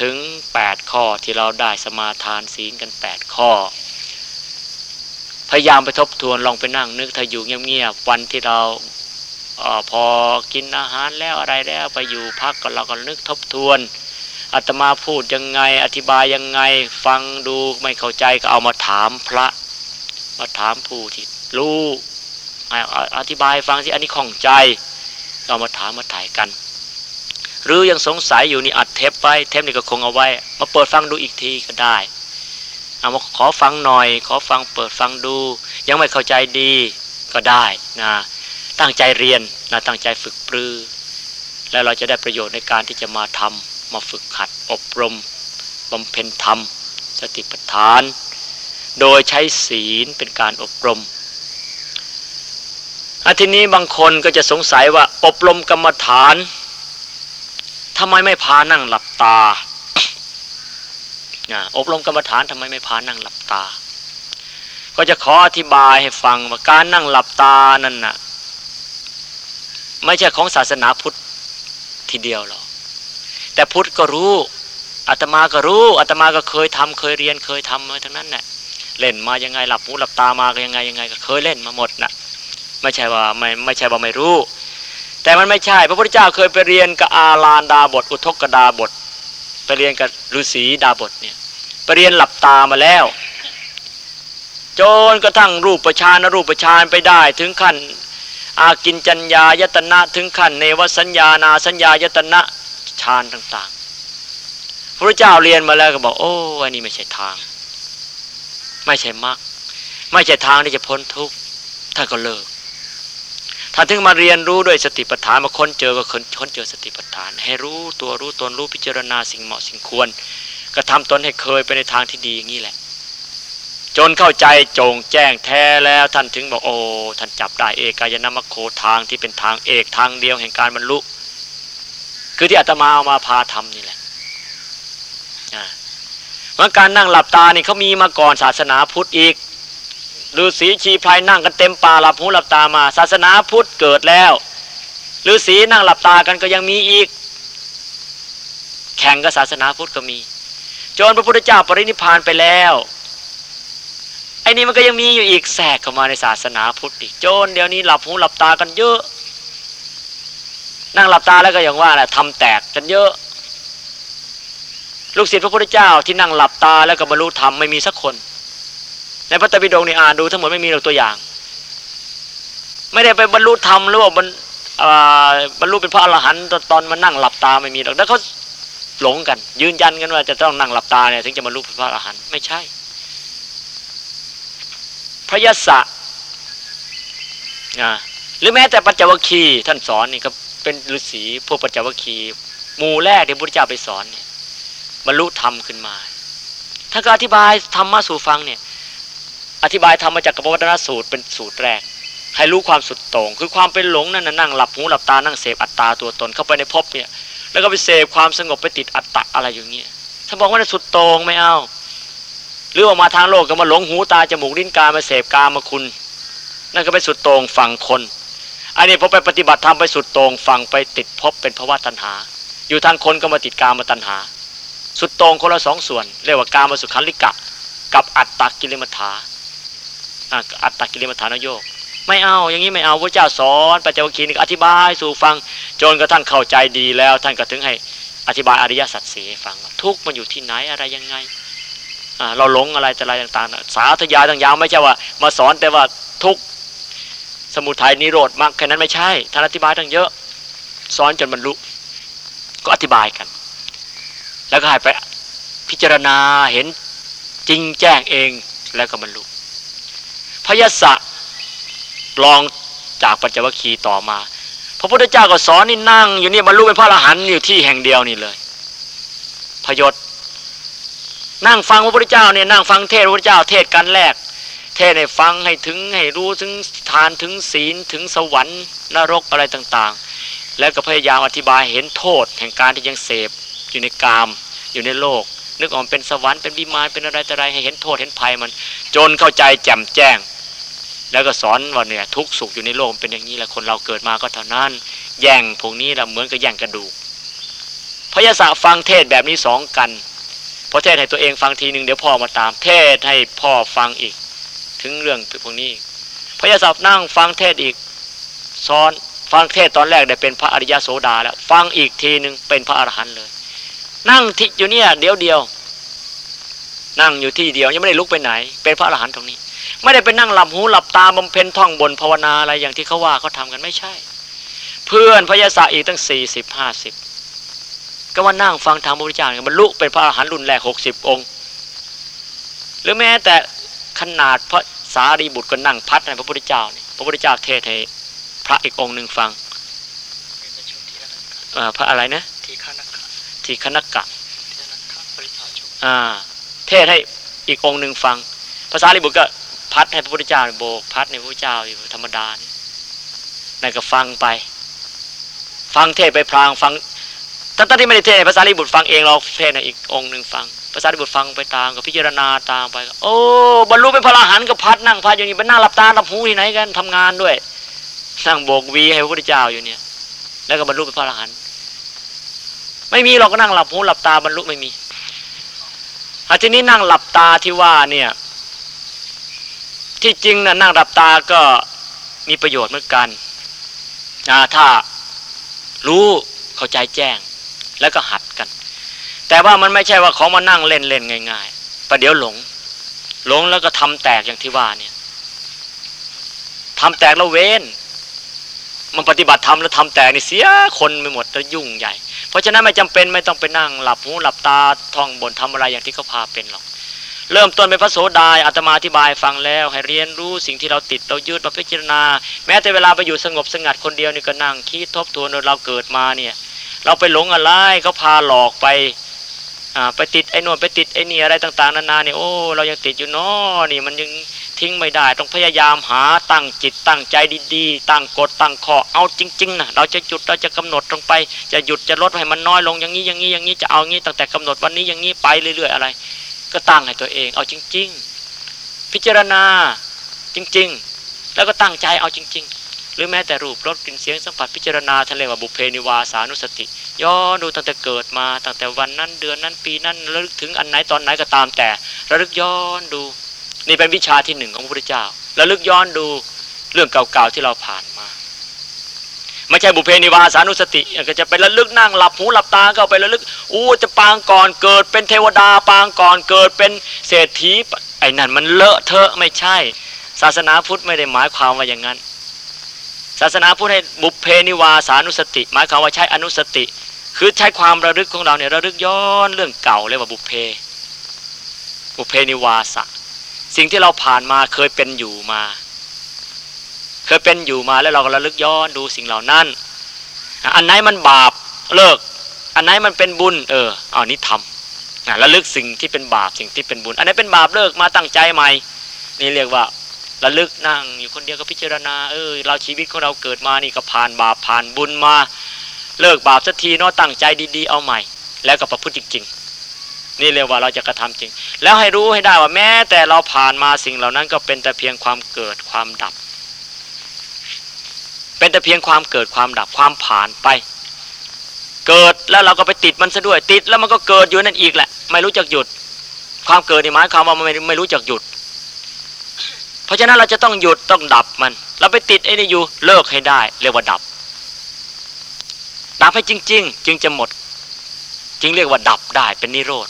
B: ถึง 8 ข้อที่เราได้สมาทานศีลกัน 8 ข้อ พยายามไปทบทวนลองไปนั่งนึกถ้าอยู่เงียบๆวันที่เราออพอกินอาหารแล้วอะไรแล้วไปอยู่พักก็เราก็นึกทบทวนอาตมาพูดยังไง อธิบายยังไงฟังดูไม่เข้าใจก็เอามาถามพระ มาถามผู้ที่รู้อธิบายฟังสิอันนี้ของใจ เรามาถามมาถ่ายกัน หรือยังสงสัยอยู่นี่อัดเทปไว้เทปนี่ก็คงเอาไว้ มาเปิดฟังดูอีกทีก็ได้เอามาขอฟังหน่อย ขอฟังเปิดฟังดู ยังไม่เข้าใจดีก็ได้นะตั้งใจเรียนนะตั้งใจฝึกปรือ แล้วเราจะได้ประโยชน์ในการที่จะมาทำมาฝึกขัดอบรมบำเพ็ญธรรมสติปัฏฐาน โดยใช้ศีลเป็นการอบรม อาทีนี้บางคนก็จะสงสัยว่าอบรมกรรมฐานทำไมไม่พานั่งหลับตาอบรมกรรมฐานทำไมไม่พานั่งหลับตา ก็จะขออธิบายให้ฟังว่าการนั่งหลับตานั่นน่ะไม่ใช่ของศาสนาพุทธทีเดียวหรอกแต่พุทธก็รู้อาตมาก็รู้อาตมาก็เคยทำเคยเรียนเคยทำมาทั้งนั้นแหละเล่นมายังไงหลับหูหลับตามาก็ยังไงยังไงก็เคยเล่นมาหมดน่ะ ไม่ใช่ว่าไม่ไม่ใช่ว่าไม่รู้ แต่มันไม่ใช่ พระพุทธเจ้าเคยไปเรียนกับอาลานดาบท อุทกดาบท ไปเรียนกับฤาษีดาบทเนี่ยไปเรียนหลับตามาแล้ว จนกระทั่งรูปประชานรูปประชานไปได้ ถึงขั้นอากินจัญญายตนะถึงขั้นเนวสัญญานาสัญญายตนะฌานต่างๆ พระเจ้าเรียนมาแล้วก็บอก โอ้อันนี้ไม่ใช่ทาง ไม่ใช่มรรคไม่ใช่ทางที่จะพ้นทุกข์ท่านก็เลิก ถ้าถึงมาเรียนรู้ด้วยสติปัฏฐานมาค้นเจอก็ค้นเจอสติปัฏฐาน ให้รู้ตัวรู้ตนรู้พิจารณาสิ่งเหมาะสิ่งควรก็ทำตนให้เคยไปในทางที่ดีอย่างนี้แหละ จนเข้าใจจงแจ้งแท้แล้วท่านถึงบอกโอ้ท่านจับได้เอกายนามโคทางที่เป็นทางเอกทางเดียวแห่งการบรรลุ คือที่อาตมาเอามาพาทำนี่แหละเมื่อการนั่งหลับตานี่เขามีมาก่อนศาสนาพุทธอีก ฤาษีชีพายนั่งกันเต็มป่าหลับหูหลับตามา ศาสนาพุทธเกิดแล้วฤาษีนั่งหลับตากันก็ยังมีอีก แข่งกับศาสนาพุทธก็มี จนพระพุทธเจ้าปรินิพานไปแล้วไอ้นี่มันก็ยังมีอยู่อีกแทรกเข้ามาในศาสนาพุทธอีกจนเดี๋ยวนี้หลับหูหลับตากันเยอะ นั่งหลับตาแล้วก็อย่างว่าแหละทำแตกกันเยอะ ลูกศิษย์พระพุทธเจ้าที่นั่งหลับตาแล้วก็บรรลุธรรมไม่มีสักคน ในพระตรปิฎกนี่อ่านดูทั้งหมดไม่มีหรอกตัวอย่าง ไม่ได้ไปบรรลุธรรมหรือว่าบรรบรรลุเป็นพระอรหันต์ตอนมานั่งหลับตาไม่มีหรอกแล้วเขาหลงกัน ยืนยันกันว่าจะต้องนั่งหลับตาเนี่ยถึงจะบรรลุเป็นพระอรหันต์ไม่ใช่ พระยศะหรือแม้แต่ปัจจวัคคีท่านสอนนี่ก็เป็นฤาษีพวกปัจจวัคคีหมู่แรกที่พระพุทธเจ้าไปสอนเนี่ยบรรลุธรรมขึ้นมา ถ้าก็อธิบายธรรมะสู่ฟังเนี่ย อธิบายธรรมจากกบวัฒนสูตรเป็นสูตรแรก ให้รู้ความสุดโต่งคือความเป็นหลงนั่นนั่งหลับหูหลับตานั่งเสพอัตตาตัวตนเข้าไปในภพเนี่ยแล้วก็ไปเสพความสงบไปติดอัตตะอะไรอย่างเงี้ยถ้าบอกว่าสุดโต่งไม่เอาหรือออกมาทางโลกก็มาหลงหูตาจมูกลิ้นกายมาเสพกามาคุณ นั่นก็ไปสุดโต่งฝั่งคนอันนี้พอไปปฏิบัติธรรมไปสุดโต่งฝั่งไปติดภพเป็นภาวะตัณหา อยู่ทางคนก็มาติดกามาตัณหา สุดโต่งคนละสองส่วน เรียกว่ากามาสุขันลิกะ กับอัตตะกิเลมัฏฐา อัตตกิริมัฐานโยก ไม่เอาอย่างนี้ไม่เอาพระเจ้าสอนปัจจวัคคีย์อธิบายสู่ฟังจนกระทั่งเข้าใจดีแล้ว ท่านก็ถึงให้อธิบายอริยสัจสีฟังทุกมันอยู่ที่ไหนอะไรยังไงเราหลงอะไรแต่อะไรต่างๆ สาธยายต่างยาวไม่ใช่ว่า มาสอนแต่ว่าทุกสมุทัยนิโรธมากแค่นั้นไม่ใช่ท่านอธิบายตั้งเยอะสอนจนบรรลุก็อธิบายกัน แล้วก็ให้ไปพิจารณาเห็นจริงแจ้งเองแล้วก็บรรลุ พยศะลองจากปัจจวัคคีต่อมา พระพุทธเจ้าก็สอนนี่นั่ง อยู่นี่บรรลุเป็นพระอรหันต์อยู่ที่แห่งเดียวนี่เลย พยศนั่งฟังพระพุทธเจ้าเนี่ยนั่งฟังเทศพระพุทธเจ้า เทศกันแรก เทศให้ฟังให้ถึงให้รู้ถึงทานถึงศีลถึงสวรรค์นรกอะไรต่างๆ แล้วก็พยายามอธิบายเห็นโทษ แห่งการที่ยังเสพอยู่ในกาม อยู่ในโลก นึกออกเป็นสวรรค์เป็นบิมานเป็นอะไรต่อะไรให้เห็นโทษเห็นภัยมัน จนเข้าใจแจ่มแจ้ง แล้วก็สอนว่าเนี่ยทุกสุขอยู่ในโลกเป็นอย่างนี้แหละคนเราเกิดมาก็เท่านั้น แย่งพวกนี้เราเหมือนกับแย่งกระดูกพยาศาฟังเทศแบบนี้สองกันพอเทศให้ตัวเองฟังทีหนึ่งเดี๋ยวพ่อมาตาม เทศให้พ่อฟังอีก ถึงเรื่องพวกนี้พยาศานั่งฟังเทศอีกสอนฟังเทศตอนแรกได้เป็นพระอริยโสดาแล้วฟังอีกทีหนึ่งเป็นพระอรหันต์เลย นั่งที่อยู่เนี่ยเดียวเดียว นั่งอยู่ที่เดียวยังไม่ได้ลุกไปไหน เป็นพระอรหันต์ตรงนี้ ไม่ได้ไปนั่งหลับหูหลับตาบำเพ็ญท่องบนภาวนาอะไรอย่างที่เขาว่าเขาทากันไม่ใช่ เพื่อนพยาศาอีกตั้งสี่สิบห้าสิบก็ว่านั่งฟังทางพระพุทธเจ้าบรรลุเป็นพระอรหันต์รุ่นแรกหกสิบองค์ หรือแม้แต่ขนาดพระสารีบุตรก็นั่งพัดในพระพุทธเจ้าเนี่ยพระพุทธเจ้าเทศให้พระอีกองค์หนึ่งฟังพระอะไรนะทีฆนักกะทีฆนักกะเทศให้อีกองค์หนึ่งฟังภาษาลิบุตรก็ พัดให้พระพุทธเจ้าโบกพัดในพระพุทธเจ้าอยู่ธรรมดานี่นั่นก็ฟังไป ฟังเทศไปพลางฟังตั้งที่ไม่ได้เทศภาษาลิบุตรฟังเองเราเทศอีกองหนึ่งฟังภาษาลิบุตรฟังไปตามกับพิจารณาตามไป โอ้บรรลุเป็นพระอรหันต์ก็พัดนั่งพัดอยู่นี่เป็นนั่งหลับตาหลับหูที่ไหนกันทำงานด้วยนั่งโบกวีให้พระพุทธเจ้าอยู่เนี่ย แล้วก็บรรลุเป็นพระอรหันต์ไม่มีเราก็นั่งหลับหูหลับตาบรรลุไม่มีอาทีนี้นั่งหลับตาที่ว่าเนี่ย ที่จริงนะนั่งรับตาก็มีประโยชน์เหมือนกันนะถ้ารู้เข้าใจแจ้ง แล้วก็หัดกัน แต่ว่ามันไม่ใช่ว่าของมานั่งเล่นเล่นง่ายๆประเดี๋ยวหลง หลงแล้วก็ทำแตกอย่างที่ว่าเนี่ยทำแตกแล้วเว้นมันปฏิบัติทำแล้วทำแตกนี่เสียคนไปหมดแล้วยุ่งใหญ่ เพราะฉะนั้นไม่จำเป็นไม่ต้องไปนั่งหลับหูหลับตาท่องบนทำอะไรอย่างที่เขาพาเป็นหรอก เริ่มต้นเป็นพระโสดาอาตมาอธิบายฟังแล้ว ให้เรียนรู้สิ่งที่เราติดเรายึดมาพิจารณา แม้แต่เวลาไปอยู่สงบสงัดคนเดียวนี่ก็นั่งคิดทบทวนเราเกิดมาเนี่ย เราไปหลงอะไรเขาพาหลอกไปไปติดไอ้นวลไปติดไอ้นี่อะไรต่าง ๆ นานาเนี่ยโอ้เรายังติดอยู่เนาะนี่มันยังทิ้งไม่ได้ ต้องพยายามหาตั้งจิตตั้งใจดีๆ ตั้งกฎตั้งข้อเอาจริงๆนะเราจะจุดเราจะกำหนดลงไป จะหยุดจะลดให้มันน้อยลงอย่างนี้อย่างนี้อย่างนี้จะเอางี้ตั้งแต่กำหนดวันนี้อย่างนี้ไปเรื่อย ๆ อะไร ก็ตั้งให้ตัวเอง เอาจริง ๆ พิจารณาจริง ๆ แล้วก็ตั้งใจเอาจริง ๆ หรือแม้แต่รูปรสกลิ่นเสียงสัมผัสพิจารณาทะเลว่าบุเพนิวาสานุสติ ย้อนดูตั้งแต่เกิดมาตั้งแต่วันนั้นเดือนนั้นปีนั้นระลึกถึงอันไหนตอนไหนก็ตามแต่ระลึกย้อนดู นี่เป็นวิชาที่หนึ่งของพระพุทธเจ้าระลึกย้อนดูเรื่องเก่าๆที่เราผ่านมา ไม่ใช่บุเพนิวาสานุสติก็จะไประลึกนั่งหลับหูหลับตาก็ไประลึกอู้จะปางก่อนเกิดเป็นเทวดาปางก่อนเกิดเป็นเศรษฐีไอ้นั่นมันเลอะเทอะไม่ใช่ ศาสนาพุทธไม่ได้หมายความว่าอย่างนั้น ศาสนาพูดให้บุเพนิวาสานุสติ หมายความว่าใช้อนุสติ คือใช้ความระลึกของเราเนี่ยระลึกย้อนเรื่องเก่าเรียกว่าบุเพ บุเพนิวาสะสิ่งที่เราผ่านมาเคยเป็นอยู่มา เคยเป็นอยู่มาแล้วเราก็ระลึกย้อนดูสิ่งเหล่านั้น อันไหนมันบาปเลิก อันไหนมันเป็นบุญ เออเอานี้ทำระลึกสิ่งที่เป็นบาปสิ่งที่เป็นบุญ อันไหนเป็นบาปเลิกมาตั้งใจใหม่ นี่เรียกว่าระลึกนั่งอยู่คนเดียวก็พิจารณา เออเราชีวิตของเราเกิดมานี่ก็ผ่านบาปผ่านบุญมา เลิกบาปสักทีเนาะตั้งใจดีๆเอาใหม่ แล้วก็ประพฤติจริงๆนี่เรียกว่าเราจะกระทำจริง แล้วให้รู้ให้ได้ว่าแม้แต่เราผ่านมาสิ่งเหล่านั้นก็เป็นแต่เพียงความเกิดความดับ เป็นแต่เพียงความเกิดความดับความผ่านไป เกิดแล้วเราก็ไปติดมันซะด้วยติดแล้วมันก็เกิดอยู่นั่นอีกแหละ ไม่รู้จักหยุด ความเกิดนี่หมายความว่ามันไม่รู้จักหยุด เพราะฉะนั้นเราจะต้องหยุดต้องดับมัน เราไปติดไอ้นี่อยู่เลิกให้ได้เรียกว่าดับ ดับให้จริง ๆ จึงจะหมด จึงเรียกว่าดับได้เป็นนิโรธ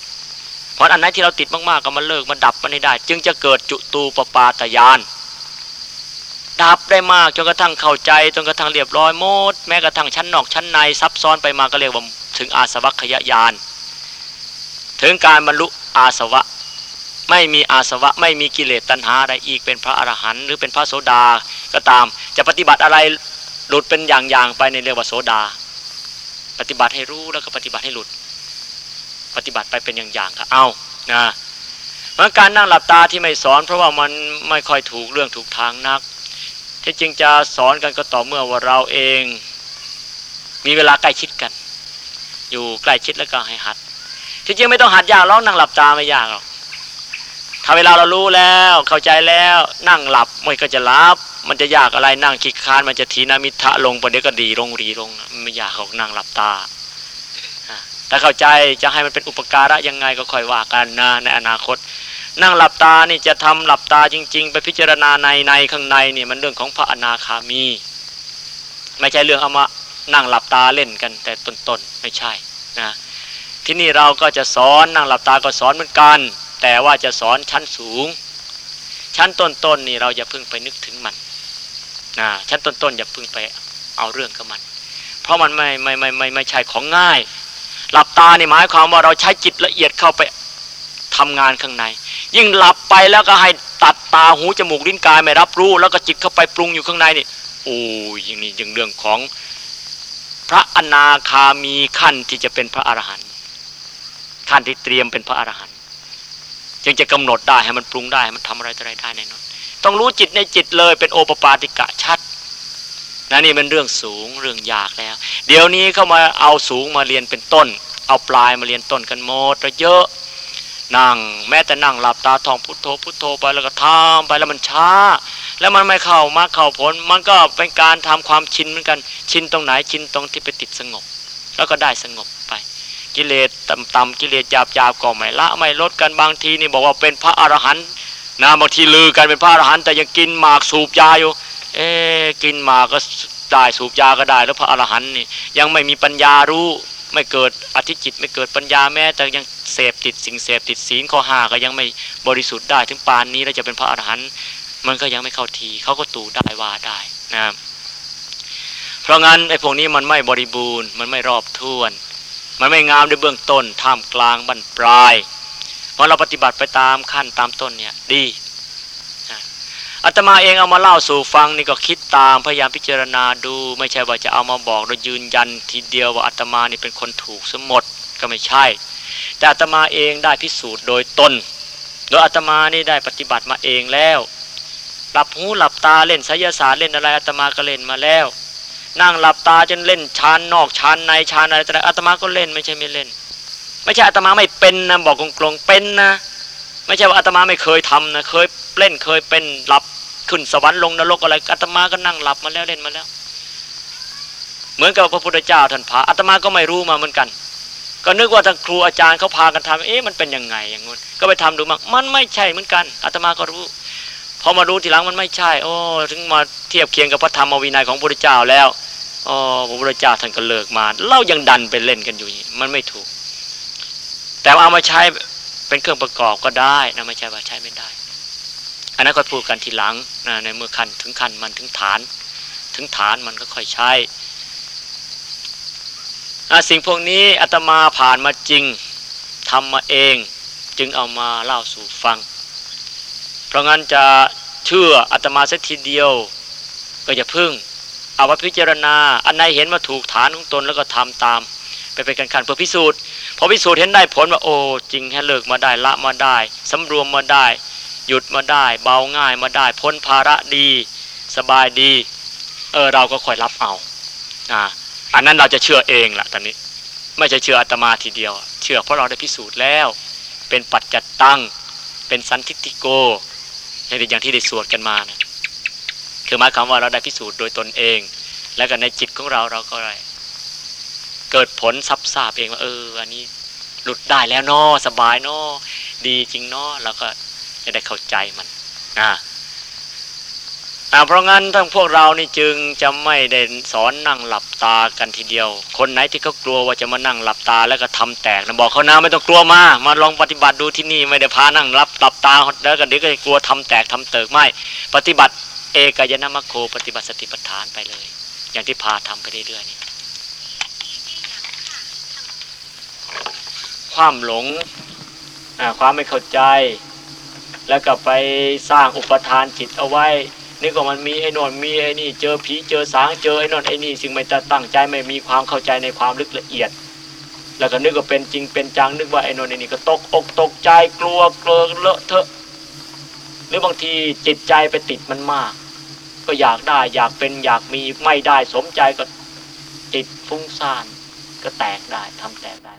B: เพราะอันไหนที่เราติดมากๆก็มันเลิกมันดับมันให้ได้ จึงจะเกิดจุตูปปาตยาน ดับได้มากจนกระทั่งเข้าใจจนกระทั่งเรียบร้อยหมด แม้กระทั่งชั้นนอกชั้นในซับซ้อนไปมาก็เรียกว่าถึงอาสวัคยายานถึงการบรรลุอาสวะ ไม่มีอาสวะไม่มีกิเลสตัณหาอะไรอีกเป็นพระอรหันต์หรือเป็นพระโสดาก็ตาม จะปฏิบัติอะไรหลุดเป็นอย่างๆไปในเรียกว่าโสดา ปฏิบัติให้รู้แล้วก็ปฏิบัติให้หลุด ปฏิบัติไปเป็นอย่างๆก็เอานะเมื่อการนั่งหลับตาที่ไม่สอน เพราะว่ามันไม่ค่อยถูกเรื่องถูกทางนัก ที่จริงจะสอนกันก็ต่อเมื่อว่าเราเอง มีเวลาใกล้ชิดกัน อยู่ใกล้ชิดแล้วก็ให้หัด ที่จริงไม่ต้องหัดยากร้องนั่งหลับตาไม่ยากหรอกถ้าเวลาเรารู้แล้วเข้าใจแล้วนั่งหลับมันก็จะหลับมันจะยากอะไรนั่งคิดค้านมันจะทีนามิทะลงประเดี๋ยวก็ดีลงรีลงไม่อยากเขานั่งหลับตาแต่เข้าใจจะให้มันเป็นอุปการะยังไงก็ค่อยว่ากันนะในอนาคต นั่งหลับตานี่จะทำหลับตาจริง ๆ ไปพิจารณาในในข้างในนี่มันเรื่องของพระอนาคามี ไม่ใช่เรื่องเอามานั่งหลับตาเล่นกัน แต่ต้นๆไม่ใช่นะที่นี่เราก็จะสอนนั่งหลับตาก็สอนเหมือนกัน แต่ว่าจะสอนชั้นสูง ชั้นต้นๆนนี่เราอย่าเพิ่งไปนึกถึงมันนะชั้นต้นๆอย่าเพิ่งไปเอาเรื่องกับมัน เพราะมันไม่ไม่ไม่ไม่ไม่ใช่ของง่าย หลับตานี่หมายความว่าเราใช้จิตละเอียดเข้าไป ทำงานข้างใน ยิ่งหลับไปแล้วก็ให้ตัดตาหูจมูกลิ้นกายไม่รับรู้ แล้วก็จิตเข้าไปปรุงอยู่ข้างในนี่โอ้ยอย่างนี้ยังเรื่องของพระอนาคามีขั้นที่จะเป็นพระอรหันต์ขั้นที่เตรียมเป็นพระอรหันต์จึงจะกำหนดได้ให้มันปรุงได้ให้มันทำอะไรอะไรได้แน่นอนต้องรู้จิตในจิตเลยเป็นโอปปาติกะชัดนะนี่เป็นเรื่องสูงเรื่องยากแล้ว เดี๋ยวนี้เข้ามาเอาสูงมาเรียนเป็นต้น เอาปลายมาเรียนต้นกันหมดเยอะ นั่งแม้แต่นั่งหลับตาท่องพุทโธพุทโธไปแล้วก็ทำไปแล้วมันช้า แล้วมันไม่เข้ามาเข้าผล มันก็เป็นการทำความชินเหมือนกันชินตรงไหนชินตรงที่ไปติดสงบ แล้วก็ได้สงบไป กิเลสต่ำๆกิเลสหยาบๆก็ไม่ละไม่ลดกันบางทีนี่บอกว่าเป็นพระอรหันต์นะบางทีลือกันเป็นพระอรหันต์แต่ยังกินหมากสูบยาอยู่ เอ๊กินหมากก็ได้สูบยาก็ได้แล้วพระอรหันต์นี่ยังไม่มีปัญญารู้ไม่เกิดอธิจิตไม่เกิดปัญญาแม้แต่ยัง เสพติดสิ่งเสพติดศีลข้อห้าก็ยังไม่บริสุทธิ์ได้ ถึงปานนี้แล้วจะเป็นพระอรหันต์มันก็ยังไม่เข้าทีเขาก็ตู่ได้ว่าได้นะครับเพราะงั้นไอ้พวกนี้มันไม่บริบูรณ์มันไม่รอบท้วน มันไม่งามในเบื้องต้นท่ามกลางบรรปลายพอเราปฏิบัติไปตามขั้นตามต้นเนี่ยดีอาตมาเองเอามาเล่าสู่ฟังนี่ก็คิดตามพยายามพิจารณาดู ไม่ใช่ว่าจะเอามาบอกโดยยืนยันทีเดียวว่าอาตมานี่เป็นคนถูกสมหมดก็ไม่ใช่ แต่อาตมาเองได้พิสูจน์โดยตน โดยอาตมานี่ได้ปฏิบัติมาเองแล้วหลับหูหลับตาเล่นไสยศาสตร์เล่นอะไรอาตมาก็เล่นมาแล้ว นั่งหลับตาจนเล่นชานนอกชานในชานอะไรแต่อาตมาก็เล่นไม่ใช่ไม่เล่น ไม่ใช่อาตมาไม่เป็นนะบอกกลงๆเป็นนะไม่ใช่ว่าอาตมาไม่เคยทำนะเคยเล่นเคยเป็นหลับขึ้นสวรรค์ลงนรกอะไรอาตมาก็นั่งหลับมาแล้วเล่นมาแล้ว เหมือนกับพระพุทธเจ้าท่านพาอาตมาก็ไม่รู้มาเหมือนกัน ก็นึกว่าทางครูอาจารย์เขาพากันทำเอ๊ะมันเป็นยังไงอย่างงี้ก็ไปทำดูมามันไม่ใช่เหมือนกันอาตมาก็รู้พอมารู้ทีหลังมันไม่ใช่ โอ้ถึงมาเทียบเคียงกับพระธรรมวินัยของพระพุทธเจ้าแล้วอ๋อพระพุทธเจ้าท่านก็เลิกมาเล่ายังดันไปเล่นกันอยู่มันไม่ถูก แต่เอามาใช้เป็นเครื่องประกอบก็ได้นะไม่ใช่ว่าใช้ไม่ได้ อันนั้นก็พูดกันทีหลังนะในเมื่อคันถึงคันมันถึงฐาน ถึงฐานมันก็ค่อยใช้ สิ่งพวกนี้อาตมาผ่านมาจริงทำมาเองจึงเอามาเล่าสู่ฟัง เพราะงั้นจะเชื่ออาตมาสักทีเดียว ก็จะพึ่ง เอามาพิจารณา อันไหนเห็นว่าถูกฐานของตนแล้วก็ทำตาม ไปเป็นการขันเพื่อพิสูจน์พอพิสูจน์เห็นได้ผลว่าโอ้จริงแค่เลิกมาได้ละมาได้สำรวมมาได้ หยุดมาได้ เบาง่ายมาได้ พ้นภาระดี สบายดี เออเราก็ค่อยรับเอาอ่า อันนั้นเราจะเชื่อเองแหละตอนนี้ ไม่ใช่เชื่ออาตมาทีเดียว เชื่อเพราะเราได้พิสูจน์แล้ว เป็นปัจจัตตังเป็นสันทิติโกอย่างที่ได้สวดกันมานะคือหมายความว่าเราได้พิสูจน์โดยตนเอง แล้วก็ในจิตของเราเราก็ได้เกิดผลซับซาบเองว่าเออ อันนี้หลุดได้แล้วเนาะสบายเนาะดีจริงเนาะเราก็จะได้เข้าใจมันอ่า เพราะงั้นทั้งพวกเรานี่จึงจะไม่ได้สอนนั่งหลับตากันทีเดียว คนไหนที่เขากลัวว่าจะมานั่งหลับตาแล้วก็ทำแตกนะบอกเขานะไม่ต้องกลัวมา มาลองปฏิบัติดูที่นี่ไม่ได้พานั่งหลับหลับตาแล้วก็เดี๋ยวก็กลัวทำแตกทำเติกไม่ ปฏิบัติเอกยนามโคปฏิบัติสติปัฏฐานไปเลย อย่างที่พาทำไปเรื่อยๆนี่ความหลงความไม่เข้าใจ แล้วก็ไปสร้างอุปทานจิตเอาไว้ นี่ก็มันมีไอ้นอนมีไอ้นี่เจอผีเจอสางเจอไอ้นอนไอ้นี่สิ่งไม่ตั้งใจไม่มีความเข้าใจในความลึกละเอียด แล้วก็นึกว่าเป็นจริงเป็นจังนึกว่าไอ้นอนไอ้นี่ก็ตกอกตกใจกลัวเกลือเลอะเทอะหรือบางทีจิตใจไปติดมันมาก ก็อยากได้อยากเป็นอยากมีไม่ได้สมใจก็จิตฟุ้งซ่านก็แตกได้ทำแตกได้